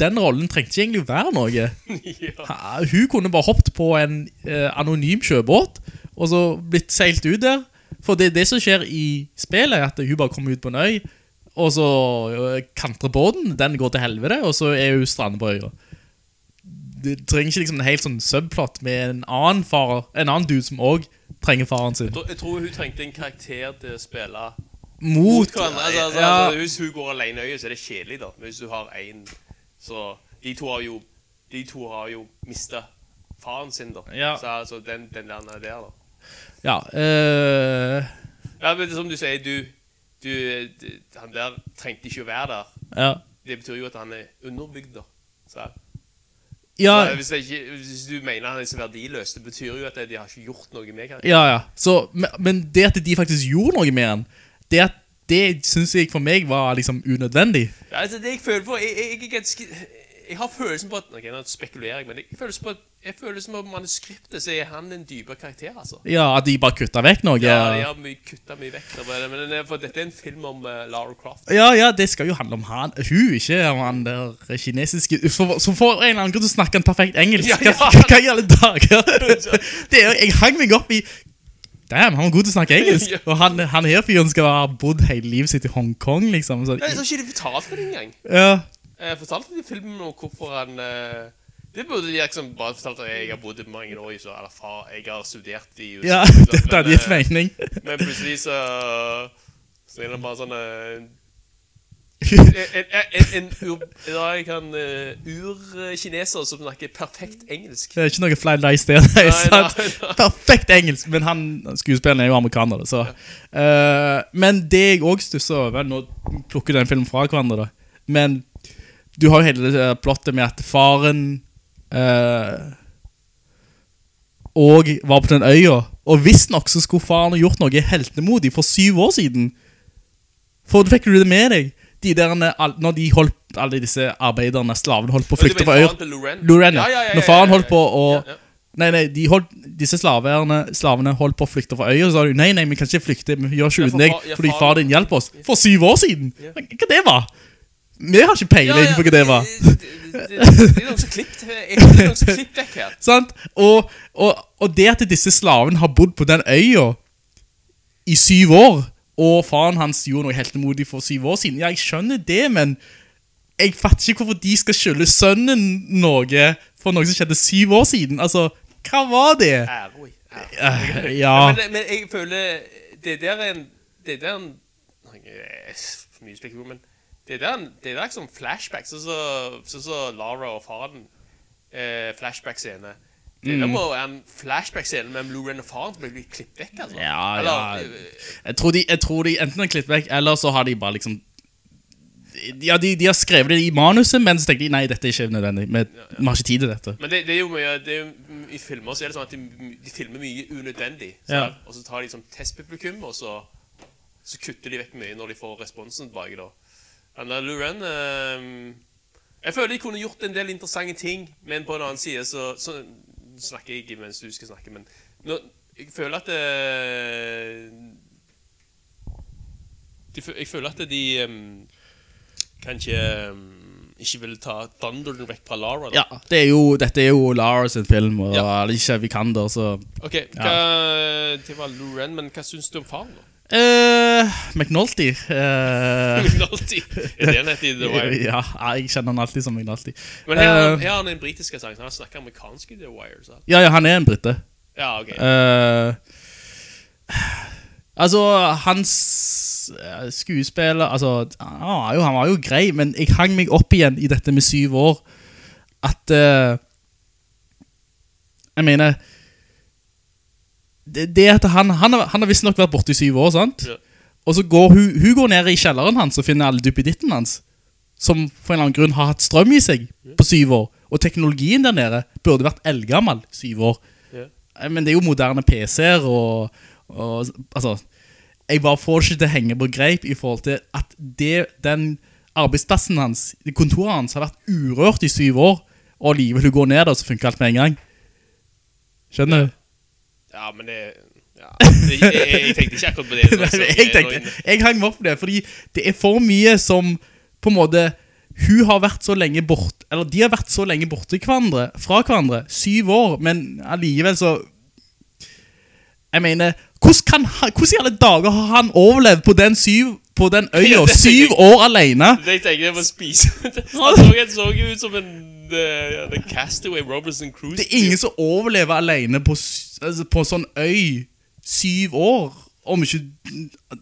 Speaker 5: den rollen trengte ikke egentlig være noe. *laughs*
Speaker 6: ja.
Speaker 5: Hun kunne bare hoppet på en uh, anonym sjøbåt og så blitt seilt ut der. For det, det som skjer i spillet, er at hun bare kommer ut på en øy, og så eh, kantrer båten, den går til helvede, og så er hun strandet på øya. Det trenger ikke liksom en helt sånn subplot med en annen far, en annen dude som også trenger faren sin.
Speaker 6: Jeg tror- Jeg tror hun trengte en karakter til å spille
Speaker 5: Mot,
Speaker 6: hverandre. Altså, altså,
Speaker 5: ja,
Speaker 6: altså, hvis hun går alene i øyet, så er det kjedelig, da. Men hvis du har en Så De to har jo De to har jo mista faren sin, da.
Speaker 5: Ja.
Speaker 6: Så altså, den, den der er der, da.
Speaker 5: ja øh...
Speaker 6: Ja, men som du sier, du, du Han der trengte ikke å være der.
Speaker 5: ja.
Speaker 6: Det betyr jo at han er underbygd, da. Så,
Speaker 5: Ja,
Speaker 6: hvis, ikke, hvis du mener han er så verdiløs, det betyr jo at de har ikke gjort noe med karakteren.
Speaker 5: Ja, ja. Så, men, det at de faktisk gjorde noe med han, det, at- det synes jeg for meg var liksom unødvendig.
Speaker 6: Ja, altså, det jeg føler på Jeg, jeg, jeg er ganske Jeg har følelsen på at Ok, nå spekulerer jeg, men jeg føler på at jeg føler som om manuskriptet så er han en dypere karakter, altså.
Speaker 5: Ja, at de bare kutta vekk noe.
Speaker 6: Ja, de har mye, kutta mye vekk. Men, det for dette er en film om uh, Lara Croft.
Speaker 5: ja, ja, det skal jo handle om han, hun, ikke om han der kinesiske for, Som får en eller annen grunn til å snakke en perfekt engelsk.
Speaker 6: Ja, ja.
Speaker 5: Hva, i alle dager? *laughs* det er, jeg hang meg opp i Damn, han var god til å snakke engelsk. *laughs*
Speaker 6: Ja.
Speaker 5: Og han, han her fyren skal ha bodd hele livet sitt i Hongkong, liksom. Så,
Speaker 6: Jeg det ikke de fortalte det engang.
Speaker 5: ja,
Speaker 6: Jeg fortalte de filmen om hvorfor han eh, Det burde de liksom bare fortalt at jeg har bodd i mange år i USA, eller far, jeg har studert i USA. *laughs*
Speaker 5: Ja, det hadde gitt
Speaker 6: eh,
Speaker 5: mening.
Speaker 6: Men plutselig så Så er det bare sånn eh, En, en, en, en jeg kan ur-kineser som snakker perfekt engelsk.
Speaker 5: Det er ikke noe fly nice der, er
Speaker 6: Nei,
Speaker 5: sant? *laughs* Perfekt engelsk, men han, skuespilleren er jo amerikaner, så. Eh, men det jeg også stusser over, nå plukker jeg den filmen fra hverandre da, men du har jo hele det plottet med at faren eh, og var på den øya, og visstnok så skulle faren gjort noe heltemodig for syv år siden. For fikk du det med deg? De der, når de holdt, alle disse arbeiderne, slavene holdt på å flykte fra øya.
Speaker 6: Loren?
Speaker 5: Ja.
Speaker 6: Ja, ja,
Speaker 5: Når faren holdt på å... Nei, nei, de holdt, disse slaverne, slavene holdt på å flykte fra øya, så sa de, nei, nei, vi kan ikke flykte, vi gjør ikke uten deg, fordi far din hjelper oss. For syv år siden! Hva det var? Vi har ikke peiling
Speaker 6: Ja, ja,
Speaker 5: på hva det var.
Speaker 6: Det, er noen som klippet er vekk her.
Speaker 5: Sant? Og, og, og det at disse slavene har bodd på den øya i syv år, og faren hans gjorde noe heltemodig for syv år siden, ja, jeg skjønner det, men jeg fatter ikke hvorfor de skal skylde sønnen noe for noe som skjedde syv år siden. Altså, hva var det?
Speaker 6: Æroi.
Speaker 5: Eh, Ja,
Speaker 6: Men, men jeg føler Det der er en Det der er en er For mye spekulasjon, men det der, er det der er liksom flashback, sånn så, så, så Lara og faren eh, Flashback-scene. Det
Speaker 5: Mm.
Speaker 6: der må være en flashback-scene med Blue Ren og faren som blir klippet vekk, altså.
Speaker 5: Ja,
Speaker 6: Eller,
Speaker 5: ja.
Speaker 6: eh,
Speaker 5: Jeg tror, de, jeg tror de enten har klippet vekk, eller så har de bare liksom Ja, de, de har skrevet det i manuset, men så tenker de nei, dette er ikke nødvendig. Vi vi har ikke tid til dette.
Speaker 6: Men det, det er jo mye det er jo, I filmer så er det sånn at de, de filmer mye unødvendig.
Speaker 5: Ja.
Speaker 6: Og så tar de som testpublikum, og så, så kutter de vekk mye når de får responsen tilbake. da. Uh, Luren Jeg føler de kunne gjort en del interessante ting, men på en annen side så, så snakker jeg ikke mens du skal snakke. Men nå, jeg føler at det, de, Jeg føler at de um, kanskje um, ikke vil ta thunderen vekk fra Lara. da.
Speaker 5: Ja, det er jo, dette er jo Lara sin film, og
Speaker 6: Ja.
Speaker 5: Alicia Vikander, så
Speaker 6: Ok, hva, det var Luren, men hva synes du om faren da?
Speaker 5: Eh, McNulty. Uh, *laughs*
Speaker 6: McNulty, er det han heter i The Wire?
Speaker 5: ja, jeg kjenner han alltid som McNulty.
Speaker 6: Men her,
Speaker 5: uh,
Speaker 6: her er han en britisk sang, han snakker amerikansk i The Wire, så.
Speaker 5: ja, ja, han er en britte.
Speaker 6: Ja, ok.
Speaker 5: Uh, altså, hans skuespiller Altså, han var, jo, han var jo grei, men jeg hang meg opp igjen i dette med syv år. At Jeg mener Det, det at han Han har, han har visstnok vært borte i syv år, sant?
Speaker 6: Ja.
Speaker 5: Og så går hun, hun går ned i kjelleren hans og finner alle duppeditten hans. Som for en eller annen grunn har hatt strøm i seg på syv år. Og teknologien der nede burde vært eldgammel syv år.
Speaker 6: Ja.
Speaker 5: Eh, Men det er jo moderne PC-er og, og Altså Jeg bare får ikke til å henge på greip i forhold til at det, den arbeidsplassen hans, kontoret hans, har vært urørt i syv år, og livet hun går ned der, så funker alt med en gang. Skjønner du?
Speaker 6: Ja, men det... Ja, jeg, jeg, tenkte ikke akkurat på det. *laughs*
Speaker 5: Nei,
Speaker 6: altså.
Speaker 5: jeg tenkte, jeg hang meg opp på det, fordi det er for mye som på en måte hun har vært så lenge bort, eller de har vært så lenge borte hverandre, fra hverandre, syv år, men alligevel så, jeg mener, hvordan, kan han, hvordan i alle dager har han overlevd på den syv, på den øya, *laughs*
Speaker 6: det tenker
Speaker 5: syv år alene?
Speaker 6: Jeg tenkte jeg må spise. *laughs* Han så, så ut som en uh, The Castaway Robinson Cruise
Speaker 5: Det er ingen som overlever alene på, altså, på sånn øy, syv år, om ikke,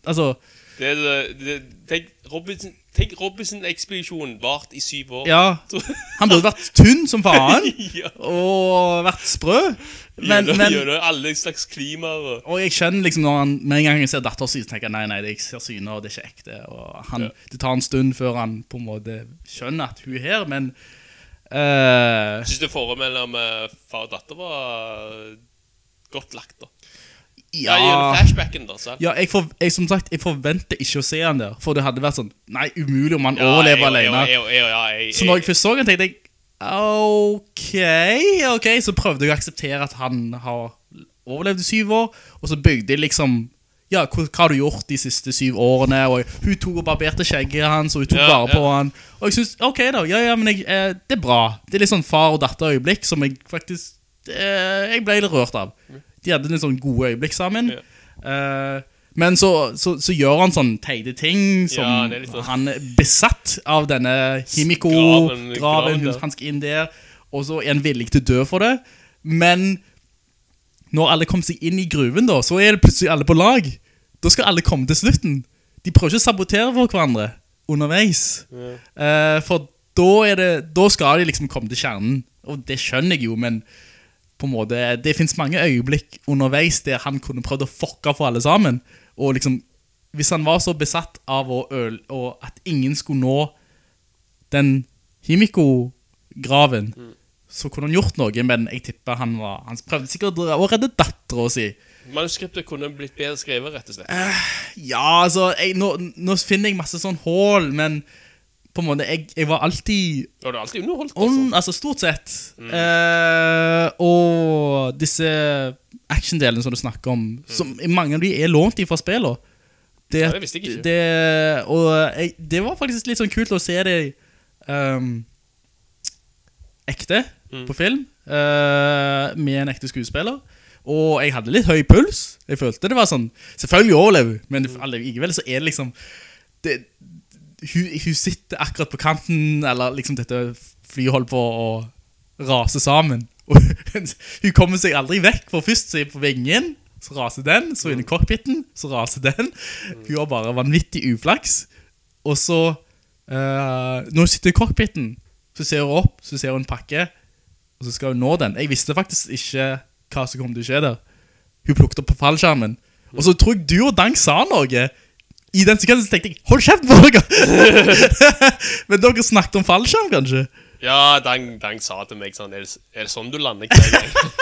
Speaker 5: altså...
Speaker 6: Det er, det- tenk Robinson, tenk Robinson-ekspedisjonen vart i syv år.
Speaker 5: Ja, *laughs* han burde vært tynn som faen, *laughs*
Speaker 6: ja.
Speaker 5: og vært sprø. Men,
Speaker 6: gjør,
Speaker 5: men,
Speaker 6: gjennom alle slags klimaer. og-
Speaker 5: og jeg skjønner liksom når han, med en gang jeg ser datter si, så tenker jeg, nei, nei, det jeg ser syner, og det er ikke ekte. Og han,
Speaker 6: Ja.
Speaker 5: det tar en stund før han på en måte skjønner at hun er her, men... eh,
Speaker 6: Syns det forholdet mellom uh, far og datter var godt lagt da. Ja,
Speaker 5: ja,
Speaker 6: flashbacken da,
Speaker 5: ja jeg, for, jeg, som sagt, jeg forventer ikke å se han der, for det hadde vært sånn, nei, umulig om han
Speaker 6: Ja,
Speaker 5: overlever alene.
Speaker 6: jeg- jeg-
Speaker 5: Så når jeg først så han, tenkte jeg Ok, ok Så prøvde jeg å akseptere at han har overlevd i syv år Og så bygde jeg liksom Ja, hva, hva har du gjort de siste syv årene Og hun tok og barberte skjegget hans Og hun tok
Speaker 6: Ja,
Speaker 5: vare på
Speaker 6: ja.
Speaker 5: han Og jeg synes, ok da, ja, ja, men jeg, eh, det er bra Det er litt sånn far og datter øyeblikk Som jeg faktisk eh, Jeg ble litt rørt av De hadde litt sånn gode øyeblikk sammen Eh, Men så, så, så gjør han sånn teide ting Som
Speaker 6: sånn-
Speaker 5: han er besatt av denne Himiko-graven
Speaker 6: graven.
Speaker 5: Han skal inn der og så er han villig til å dø for det. Men når alle kommer seg inn i gruven, da, så er det plutselig alle på lag. Da skal alle komme til slutten. De prøver ikke å sabotere for hverandre underveis. Eh, for da, er det, da skal de liksom komme til kjernen. Og det skjønner jeg jo, men på en måte, det finnes mange øyeblikk underveis der han kunne prøvd å fucke for alle sammen. Og liksom, hvis han var så besatt av å øl, og at ingen skulle nå den Himiko-graven, så kunne han gjort noe, men jeg tipper han var, han prøvde sikkert å redde dattera si.
Speaker 6: Manuskriptet kunne blitt bedre skrevet, rett og slett.
Speaker 5: Ja, altså, jeg, nå, nå finner jeg masse sånn hål, men på en måte, jeg, jeg var alltid
Speaker 6: Du alltid underholdt,
Speaker 5: on,
Speaker 6: altså.
Speaker 5: altså stort sett. Eh, og disse action-delene som du snakker om, som mange av de er lånt fra spillene. Det,
Speaker 6: Ja, det visste jeg ikke.
Speaker 5: Det, og jeg, det var faktisk litt sånn kult å se det um, ekte
Speaker 6: Mm.
Speaker 5: på film, uh, med en ekte skuespiller. Og jeg hadde litt høy puls. Jeg følte det var sånn Selvfølgelig overlever men
Speaker 6: Mm.
Speaker 5: allikevel så er det liksom det, hun, hun sitter akkurat på kanten, eller liksom dette flyet holder på å rase sammen. *laughs* Og hun kommer seg aldri vekk, for først så er hun på vingen, så raser den, så inn i cockpiten, så raser den. Hun har bare vanvittig uflaks. Og så, uh, når hun sitter i cockpiten, så ser hun opp, så ser hun en pakke, og så skal hun nå den. Jeg visste faktisk ikke hva som kom til å skje der. Hun plukket opp på fallskjermen. Og så tror jeg du og Dang sa noe. I den sekunden tenkte jeg, hold kjeft på *laughs* dere! *laughs* Men dere snakket om fallskjerm, kanskje?
Speaker 6: Ja, Dang, Dang sa til meg sånn Er det, er det sånn du lander hver gang? *laughs*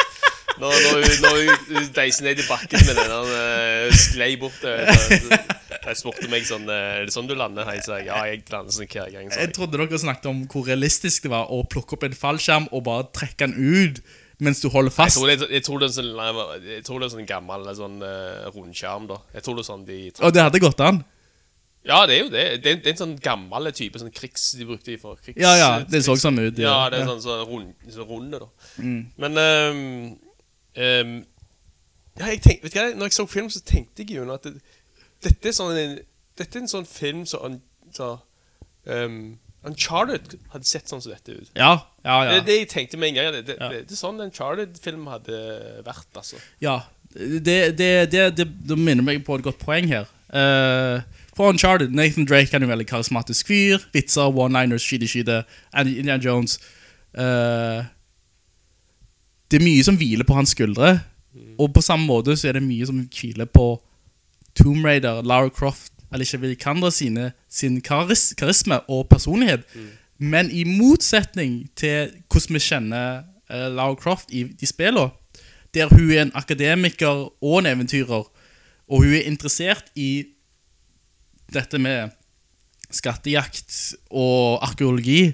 Speaker 6: Når, når, hun- når hun- hun deiser ned i bakken med den han uh, sklei bort Jeg spurte meg sånn eh, Er det sånn du lander? Jeg sa. Ja, jeg lander sånn hver gang.
Speaker 5: Jeg
Speaker 6: jeg.
Speaker 5: trodde dere snakket om hvor realistisk det var å plukke opp en fallskjerm og bare trekke den ut mens du holder
Speaker 6: Jeg
Speaker 5: fast.
Speaker 6: tror, jeg, tror det er sånn, jeg tror det er sånn gammel sånn, uh, rundskjerm, da. Jeg tror det er sånn de
Speaker 5: Og det hadde gått an.
Speaker 6: Ja, det er jo det. Det er, det er en sånn gammel type sånn krigs... De brukte for krigs...
Speaker 5: Ja, ja, det så sånn ut.
Speaker 6: Ja, det er sånn, sånn, rund, så runde, da. Men um, um, Ja, jeg tenk, vet du hva, når jeg så film, så tenkte jeg jo at det, dette, er sånn en, dette er en sånn film som så, ehm, Uncharted hadde sett sånn som dette ut.
Speaker 5: Ja, ja,
Speaker 6: Det
Speaker 5: ja.
Speaker 6: er det jeg tenkte med en gang. Det, det,
Speaker 5: Ja.
Speaker 6: det, det er sånn Uncharted-film hadde vært, altså.
Speaker 5: ja. Det, det, det, det, det minner meg på et godt poeng her. Uh, for Uncharted, Nathan Drake er en veldig karismatisk fyr. Vitser, one-liners, skyte-skyte. Indiana Jones. Uh, det er mye som hviler på hans skuldre. Og på samme måte så er det mye som hviler på Tomb Raider, Lara Croft, Alicia Vikander sine, sin karis karisme og personlighet. Men i motsetning til hvordan vi kjenner uh, Lara Croft i de spillene, der hun er en akademiker og en eventyrer, og hun er interessert i dette med skattejakt og arkeologi,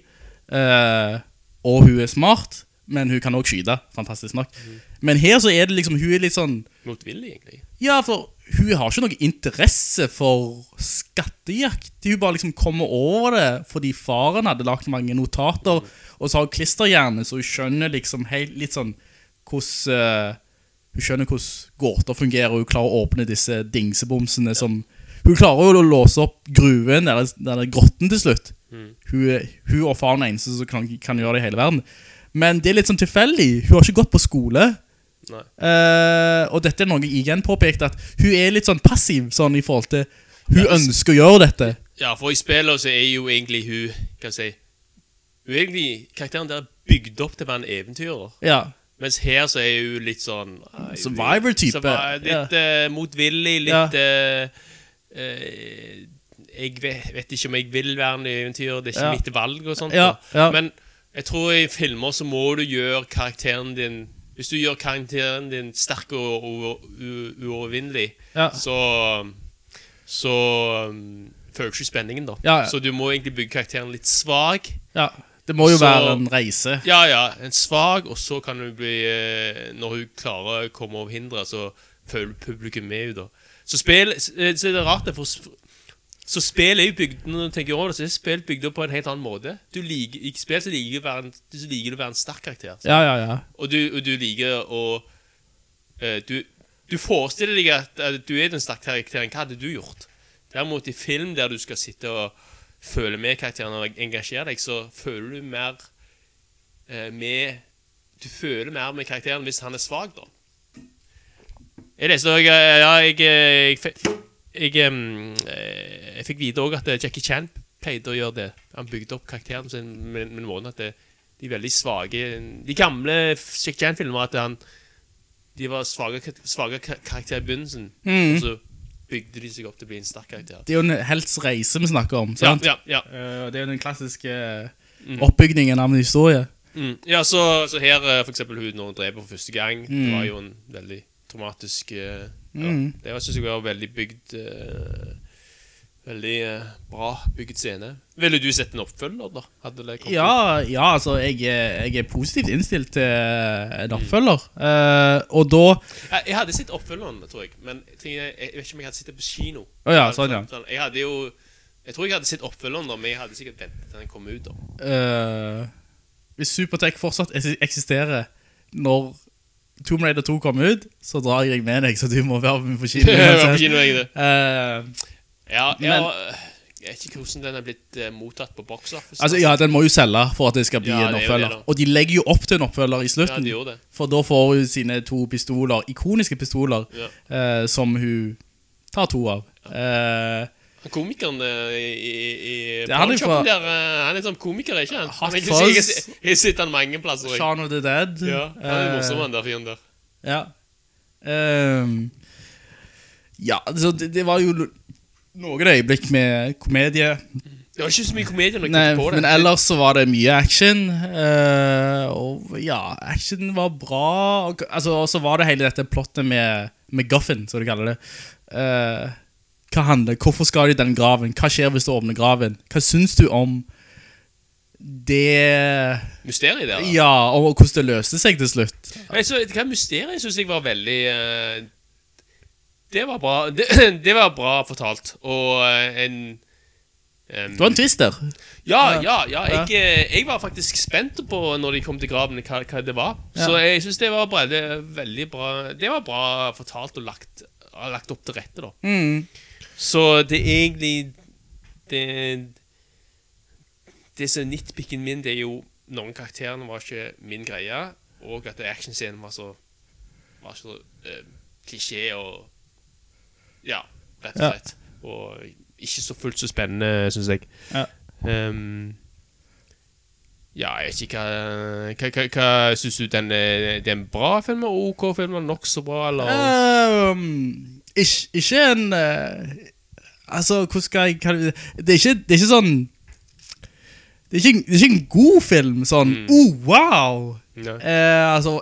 Speaker 5: uh, og hun er smart, men hun kan også skyte, fantastisk nok. Men her så er det liksom, hun er litt sånn,
Speaker 6: Motvillig, egentlig.
Speaker 5: ja, for hun har ikke noe interesse for skattejakt. Hun bare liksom kommer over det fordi faren hadde lagt mange notater, og så har hun klisterhjerne, så hun skjønner liksom helt litt sånn hvordan uh, Hun skjønner hvordan gåter fungerer, og hun klarer å åpne disse dingsebomsene som Hun klarer jo å låse opp gruven, eller, eller grotten til slutt. Hun, er- hun og faren er eneste som kan, kan gjøre det i hele verden. Men det er litt sånn tilfeldig. Hun har ikke gått på skole. Eh, og dette er noe igjen påpekte, at hun er litt sånn passiv sånn i forhold til Hun
Speaker 6: Ja,
Speaker 5: ønsker å gjøre dette.
Speaker 6: Ja, for i spillet så er jo egentlig hun skal jeg si Hun er egentlig Karakteren der er bygd opp til å være en eventyrer.
Speaker 5: Ja.
Speaker 6: Mens her så er hun litt sånn
Speaker 5: Survivor-type.
Speaker 6: Litt ja. uh, motvillig, litt ja. uh, uh, Jeg vet, vet ikke om jeg vil være en eventyrer, det er ikke
Speaker 5: Ja.
Speaker 6: mitt valg og sånt. Men jeg tror i filmer så må du gjøre karakteren din Hvis du gjør karakteren din sterk og uovervinnelig,
Speaker 5: Ja.
Speaker 6: så Så um, føler du ikke spenningen, da.
Speaker 5: Ja, ja.
Speaker 6: Så du må egentlig bygge karakteren litt svak.
Speaker 5: ja. Det må jo
Speaker 6: Så-
Speaker 5: være en reise.
Speaker 6: Ja, ja, en svak, og så kan du bli eh, Når hun klarer å komme over hinderet, så føler publikum med henne, da. Så spill Så så er det rart, for Så spill er jo bygd Når du tenker over det, så er spill bygd opp på en helt annen måte. Du liker, I spill så liker, du å være en, så liker du å være en sterk karakter. Så.
Speaker 5: Ja, ja, ja.
Speaker 6: Og du, og du liker å uh, du, du forestiller deg at, at du er den sterke karakteren. Hva hadde du gjort? Derimot i film der du skal sitte og føle med karakteren og engasjere deg, så føler du mer uh, med Du føler mer med karakteren hvis han er svak, da. Jeg leste òg Ja, jeg jeg, Jeg, jeg, eh, jeg fikk vite òg at eh, Jackie Chan pleide å gjøre det. Han bygde opp karakteren sin med, en måte at det, de veldig svake De gamle Jackie Chan-filmer at han De var svake, svake karakterer i begynnelsen, og så bygde de seg opp til å bli en sterk karakter.
Speaker 5: Det er jo en helts reise vi snakker om, sant?
Speaker 6: ja, ja.
Speaker 5: ja. det er jo den klassiske oppbygningen av en historie.
Speaker 6: Mm. Ja, så, så her eh, for eksempel hun når hun dreper for første gang Det
Speaker 5: Mm.
Speaker 6: var jo en veldig traumatisk ja,
Speaker 5: Mm.
Speaker 6: Det syns jeg var veldig bygd eh, Veldig eh, bra bygd scene Ville du sett en oppfølger da?
Speaker 5: Ja, ja altså, jeg, jeg er positivt innstilt til en oppfølger. Eh, og da
Speaker 6: jeg, jeg hadde sett oppfølgeren, tror jeg Men jeg, jeg, vet ikke om jeg hadde sett det på kino
Speaker 5: Oh, ja, sånn, ja.
Speaker 6: Jeg hadde jo Jeg tror jeg hadde sett oppfølgeren da Men jeg hadde sikkert ventet til den kom ut da
Speaker 5: uh, Hvis Supertech fortsatt eksisterer når Tomb Raider 2 kommer ut, så drar jeg deg med deg, så du må være med på kino. *laughs* Eh,
Speaker 6: Ja, ja
Speaker 5: Men-
Speaker 6: Jeg vet ikke hvordan den er blitt eh, mottatt på box office
Speaker 5: altså, ja, den må jo selge for at det skal bli
Speaker 6: Ja,
Speaker 5: en
Speaker 6: er
Speaker 5: oppfølger.
Speaker 6: det
Speaker 5: og de legger jo opp til en oppfølger i
Speaker 6: Ja,
Speaker 5: slutten.
Speaker 6: de gjorde det
Speaker 5: For da får hun sine to pistoler, ikoniske pistoler, eh, som hun tar to av. Eh,
Speaker 6: Komikeren eh, i, i,
Speaker 5: Det er han
Speaker 6: Pawnshop der, eh, Han er sånn komiker, er ikke han?
Speaker 5: Hot
Speaker 6: Han
Speaker 5: Fuzz.
Speaker 6: Jeg, jeg, jeg har han mange plasser jeg.
Speaker 5: Shaun of the Dead.
Speaker 6: Ja, han er
Speaker 5: Eh,
Speaker 6: morsom han der fyren der
Speaker 5: Ja. Um, ja, så det, det var jo no- noen øyeblikk med komedie.
Speaker 6: Det var ikke så mye komedie når jeg
Speaker 5: Nei,
Speaker 6: på det
Speaker 5: men ellers så var det mye action. Uh, og ja, action var bra. Og, altså, så var det hele dette plottet med, med Guffin, som du kaller det. Eh, hva handler, Hvorfor skal de den graven? Hva skjer hvis du åpner graven? Hva syns du om det
Speaker 6: Mysteriet der da.
Speaker 5: Ja, og hvordan det løste seg til slutt.
Speaker 6: Nei, så, hva mysteriet syns jeg var veldig uh, Det var bra *clears throat* Det, det var bra fortalt Og uh, en um,
Speaker 5: Det var en twist der.
Speaker 6: Ja,
Speaker 5: Ja.
Speaker 6: ja, ja jeg, eh, jeg var faktisk spent på Når de kom til graven hva, hva det var Så jeg syns det var bra Det, veldig bra det var bra fortalt Og lagt, lagt opp til rette da
Speaker 5: Mm.
Speaker 6: Så det er egentlig Det Det som er nitpicken min Det er jo Noen karakterene var ikke min greie Og at actionscenen var så Var så eh, Klisjé og Ja, rett og
Speaker 5: Ja.
Speaker 6: slett Og ikke så fullt så spennende Synes jeg
Speaker 5: Ja.
Speaker 6: Um, ja, jeg vet ikke hva Hva, hva, hva synes du den er, det er en bra film ok film er nok så bra Eller
Speaker 5: Ehm, ikke, ikke en eh, Altså, hvordan skal jeg det? Det er ikke, det er ikke sånn det er, ikke, det er ikke en god film Sånn, oh wow!
Speaker 6: Nei.
Speaker 5: Eh, altså,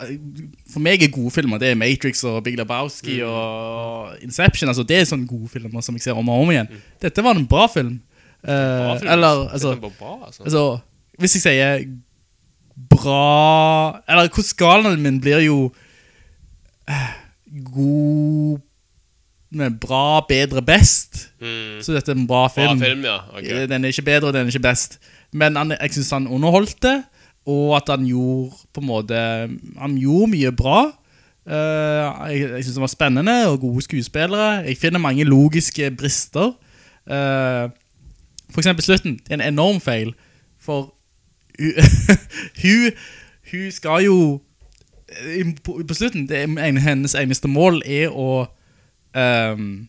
Speaker 5: For meg er gode filmer Det er Matrix og Big Lebowski Og Inception Altså, det er sånne gode filmer Som jeg ser om og om igjen. Dette var en bra film. Eh,
Speaker 6: Bra film.
Speaker 5: Eller, altså,
Speaker 6: bra, altså.
Speaker 5: altså Hvis jeg sier Bra Eller hvordan skalaen min blir jo eh, God Men bra, bedre, best.
Speaker 6: Mm.
Speaker 5: Så dette er en bra
Speaker 6: Bra
Speaker 5: film,
Speaker 6: film, ja. ok.
Speaker 5: Eh, Den er ikke bedre, den er ikke best. Men han, jeg synes han underholdt det, Og at han gjorde på en måte Han gjorde mye bra. Uh, jeg, jeg synes det var spennende Og gode skuespillere. Jeg finner mange logiske brister. Uh, For eksempel slutten. Det er en enorm feil For *laughs* hun, hun, skal jo på slutten det er en, Hennes eneste mål er å ehm,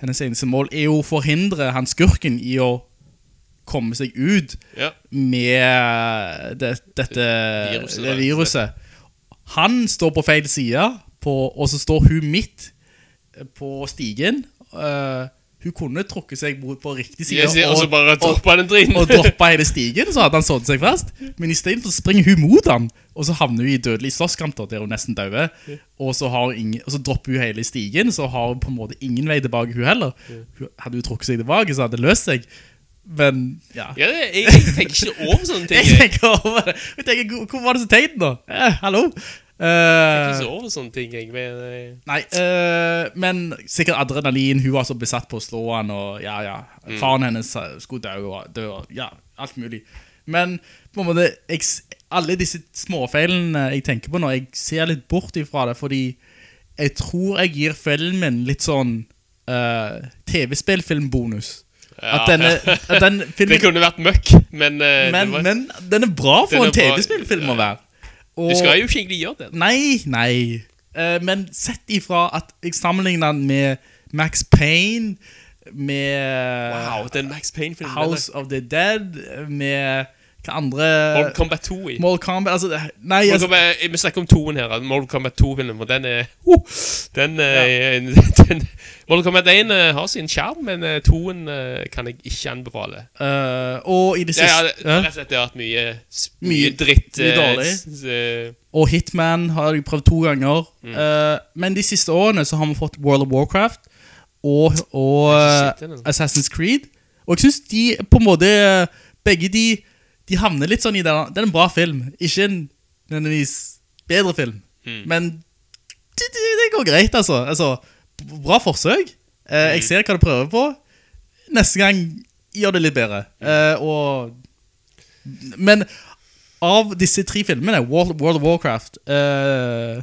Speaker 5: hennes eneste mål er jo å forhindre han skurken i å komme seg ut
Speaker 6: Ja.
Speaker 5: med det, dette
Speaker 6: Viruset,
Speaker 5: det viruset. Han står på feil side, på, og så står hun midt på stigen. Eh, hun kunne tråkke seg mot på riktig side
Speaker 6: yes, og, og
Speaker 5: og droppa hele stigen, så hadde han sådd seg fast. Men i stedet for springer hun mot han, og så havner hun i dødelig slåsskamp, der hun nesten døde. Og så, ingen, og så dropper hun hele stigen, så har hun på en måte ingen vei tilbake, hun heller. Hun, hadde hun trukket seg tilbake, så hadde det løst seg. Men, ja.
Speaker 6: Ja, jeg, jeg tenker ikke over sånne ting.
Speaker 5: Jeg
Speaker 6: Jeg
Speaker 5: tenker over det. Jeg tenker, hvor- var det så teit da? Eh, hallo? Eh,
Speaker 6: ikke over sånne ting, jeg. Eh,
Speaker 5: Nei, uh, men sikkert adrenalin, hun var så besatt på å slå han, og ja, ja, faren hennes skulle dø, og dø, og ja, alt mulig. Men på en måte, jeg, alle disse småfeilene jeg tenker på nå, jeg ser litt bort ifra det, fordi jeg tror jeg gir filmen litt sånn uh, TV-spillfilmbonus. At denne, *laughs* at den
Speaker 6: Det kunne vært møkk, men, uh,
Speaker 5: men,
Speaker 6: var,
Speaker 5: men den er bra for en. TV-spillfilm å være. Og,
Speaker 6: Du skal jo ikke egentlig gjøre det.
Speaker 5: Nei, nei. Eh, men sett ifra at jeg sammenligner den med Max Payne, med
Speaker 6: Wow, den Max Payne-filmen.
Speaker 5: House of the Dead, med hva andre
Speaker 6: Mortal Kombat 2 i.
Speaker 5: Mortal Kombat Altså, nei,
Speaker 6: Mortal
Speaker 5: Kombat...
Speaker 6: Kombat, vi snakker om toen her. Mortal Kombat 2-filmen, og den er uh, den, ja. *laughs* den, Mortal Kombat 1 eh, har sin sjarm, men toen eh, kan jeg ikke anbefale.
Speaker 5: Uh, Og i det
Speaker 6: siste... Det
Speaker 5: har
Speaker 6: rett og slett vært mye, mye
Speaker 5: Mye-
Speaker 6: dritt.
Speaker 5: mye
Speaker 6: eh,
Speaker 5: dårlig.
Speaker 6: eh,
Speaker 5: Og Hitman har jeg prøvd to ganger.
Speaker 6: Mm.
Speaker 5: Uh, men de siste årene så har vi fått World of Warcraft og, og
Speaker 6: Jeg
Speaker 5: eh,
Speaker 6: den, altså.
Speaker 5: Assassin's Creed. Og jeg synes de på en måte Begge de De havner litt sånn i den Det er en bra film. Ikke en nødvendigvis bedre film.
Speaker 6: Mm.
Speaker 5: Men det, det, går greit, altså. altså bra forsøk. Eh,
Speaker 6: Mm.
Speaker 5: Jeg ser hva du prøver på. Neste gang gjør det litt bedre.
Speaker 6: Mm.
Speaker 5: Eh, og Men av disse tre filmene, World, World of Warcraft eh,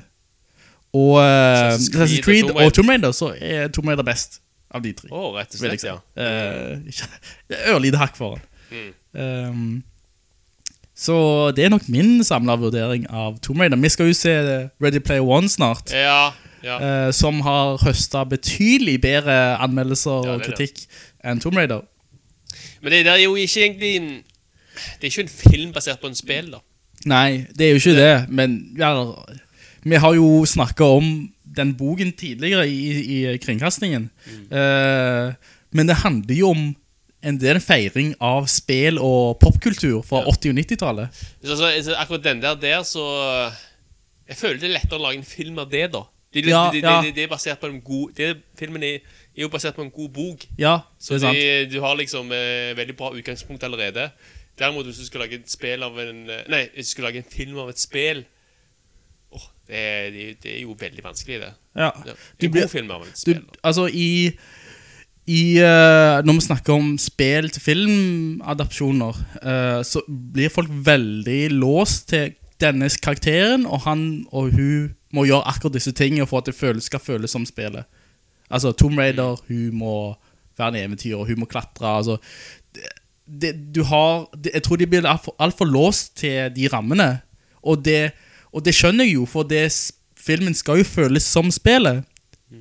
Speaker 5: og
Speaker 6: Assassin's Creed
Speaker 5: Creed
Speaker 6: og Tomb
Speaker 5: Raider, så er Tomb Raider best av de tre.
Speaker 6: Å, rett og slett, ja. *laughs*
Speaker 5: Er ørlite hakk foran.
Speaker 6: Mm.
Speaker 5: Um, så det er nok min samla vurdering av Tomb Raider. Vi skal jo se Ready Player One snart,
Speaker 6: Ja, ja.
Speaker 5: eh, som har høstet betydelig bedre anmeldelser
Speaker 6: Ja,
Speaker 5: og
Speaker 6: det det.
Speaker 5: kritikk enn Tomb Raider.
Speaker 6: Men det der er jo ikke egentlig en Det er ikke en film basert på en spill, da.
Speaker 5: Nei, det er jo ikke det, men ja, vi har jo snakket om den boken tidligere i, i kringkastingen. Eh, men det handler jo om en del feiring av spel og popkultur fra 80- og 90-tallet.
Speaker 6: Så, så, så akkurat den der der, så Jeg føler det er lettere å lage en film av det, da. Det, det,
Speaker 5: Ja,
Speaker 6: det,
Speaker 5: ja.
Speaker 6: det, det er basert på en god det, Filmen er, er jo basert på en god bok.
Speaker 5: Ja, det er sant.
Speaker 6: det, du har liksom eh, veldig bra utgangspunkt allerede. Derimot hvis du skal lage en eh, Nei, hvis du skal lage en film av et spill det, er- det, det er jo veldig vanskelig, det.
Speaker 5: Ja.
Speaker 6: Ja. En god film av et
Speaker 5: spil.
Speaker 6: spill.
Speaker 5: altså i, i uh, Når vi snakker om spill til filmadapsjoner, uh, så blir folk veldig låst til denne karakteren, og han og hun må gjøre akkurat disse tingene for at det føles, skal føles som spillet. Altså Tomb Raider, hun må være en eventyr, og hun må klatre. Altså, det, du har, det, jeg tror de blir altfor alt for låst til de rammene. Og det, og det skjønner jeg jo, for det, filmen skal jo føles som spillet.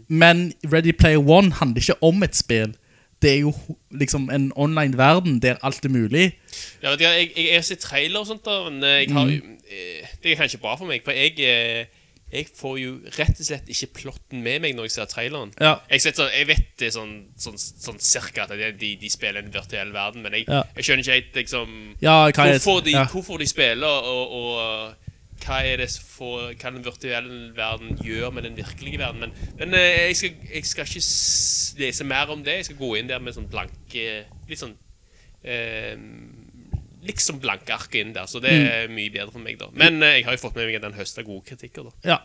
Speaker 5: Men Ready Player One handler ikke om et spill. Det er jo liksom en online verden der alt er mulig.
Speaker 6: Ja, jeg, jeg, jeg har sett trailer og sånt, da, men eh, jeg har,
Speaker 5: Mm.
Speaker 6: eh, det er kanskje bra for meg. For jeg, eh, jeg får jo rett og slett ikke plotten med meg når jeg ser traileren.
Speaker 5: Ja.
Speaker 6: Jeg, sett sånn, jeg vet det sånn, sånn, sånn cirka at de, de spiller en virtuell verden, men jeg,
Speaker 5: Ja.
Speaker 6: jeg skjønner ikke helt liksom,
Speaker 5: Ja,
Speaker 6: hvorfor, de, hvorfor de spiller, og, og hva er det som får, hva den virtuelle verden gjør med den virkelige verden. Men, men eh, jeg, skal, jeg skal ikke lese mer om det. Jeg skal gå inn der med sånn blanke Litt sånn eh, Liksom blanke ark inn der, så det
Speaker 5: Mm.
Speaker 6: er mye bedre for meg, da. Men eh, jeg har jo fått med meg den høsta gode kritikker, da.
Speaker 5: Ja.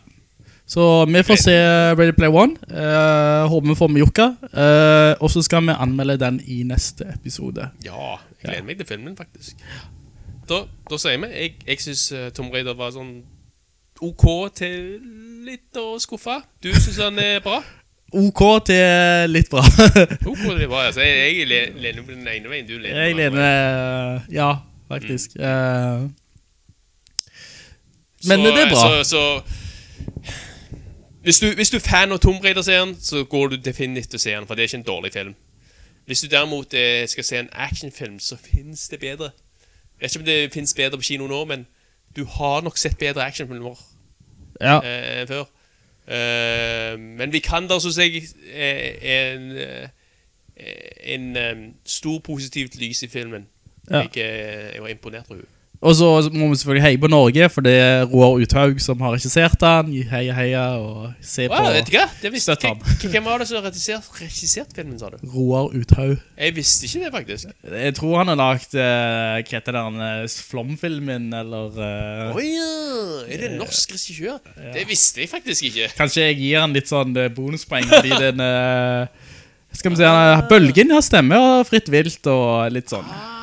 Speaker 5: Så vi får se Ready Play One. Uh, håper vi får med Jokka. Uh, og så skal vi anmelde den i neste episode.
Speaker 6: Ja, jeg gleder meg til filmen, faktisk. Da, da sier vi Jeg, jeg syns uh, Tom Raider var sånn OK til litt å skuffe. Du syns han er bra?
Speaker 5: OK til litt bra. *laughs*
Speaker 6: OK til litt bra. Altså, jeg, jeg lener på den ene veien, du lener
Speaker 5: Jeg lener Ja, faktisk. Eh, men
Speaker 6: Så-
Speaker 5: det er bra.
Speaker 6: Så, så hvis, du, hvis du er fan av Tomb Raider-serien, så går du definitivt til å se den, for det er ikke en dårlig film. Hvis du derimot eh, skal se en actionfilm, så finnes det bedre. Jeg vet ikke om det finnes bedre på kino nå, men du har nok sett bedre actionfilmer
Speaker 5: ja.
Speaker 6: eh, enn før. Eh, men vi kan da, synes jeg, en, en, eh, en eh, stor positivt lys i filmen.
Speaker 5: Ja.
Speaker 6: Jeg, eh, jeg var imponert over henne.
Speaker 5: Og så må vi selvfølgelig heie på Norge, for det er Roar Uthaug som har regissert den. Heia, heia, og se på
Speaker 6: Wow, vet du hva? Det visste,
Speaker 5: ham.
Speaker 6: Hvem- var det som har regissert, filmen, sa du?
Speaker 5: Roar Uthaug.
Speaker 6: Jeg visste ikke det, faktisk.
Speaker 5: Jeg tror han har lagt uh, Hva heter den uh, Flom-filmen, eller eh,
Speaker 6: Å ja! Er det norsk regissør? Det visste jeg faktisk ikke.
Speaker 5: Kanskje jeg gir han litt sånn eh, bonuspoeng, fordi den uh, Skal vi si, han, Bølgen har stemme og fritt vilt og litt sånn.
Speaker 6: Ah,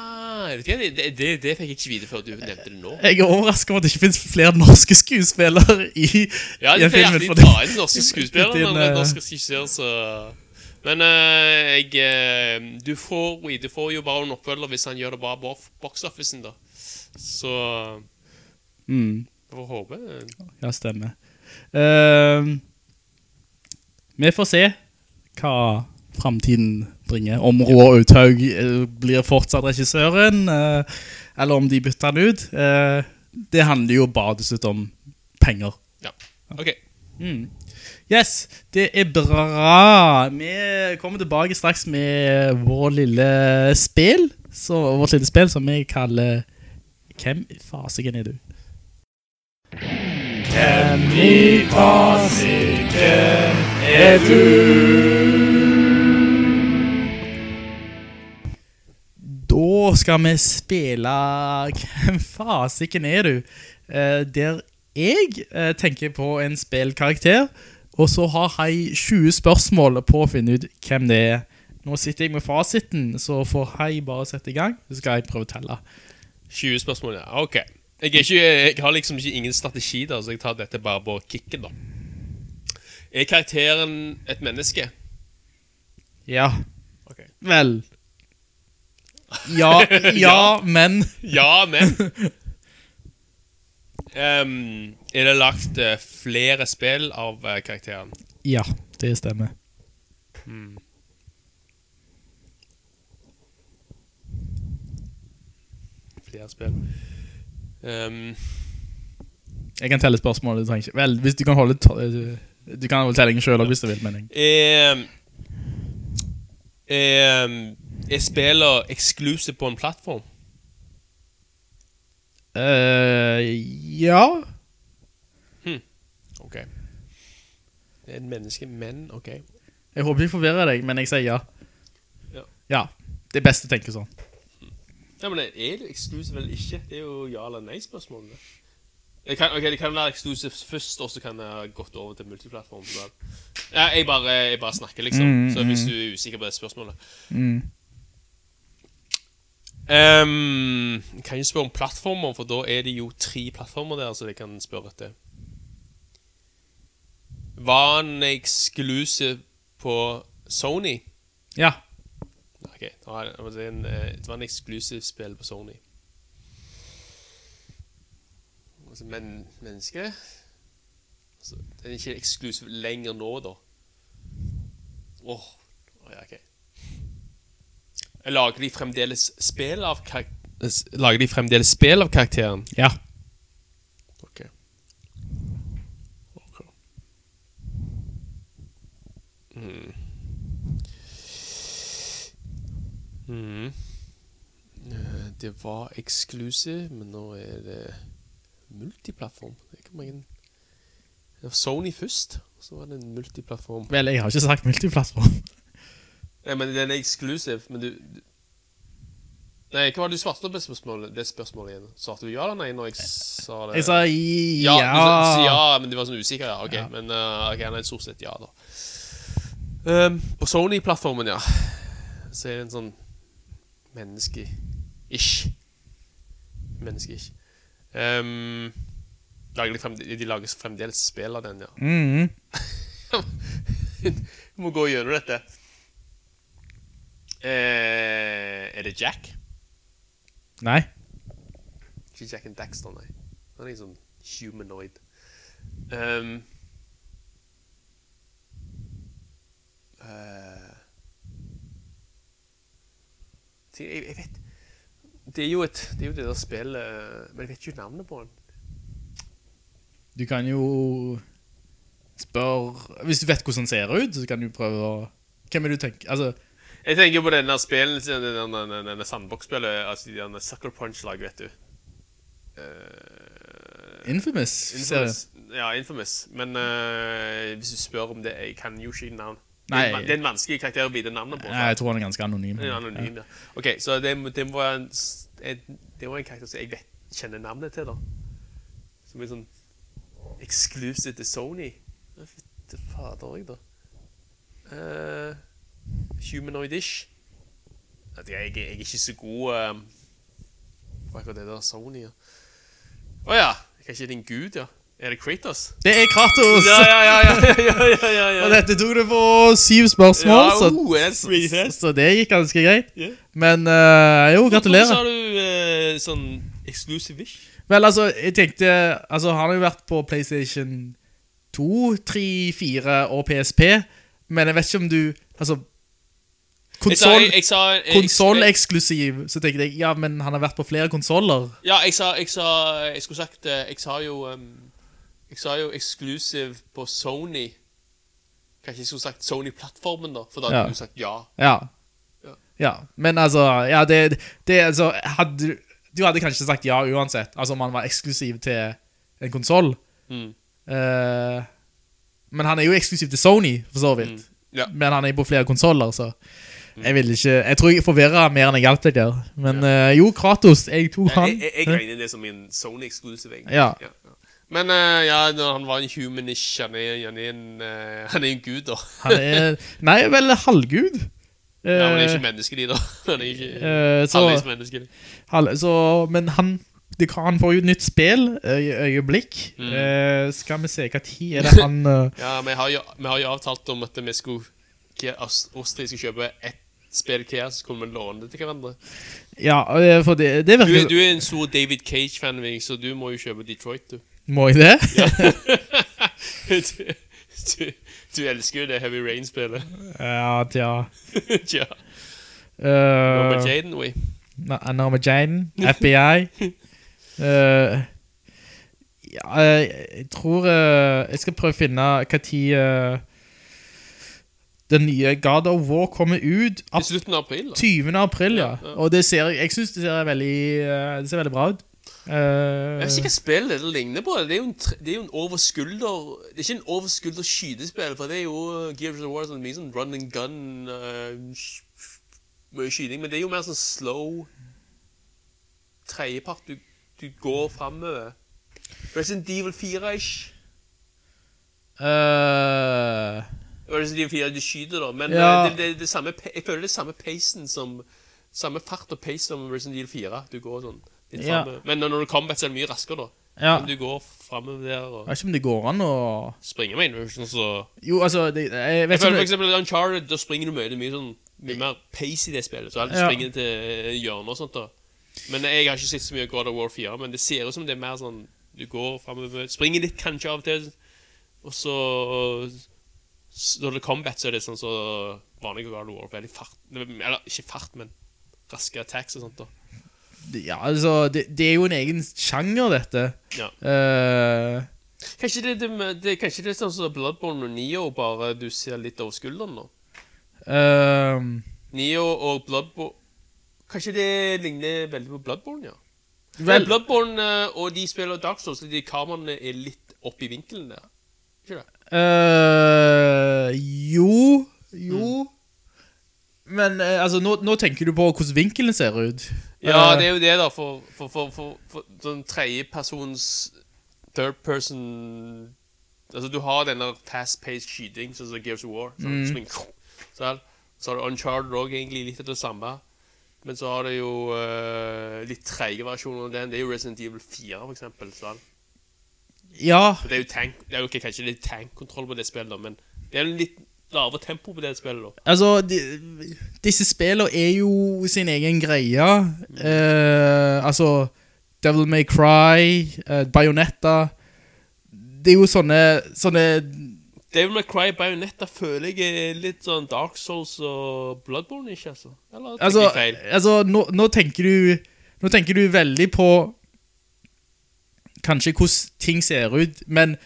Speaker 6: vet ikke. Det, det, det fikk jeg ikke vite før du nevnte det nå.
Speaker 5: Jeg er overrasket over at det ikke finnes flere norske skuespillere i,
Speaker 6: Ja,
Speaker 5: i
Speaker 6: filmen.
Speaker 5: Ja,
Speaker 6: de
Speaker 5: film.
Speaker 6: alltid
Speaker 5: fordi-
Speaker 6: ta inn norske skuespillere
Speaker 5: men inn,
Speaker 6: norske er
Speaker 5: eh,
Speaker 6: norsk så Men uh, jeg eh, du, får, du får jo bare en oppfølger hvis han gjør det bra på box-officen, da. Så
Speaker 5: Mm.
Speaker 6: jeg får håpe.
Speaker 5: Ja, stemmer. Uh, vi får se hva fremtiden bringer. Om Roar Uthaug eh, blir fortsatt regissøren, eh, eller om de bytter han ut. Eh, det handler jo bare til slutt om penger.
Speaker 6: Ja. OK.
Speaker 5: Yes, det er bra. Vi kommer tilbake straks med vår lille spill, så, vårt lille spill som vi kaller Hvem i fasiken er du? Hvem i fasiken er Da skal vi spille Hvem fasiken er du? Eh, der jeg eh, tenker på en spillkarakter, og så har jeg 20 spørsmål på å finne ut hvem det er. Nå sitter jeg med fasiten, så får jeg bare sette i gang, så skal jeg prøve å telle.
Speaker 6: 20 spørsmål, ja. OK. Jeg, ikke, jeg har liksom ikke ingen strategi, da, så jeg tar dette bare på kicken, da. Er karakteren et menneske?
Speaker 5: Ja,
Speaker 6: Okay.
Speaker 5: vel. *laughs* Ja, ja, men
Speaker 6: Ja, men Um, Er det lagt uh, flere spill av uh, karakteren?
Speaker 5: Ja, det stemmer.
Speaker 6: Flere spill. um.
Speaker 5: Jeg kan telle spørsmålet, du trenger ikke. Vel, hvis du kan holde ta- du, kan holde tellingen også, hvis du vil, mener jeg.
Speaker 6: Um, er, er spillet eksklusivt på en plattform?
Speaker 5: Uh, ja.
Speaker 6: Ok. Det er en menneske, men ok.
Speaker 5: Jeg håper ikke forvirrer deg, men jeg sier ja.
Speaker 6: Ja.
Speaker 5: Ja, det er best å tenke sånn.
Speaker 6: Ja, men er det eksklusivt eller ikke? Det er jo ja eller nei-spørsmålene. Det kan, ok, det kan være eksklusivt først, og så kan det ha gått over til multiplattform. Ja, jeg bare, jeg bare snakker, liksom.
Speaker 5: Mm,
Speaker 6: så hvis
Speaker 5: mm.
Speaker 6: du er usikker på det spørsmålet.
Speaker 5: Mm.
Speaker 6: Jeg kan jeg spørre om plattformer, for da er det jo tre plattformer der, så jeg kan spørre etter. Var han eksklusiv på Sony?
Speaker 5: Ja.
Speaker 6: Ok, det var, en, eh, det var en eksklusiv spill på Sony. Altså, men menneske altså, Den er ikke eksklusiv lenger nå, da. Åh, oh, ja, ok. Lager de fremdeles spill av karak- Lager de fremdeles spill av karakteren?
Speaker 5: Ja.
Speaker 6: Ok. Ok. Mm. Mm. Det var eksklusiv, men nå er det multiplattform. Det kan man Sony først, så var det en multiplattform.
Speaker 5: Vel, jeg har ikke sagt multiplattform.
Speaker 6: Nei, men den er eksklusiv, men du, du Nei, hva var det du svarte på spørsmålet, det spørsmålet igjen? Svarte du ja eller nei når jeg sa det?
Speaker 5: Jeg sa
Speaker 6: Ja,
Speaker 5: ja.
Speaker 6: sa, ja, men du var sånn usikker, ja. Ok,
Speaker 5: Ja.
Speaker 6: men uh, ok, nei, stort sett ja, da. Um, på Sony-plattformen, ja, så er det en sånn menneske-ish. Menneske-ish. Um, de, lager fremdeles spill av den, ja. *laughs*
Speaker 5: Mhm.
Speaker 6: Vi må gå gjennom dette. Eh, er det Jack?
Speaker 5: Nei.
Speaker 6: Ikke Jack and Daxter, nei. Han er en sånn humanoid. Um, eh, jeg, jeg vet Det er jo et Det er jo det der spillet eh, Men jeg vet ikke navnet på den.
Speaker 5: Du kan jo spørre Hvis du vet hvordan den ser ut, så kan du prøve å Hvem er du tenker? Altså,
Speaker 6: Jeg tenker på denne spillen Denne, denne, denne, sandbox-spillet Altså de denne Sucker Punch-lag, vet du. Uh,
Speaker 5: Infamous.
Speaker 6: Infamous. Ja, Infamous. Men uh, hvis du spør om det Jeg kan jo ikke navn.
Speaker 5: Nei.
Speaker 6: Det er, en- det er en vanskelig karakter å vite navnet på.
Speaker 5: Nei, jeg tror han er ganske anonym.
Speaker 6: Er anonym, ja. Ok, så det, det, var en, det var en karakter som jeg vet, kjenner navnet til, da. Som er sånn exclusive til Sony. Hva fader jeg, da? Uh, Humanoid-ish. Jeg, jeg, jeg er ikke så god um, Hva er det der Sony. Ja. Å ja, ikke din gud, ja. Er det Kratos?
Speaker 5: Det er Kratos!
Speaker 6: Ja, ja, ja, ja, ja, ja, ja.
Speaker 5: Og dette tok du på syv spørsmål,
Speaker 6: Ja,
Speaker 5: så,
Speaker 6: oh, så, pretty
Speaker 5: så det gikk ganske greit.
Speaker 6: Yeah.
Speaker 5: Men uh, jo,
Speaker 6: Hvorfor
Speaker 5: gratulerer.
Speaker 6: sa du uh, sånn exclusive-ish?
Speaker 5: Vel, altså, jeg tenkte Altså, han har jo vært på PlayStation 2, 3, 4 og PSP, men jeg vet ikke om du Altså
Speaker 6: Jeg sa-
Speaker 5: Konsoll
Speaker 6: jeg- jeg sa- jeg-
Speaker 5: Konsolleksklusiv, så tenkte jeg Ja, men han har vært på flere konsoller.
Speaker 6: Ja, jeg sa Jeg, sa, jeg skulle sagt eh, Jeg sa jo um, Jeg sa jo eksklusiv på Sony. Kanskje jeg skulle sagt Sony-plattformen, da, for da hadde
Speaker 5: Ja.
Speaker 6: du sagt ja.
Speaker 5: Ja.
Speaker 6: Ja.
Speaker 5: Ja, men altså Ja, det, det altså hadde, Du hadde kanskje sagt ja uansett, altså om han var eksklusiv til en konsoll.
Speaker 6: Mm.
Speaker 5: Uh, men han er jo eksklusiv til Sony, for så vidt.
Speaker 6: Mm. Ja.
Speaker 5: Men han er på flere konsoller, så jeg vil ikke Jeg tror jeg forvirra mer enn jeg hjalp deg der. Men eh, jo, Kratos. Jeg tok han.
Speaker 6: Jeg, jeg, jeg regner det som en Sony-exclusive.
Speaker 5: Ja.
Speaker 6: ja. Men uh, ja, han var en humanish, han er, han er en uh, Han er en gud, da.
Speaker 5: Han er *laughs* Nei, vel halvgud.
Speaker 6: ja, men det er ikke menneskelig, da. *laughs* Han er ikke halvveis menneskelig.
Speaker 5: Halv- så, men han det, han får jo et nytt spill i øyeblikk.
Speaker 6: Mm.
Speaker 5: Eh, skal vi se, hva tid er det han *laughs*
Speaker 6: Ja, vi har, jo, vi har jo avtalt om at vi skulle oss skal kjøpe ett spill hver, så kunne vi låne det til hverandre.
Speaker 5: Ja, eh, for det, det virker
Speaker 6: Du, du er en stor David Cage-fan, så du må jo kjøpe Detroit, du.
Speaker 5: Må jeg det?
Speaker 6: du, *laughs* du, du elsker jo det Heavy Rain-spillet.
Speaker 5: ja, tja. *laughs*
Speaker 6: Tja. Nå med
Speaker 5: Uh,
Speaker 6: Jaden, we.
Speaker 5: Med Jaden, FBI. uh, *laughs* ja, eh, jeg tror uh, Jeg skal prøve å finne hva tid eh, den nye God of War kommer ut.
Speaker 6: I slutten av april, da.
Speaker 5: 20. april, ja.
Speaker 6: Ja, ja.
Speaker 5: Og det ser, jeg synes det ser veldig, eh, det ser veldig bra ut. Uh,
Speaker 6: Jeg vet ikke hva spill det ligner på. Det er jo en, det er jo en over skulder Det er ikke en over skulder skytespill, for det er jo uh, Gears of War sånn mye sånn run and gun uh, Mye skyting, men det er jo mer sånn slow tredjepart du, du går framover. Resident Evil 4-ish.
Speaker 5: eh,
Speaker 6: 4 du skyter, da, men
Speaker 5: Ja.
Speaker 6: uh, det, det, det samme, jeg føler det er samme pacen som Samme fart og pace som Resident Evil 4. Du går sånn litt
Speaker 5: Ja.
Speaker 6: Men når du kommer, så er det mye raskere, da.
Speaker 5: ja.
Speaker 6: Men du går framover der og
Speaker 5: Jeg vet ikke om det går an å
Speaker 6: springer med inversion, så
Speaker 5: Jo, altså det, Jeg
Speaker 6: Jeg føler for eksempel i Uncharted, da springer du mye, mye sånn Mye mer pace i det spillet, så alltid
Speaker 5: Ja.
Speaker 6: springer til hjørnet og sånt da Men jeg har ikke sett så mye God of War 4, men det ser ut som det er mer sånn Du går fremme, springer litt kanskje av og til Og så s- Når det er combat, så er det sånn så vanlig God of War, veldig fart Eller ikke fart, men raske attacks og sånt da
Speaker 5: Ja, altså det, det er jo en egen sjanger, dette.
Speaker 6: Ja
Speaker 5: Uh,
Speaker 6: Kanskje det, det, det, kanskje det er sånn som Bloodborne og Neo, bare du ser litt over skulderen nå
Speaker 5: Uh,
Speaker 6: Neo og Bloodborne Kanskje det ligner veldig på Bloodborne, ja.
Speaker 5: vel,
Speaker 6: Bloodborne eh, og de spiller Dark Souls, de kameraene er litt opp i vinkelen der. Ikke det?
Speaker 5: Eh, Jo Jo Men uh, altså, nå, nå tenker du på hvordan vinkelen ser ut.
Speaker 6: Ja,
Speaker 5: Eh,
Speaker 6: det er jo det, da. For, for, for, for, for sånn tredjepersons third person Altså, du har denne fast-paced skyting, sånn som Gears of War. Sånn,
Speaker 5: Mm.
Speaker 6: sånn. Så har du Uncharted òg, egentlig litt av det samme. Men så har du jo uh, litt treige versjoner av den. Det er jo Resident Evil 4, for eksempel. Sånn.
Speaker 5: Ja,
Speaker 6: Det er jo tank, det er jo ikke kanskje litt tankkontroll på det spillet, men det er jo litt lavere tempo på det spillet. da.
Speaker 5: altså de, Disse spillene er jo sin egen greie. Eh, altså Devil May Cry, uh, Bayonetta Det er jo sånne, sånne
Speaker 6: Devil May Cry Bayonetta føler jeg er litt sånn Dark Souls og Bloodborne, ikke altså? Eller tenker
Speaker 5: Altså,
Speaker 6: jeg feil?
Speaker 5: altså nå, nå tenker du Nå tenker du veldig på Kanskje hvordan ting ser ut Men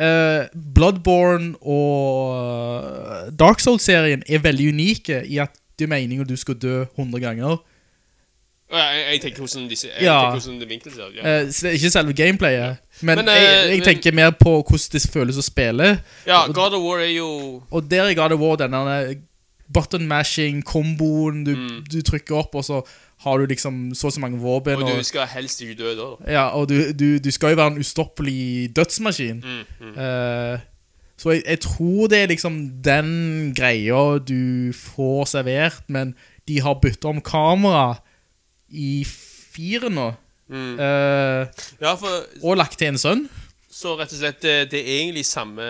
Speaker 5: uh, Bloodborne og eh, Dark Souls-serien Er veldig unike I at det er meningen du skal dø 100 ganger
Speaker 6: Jeg, jeg tenker hvordan disse Jeg
Speaker 5: Ja.
Speaker 6: tenker hvordan det vinkelen ser. Ja.
Speaker 5: uh, Ikke selve gameplayet Men,
Speaker 6: Men,
Speaker 5: jeg, jeg, tenker men- mer på hvordan det føles å spille
Speaker 6: ja, God of War er jo
Speaker 5: Og der er God of War denne button mashing komboen du,
Speaker 6: Mm.
Speaker 5: du trykker opp Og så har du liksom så og så mange våpen
Speaker 6: Og
Speaker 5: og,
Speaker 6: du skal helst ikke dø da.
Speaker 5: Ja, og du, du, du skal jo være en ustoppelig dødsmaskin.
Speaker 6: Mm, mm.
Speaker 5: Uh, så jeg, jeg tror det er liksom den greia du får servert, men de har byttet om kamera i fire nå. Eh,
Speaker 6: Ja, for
Speaker 5: og lagt til en sønn.
Speaker 6: Så rett og slett, det, det er egentlig samme,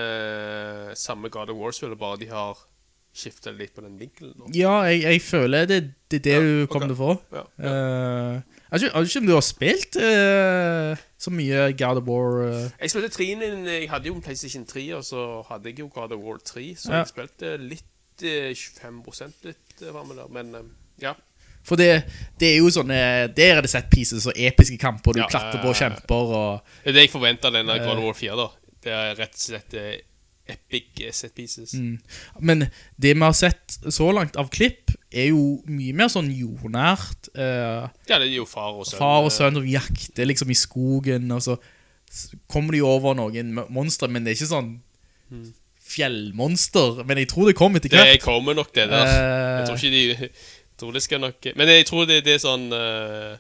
Speaker 6: samme God of War-spillet, bare de har skiftet litt på den vinkelen. nå.
Speaker 5: Ja, jeg, jeg føler det, det er det
Speaker 6: Ja,
Speaker 5: du kommer til å få.
Speaker 6: Ja,
Speaker 5: Eh, jeg vet ikke- jeg om du har spilt uh, så mye God of War Uh.
Speaker 6: Jeg spilte 3 din, jeg hadde jo PlayStation 3, og så hadde jeg jo God of War 3, så
Speaker 5: Ja.
Speaker 6: jeg spilte litt uh, 25 litt var med der, men ja.
Speaker 5: For det, det er jo sånne Der er det sett pieces og episke kamper. Du
Speaker 6: Ja,
Speaker 5: klatrer på og kjemper og
Speaker 6: Det er det jeg forventer denne God of War 4, da. Det er rett og slett epic eh, set pieces.
Speaker 5: Mm. Men det vi har sett så langt av klipp, er jo mye mer sånn jordnært. eh,
Speaker 6: Ja, det er jo far og sønn.
Speaker 5: far og
Speaker 6: søn
Speaker 5: sønn og jakter liksom i skogen, og så kommer de over noen monster monstre, men det er ikke sånn fjellmonster. Men jeg tror det kommer etter
Speaker 6: Det kommer nok, det der.
Speaker 5: Eh.
Speaker 6: Jeg tror ikke de *laughs* jeg tror det skal nok Men jeg tror det, det er sånn eh,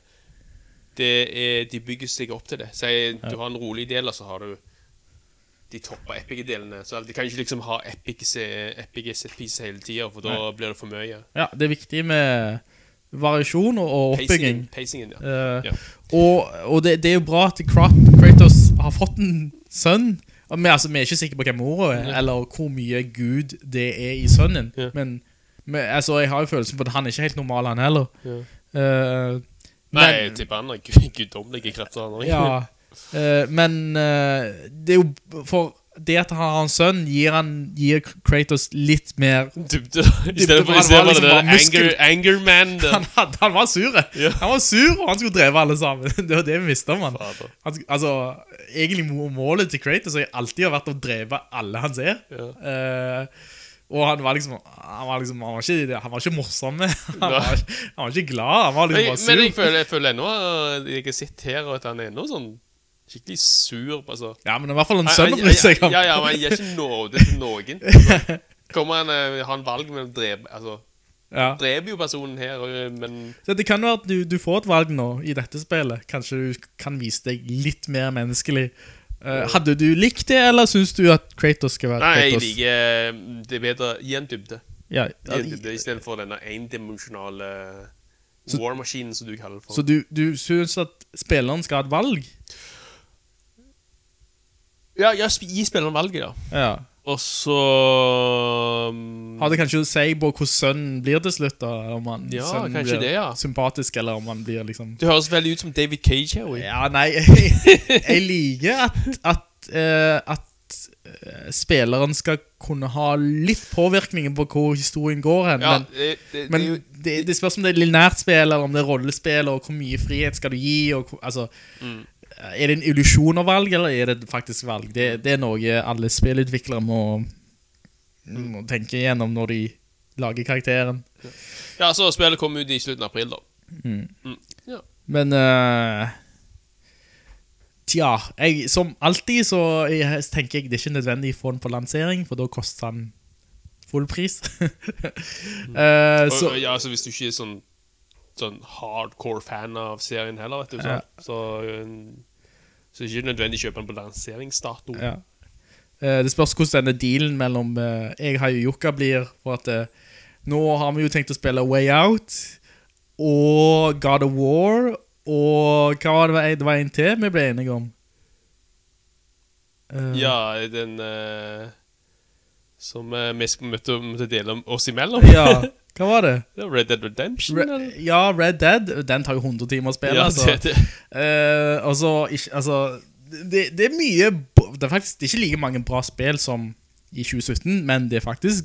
Speaker 6: Det er De bygger seg opp til det. Si du har en rolig del, og så har du de topper epic delene. Så De kan ikke liksom ha epic, se- epic set pieces hele tida, for da blir det for mye.
Speaker 5: Ja, det er viktig med variasjon og, og oppbygging.
Speaker 6: Pacingen, pacingen ja.
Speaker 5: Uh,
Speaker 6: Ja.
Speaker 5: Og, og det, det er jo bra at Kra- Kratos har fått en sønn. Vi, altså, vi er ikke sikre på hvem mora er, eller hvor mye Gud det er i sønnen. Men, men altså, jeg har jo følelsen på at han er ikke helt normal, han heller.
Speaker 6: Ja.
Speaker 5: Eh,
Speaker 6: Nei,
Speaker 5: men-
Speaker 6: jeg tipper han har gu- guddommelige krefter. Han.
Speaker 5: Ja, *laughs* men eh, det er jo For det at han har en sønn, gir, han, gir Kratos litt mer
Speaker 6: Dybde. I stedet for,
Speaker 5: å
Speaker 6: for
Speaker 5: liksom
Speaker 6: det der anger, anger man.
Speaker 5: han, hadde, han var sur.
Speaker 6: Ja.
Speaker 5: Han var sur, og han skulle drepe alle sammen. *laughs* Det var det vi visste om han. Han altså, egentlig målet til Kratos har alltid vært å drepe alle han ser.
Speaker 6: Ja.
Speaker 5: Uh, og han var liksom Han var, liksom, han var, ikke, han var ikke morsom. *laughs* Han var, han var ikke glad. Han var liksom bare sur.
Speaker 6: men jeg føler, jeg føler ennå Jeg har sett her og at han er ennå sånn skikkelig sur. Altså.
Speaker 5: ja, men det er i hvert fall en sønn å bry seg om.
Speaker 6: Ja, ja, men jeg gir ikke nåde til noen. Altså, *laughs* kommer han uh, ha en valg mellom drepe Altså,
Speaker 5: Ja.
Speaker 6: dreper jo personen her, uh, men
Speaker 5: Så det kan være at du, du får et valg nå i dette spillet. Kanskje du kan vise deg litt mer menneskelig. Uh, hadde du likt det, eller syns du at Kratos skal være
Speaker 6: Nei, jeg liker det er bedre i en dybde.
Speaker 5: Ja,
Speaker 6: ja, Istedenfor denne endimensjonale war-maskinen, som du kaller for.
Speaker 5: så du, du syns at spilleren skal ha et valg?
Speaker 6: Ja, ja, gi spilleren valget, da.
Speaker 5: Ja.
Speaker 6: Og så um,
Speaker 5: Har det kanskje å si på hvordan sønnen blir til slutt? da Om han,
Speaker 6: Ja,
Speaker 5: blir
Speaker 6: det, ja.
Speaker 5: sympatisk, eller om han blir liksom
Speaker 6: Det høres veldig ut som David Cage her. Også.
Speaker 5: Ja, nei Jeg, *laughs* jeg liker at At, uh, at eh, spilleren skal kunne ha litt påvirkning på hvor historien går hen.
Speaker 6: Ja,
Speaker 5: men
Speaker 6: det, det,
Speaker 5: men
Speaker 6: det,
Speaker 5: det, det spørs om det er linært spill, eller om det er rollespill, og hvor mye frihet skal du gi. Og, altså,
Speaker 6: Mm.
Speaker 5: Er det en illusjon av valg, eller er det faktisk valg? Det, det er noe alle spillutviklere må, må tenke igjennom når de lager karakteren.
Speaker 6: ja, så spillet kom ut i slutten av april, da. Ja.
Speaker 5: Men uh, Tja, jeg, som alltid så jeg, tenker jeg det er ikke nødvendig å få den på lansering, for da koster den full pris. *laughs* uh,
Speaker 6: Og,
Speaker 5: så,
Speaker 6: ja, så hvis du ikke er sånn Sånn hardcore fan av serien heller, vet du, så,
Speaker 5: Ja.
Speaker 6: så, um, så er ikke nødvendig å kjøpe den på lanseringsdato.
Speaker 5: ja. Eh, det spørs hvordan denne dealen mellom uh, jeg har jo Jokka blir, for at eh, nå har vi jo tenkt å spille Way Out og God of War og hva var det, det var en til vi ble enige om? Eh,
Speaker 6: Ja, den eh, som eh, vi måtte, måtte dele oss imellom.
Speaker 5: ja. *laughs* Hva var det?
Speaker 6: Red Dead Redemption,
Speaker 5: Re ja, Red Dead. Den tar jo 100 timer å spille.
Speaker 6: Ja,
Speaker 5: altså.
Speaker 6: det, det.
Speaker 5: Uh, altså, ikke- altså, det, det er mye Det er faktisk det ikke like mange bra spill som i 2017, men det er faktisk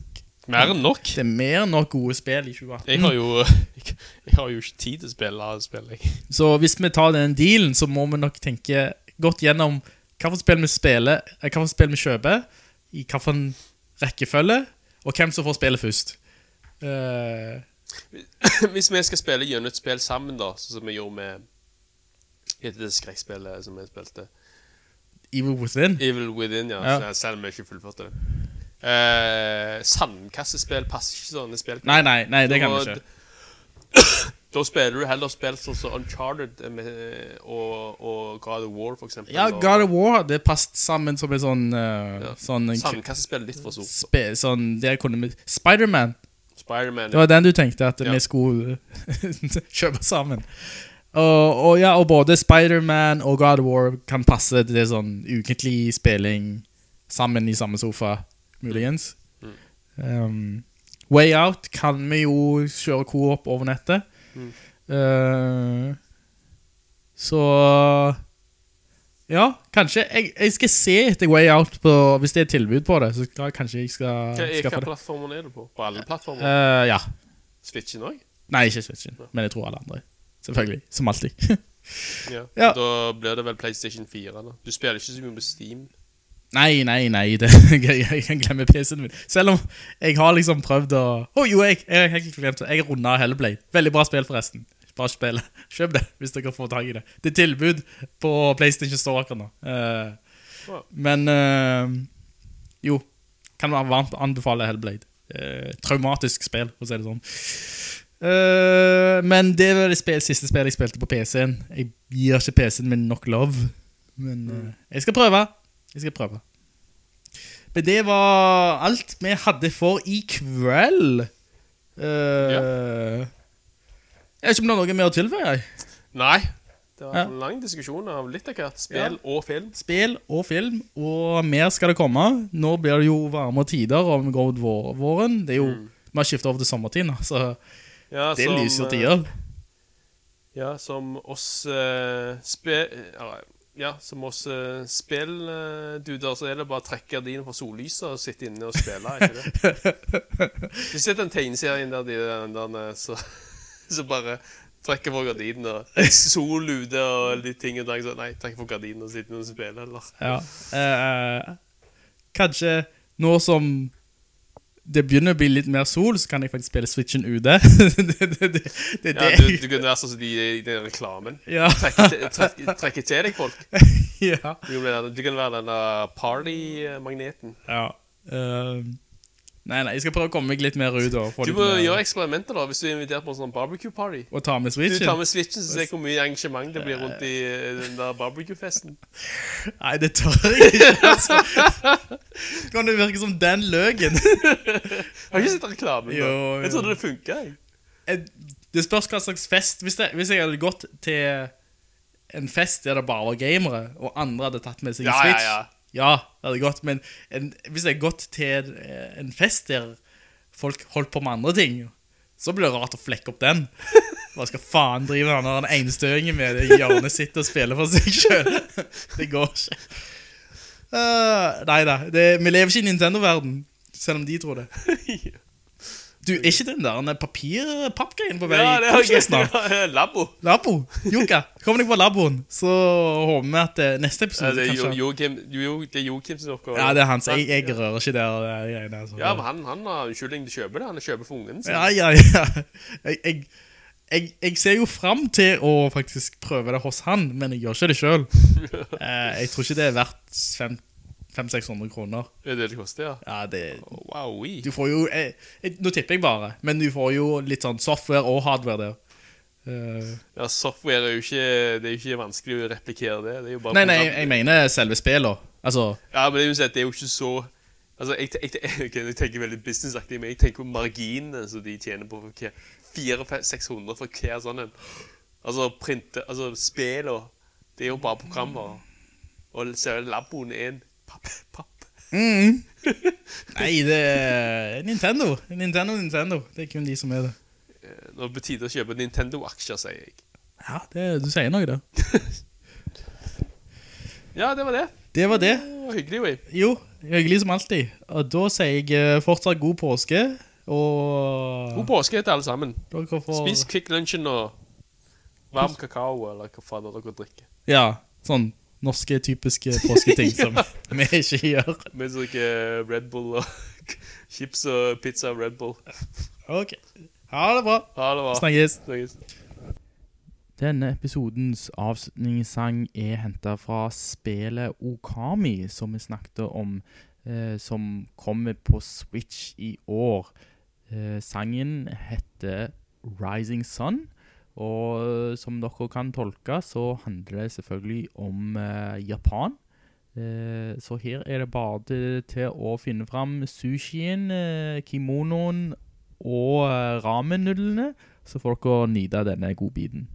Speaker 6: Mer enn nok.
Speaker 5: Det er mer enn nok gode spill i 2018.
Speaker 6: Jeg har jo jeg, *laughs* jeg har jo ikke tid til å spille spill.
Speaker 5: Så hvis vi tar den dealen, så må vi nok tenke godt gjennom hvilket spill vi spiller, hvilket spill vi kjøper, i hvilken rekkefølge, og hvem som får spille først. Eh,
Speaker 6: Hvis vi skal spille gjennom et spill sammen, da, sånn som vi gjorde med heter det skrekkspillet som vi spilte?
Speaker 5: Evil Within.
Speaker 6: Evil Within, ja.
Speaker 5: Ja.
Speaker 6: Selv om jeg ikke fullførte det. Uh, sandkassespill passer ikke sånne spill.
Speaker 5: Nei, nei, nei, det kan vi ikke. *coughs*
Speaker 6: Da spiller du heller spill sånn som Uncharted med, og, og God of War, for eksempel.
Speaker 5: Ja, God of War hadde passet sammen som en sånn, uh,
Speaker 6: Ja.
Speaker 5: sånn,
Speaker 6: Sandkassespill litt for stort.
Speaker 5: sånn det kunne med Spider-Man.
Speaker 6: Spiderman
Speaker 5: Det var den du tenkte at vi skulle *laughs* kjøpe sammen. Og, og ja, og både Spider-Man og God of War kan passe til det sånn ukentlig spilling sammen i samme sofa, muligens. Um, Way Out kan vi jo kjøre co-op over nettet. Uh, så Ja, kanskje jeg, jeg skal se etter Way Out på, Hvis det er tilbud på det, så skal, kanskje jeg skal skaffe det.
Speaker 6: Hvilke plattformer er du på? På alle plattformer?
Speaker 5: Uh, ja.
Speaker 6: Switchen òg?
Speaker 5: Nei, ikke Switchen, men jeg tror alle andre. Selvfølgelig. Som alltid.
Speaker 6: Ja. *laughs*
Speaker 5: Ja.
Speaker 6: Da blir det vel PlayStation 4. da Du spiller ikke så mye på Steam.
Speaker 5: Nei, nei, nei, det, *laughs* jeg, jeg kan glemme PC-en min. Selv om jeg har liksom prøvd å... Å jo, jeg, jeg har glemt det. Jeg har rundet Hellblade. Veldig bra spill forresten. Bare spill. *laughs* Kjøp det, hvis dere får tag i det. Det er tilbud på PlayStation Store akkurat nå.
Speaker 6: Uh,
Speaker 5: men, uh, jo, kan være varmt anbefale Hellblade. Uh, traumatisk spill, for å si det sånn. Men det var det spil, siste spillet jeg spilte på PC-en. Jeg gir ikke PC-en min nok love. Men eh, jeg skal prøve. Jeg skal prøve. Men det var alt vi hadde for i kveld. Eh, Jeg vet ikke om det er noe mer å tilføye.
Speaker 6: Nei. Det var
Speaker 5: Ja.
Speaker 6: en lang diskusjon av litt av hvert. Spill og film.
Speaker 5: Spill og film, og mer skal det komme. Nå blir det jo varmere tider, om God vår, våren. Det er jo, Vi har skiftet over til sommertiden, så
Speaker 6: Ja,
Speaker 5: det
Speaker 6: som,
Speaker 5: lysere
Speaker 6: eh,
Speaker 5: tider.
Speaker 6: Ja, som oss uh, spill... Ja, som oss uh, spillduder, så er det bare å trekke gardinen fra sollyset og sitte inne og spille, er ikke det? *laughs* Du ser den tegneserien der de den der, så, *laughs* så bare trekker for gardinen og *laughs* sol ute og de ting og tang, så nei, trekker for gardinen og sitter og spiller, eller?
Speaker 5: Ja. Eh, kanskje nå som det begynner å bli litt mer sol, så kan jeg faktisk spille Switchen ute. *laughs* det, det, det, det,
Speaker 6: Ja, du, du kunne være sånn som de i den reklamen.
Speaker 5: Ja.
Speaker 6: Trekke til, deg folk.
Speaker 5: ja.
Speaker 6: Du kunne være, den der party-magneten.
Speaker 5: ja. Eh, nei, nei, jeg skal prøve å komme meg litt mer ut og få
Speaker 6: Du
Speaker 5: litt
Speaker 6: må
Speaker 5: mer,
Speaker 6: gjøre eksperimenter da, hvis du er invitert på en sånn barbecue-party.
Speaker 5: og ta med
Speaker 6: Du
Speaker 5: Switchen.
Speaker 6: tar med switchen, så ser hvor mye engasjement det blir rundt i eh, den der barbecue-festen. *laughs*
Speaker 5: Nei, det tør jeg ikke, altså. *laughs* Kan det virke som den Løgen? *laughs*
Speaker 6: Har du ikke sett reklamen da?
Speaker 5: Jo, jo.
Speaker 6: Jeg trodde det funka. jeg.
Speaker 5: Eh, Det spørs hva slags fest. Hvis, det, hvis jeg hadde gått til en fest der det bare var gamere, og andre hadde tatt med seg en
Speaker 6: Ja, ja,
Speaker 5: Switch,
Speaker 6: ja.
Speaker 5: Ja, det hadde gått. Men en, hvis jeg hadde gått til eh, en fest der folk holdt på med andre ting, så blir det rart å flekke opp den. *laughs* Hva skal faen drive han den en enestøingen med det hjørnet sitt og spille for seg selv? *laughs* Det går ikke. Uh, nei da, vi lever ikke i Nintendo-verden, selv om de tror det. *laughs* Du, er ikke den der papirpappgreien på vei?
Speaker 6: Ja, det har
Speaker 5: jeg snart.
Speaker 6: Labo.
Speaker 5: Labo, Joka, kom deg på laboen, så håper vi at eh, neste
Speaker 6: Ja,
Speaker 5: episode
Speaker 6: det er
Speaker 5: kanskje...
Speaker 6: Joakim, jo, det er Joakim som dere...
Speaker 5: Ja, det er hans, jeg, jeg rører ikke der, det greiene Altså.
Speaker 6: Ja, men han, han har unnskyldning til å kjøpe det. Han kjøper for ungen sin.
Speaker 5: Ja, ja, ja. Jeg, jeg, jeg, jeg ser jo frem til å faktisk prøve det hos han, men jeg gjør ikke det selv. *laughs* Eh, jeg tror ikke det er verdt 500-600 kroner.
Speaker 6: Det er det det koster, ja.
Speaker 5: Ja, det...
Speaker 6: Wow,
Speaker 5: Du får jo... Eh, eh, nå tipper jeg bare, men du får jo litt sånn software og hardware der. Uh,
Speaker 6: Ja, software er jo ikke Det er jo ikke vanskelig å replikere det. Det er jo bare
Speaker 5: nei, nei, jeg, jeg mener selve spillet. Altså,
Speaker 6: Ja, men det er jo, sånn- det er jo ikke så Altså, jeg, jeg, jeg, *laughs* jeg tenker veldig businessaktig, men jeg tenker på marginene som de tjener på for hver 400-600 for hver sånn en. Altså, printe Altså, spillet... Det er jo bare programmer. Og selve laboen er en papp. papp.
Speaker 5: nei, det er Nintendo. Nintendo, Nintendo. Det er kun de som er det.
Speaker 6: Nå er det på tide å kjøpe Nintendo-aksjer, sier jeg.
Speaker 5: Ja, det, du sier noe da. *laughs*
Speaker 6: Ja, det var det.
Speaker 5: Det var det.
Speaker 6: Det var hyggelig, vi.
Speaker 5: Jo, hyggelig som alltid. Og da sier jeg eh, fortsatt god påske, og...
Speaker 6: God påske til alle sammen.
Speaker 5: Får...
Speaker 6: Spis Kvikk Lunsjen og varm kakao, eller hva faen dere drikker.
Speaker 5: Ja, sånn norske typiske påsketing *laughs* som vi ikke gjør.
Speaker 6: Vi drikker Red Bull og *laughs* chips og pizza og Red Bull.
Speaker 5: Ok. Ha det bra.
Speaker 6: Ha det bra.
Speaker 5: Snakkes.
Speaker 6: Snakkes.
Speaker 5: Denne episodens avslutningssang er hentet fra spillet Okami, som vi snakket om, eh, som kommer på Switch i år. Eh, sangen heter Rising Sun, og som dere kan tolke, så handler det selvfølgelig om eh, Japan. Eh, så her er det bare til å finne fram sushien, eh, kimonoen og eh, ramen-nudlene, så får dere nyte denne godbiten.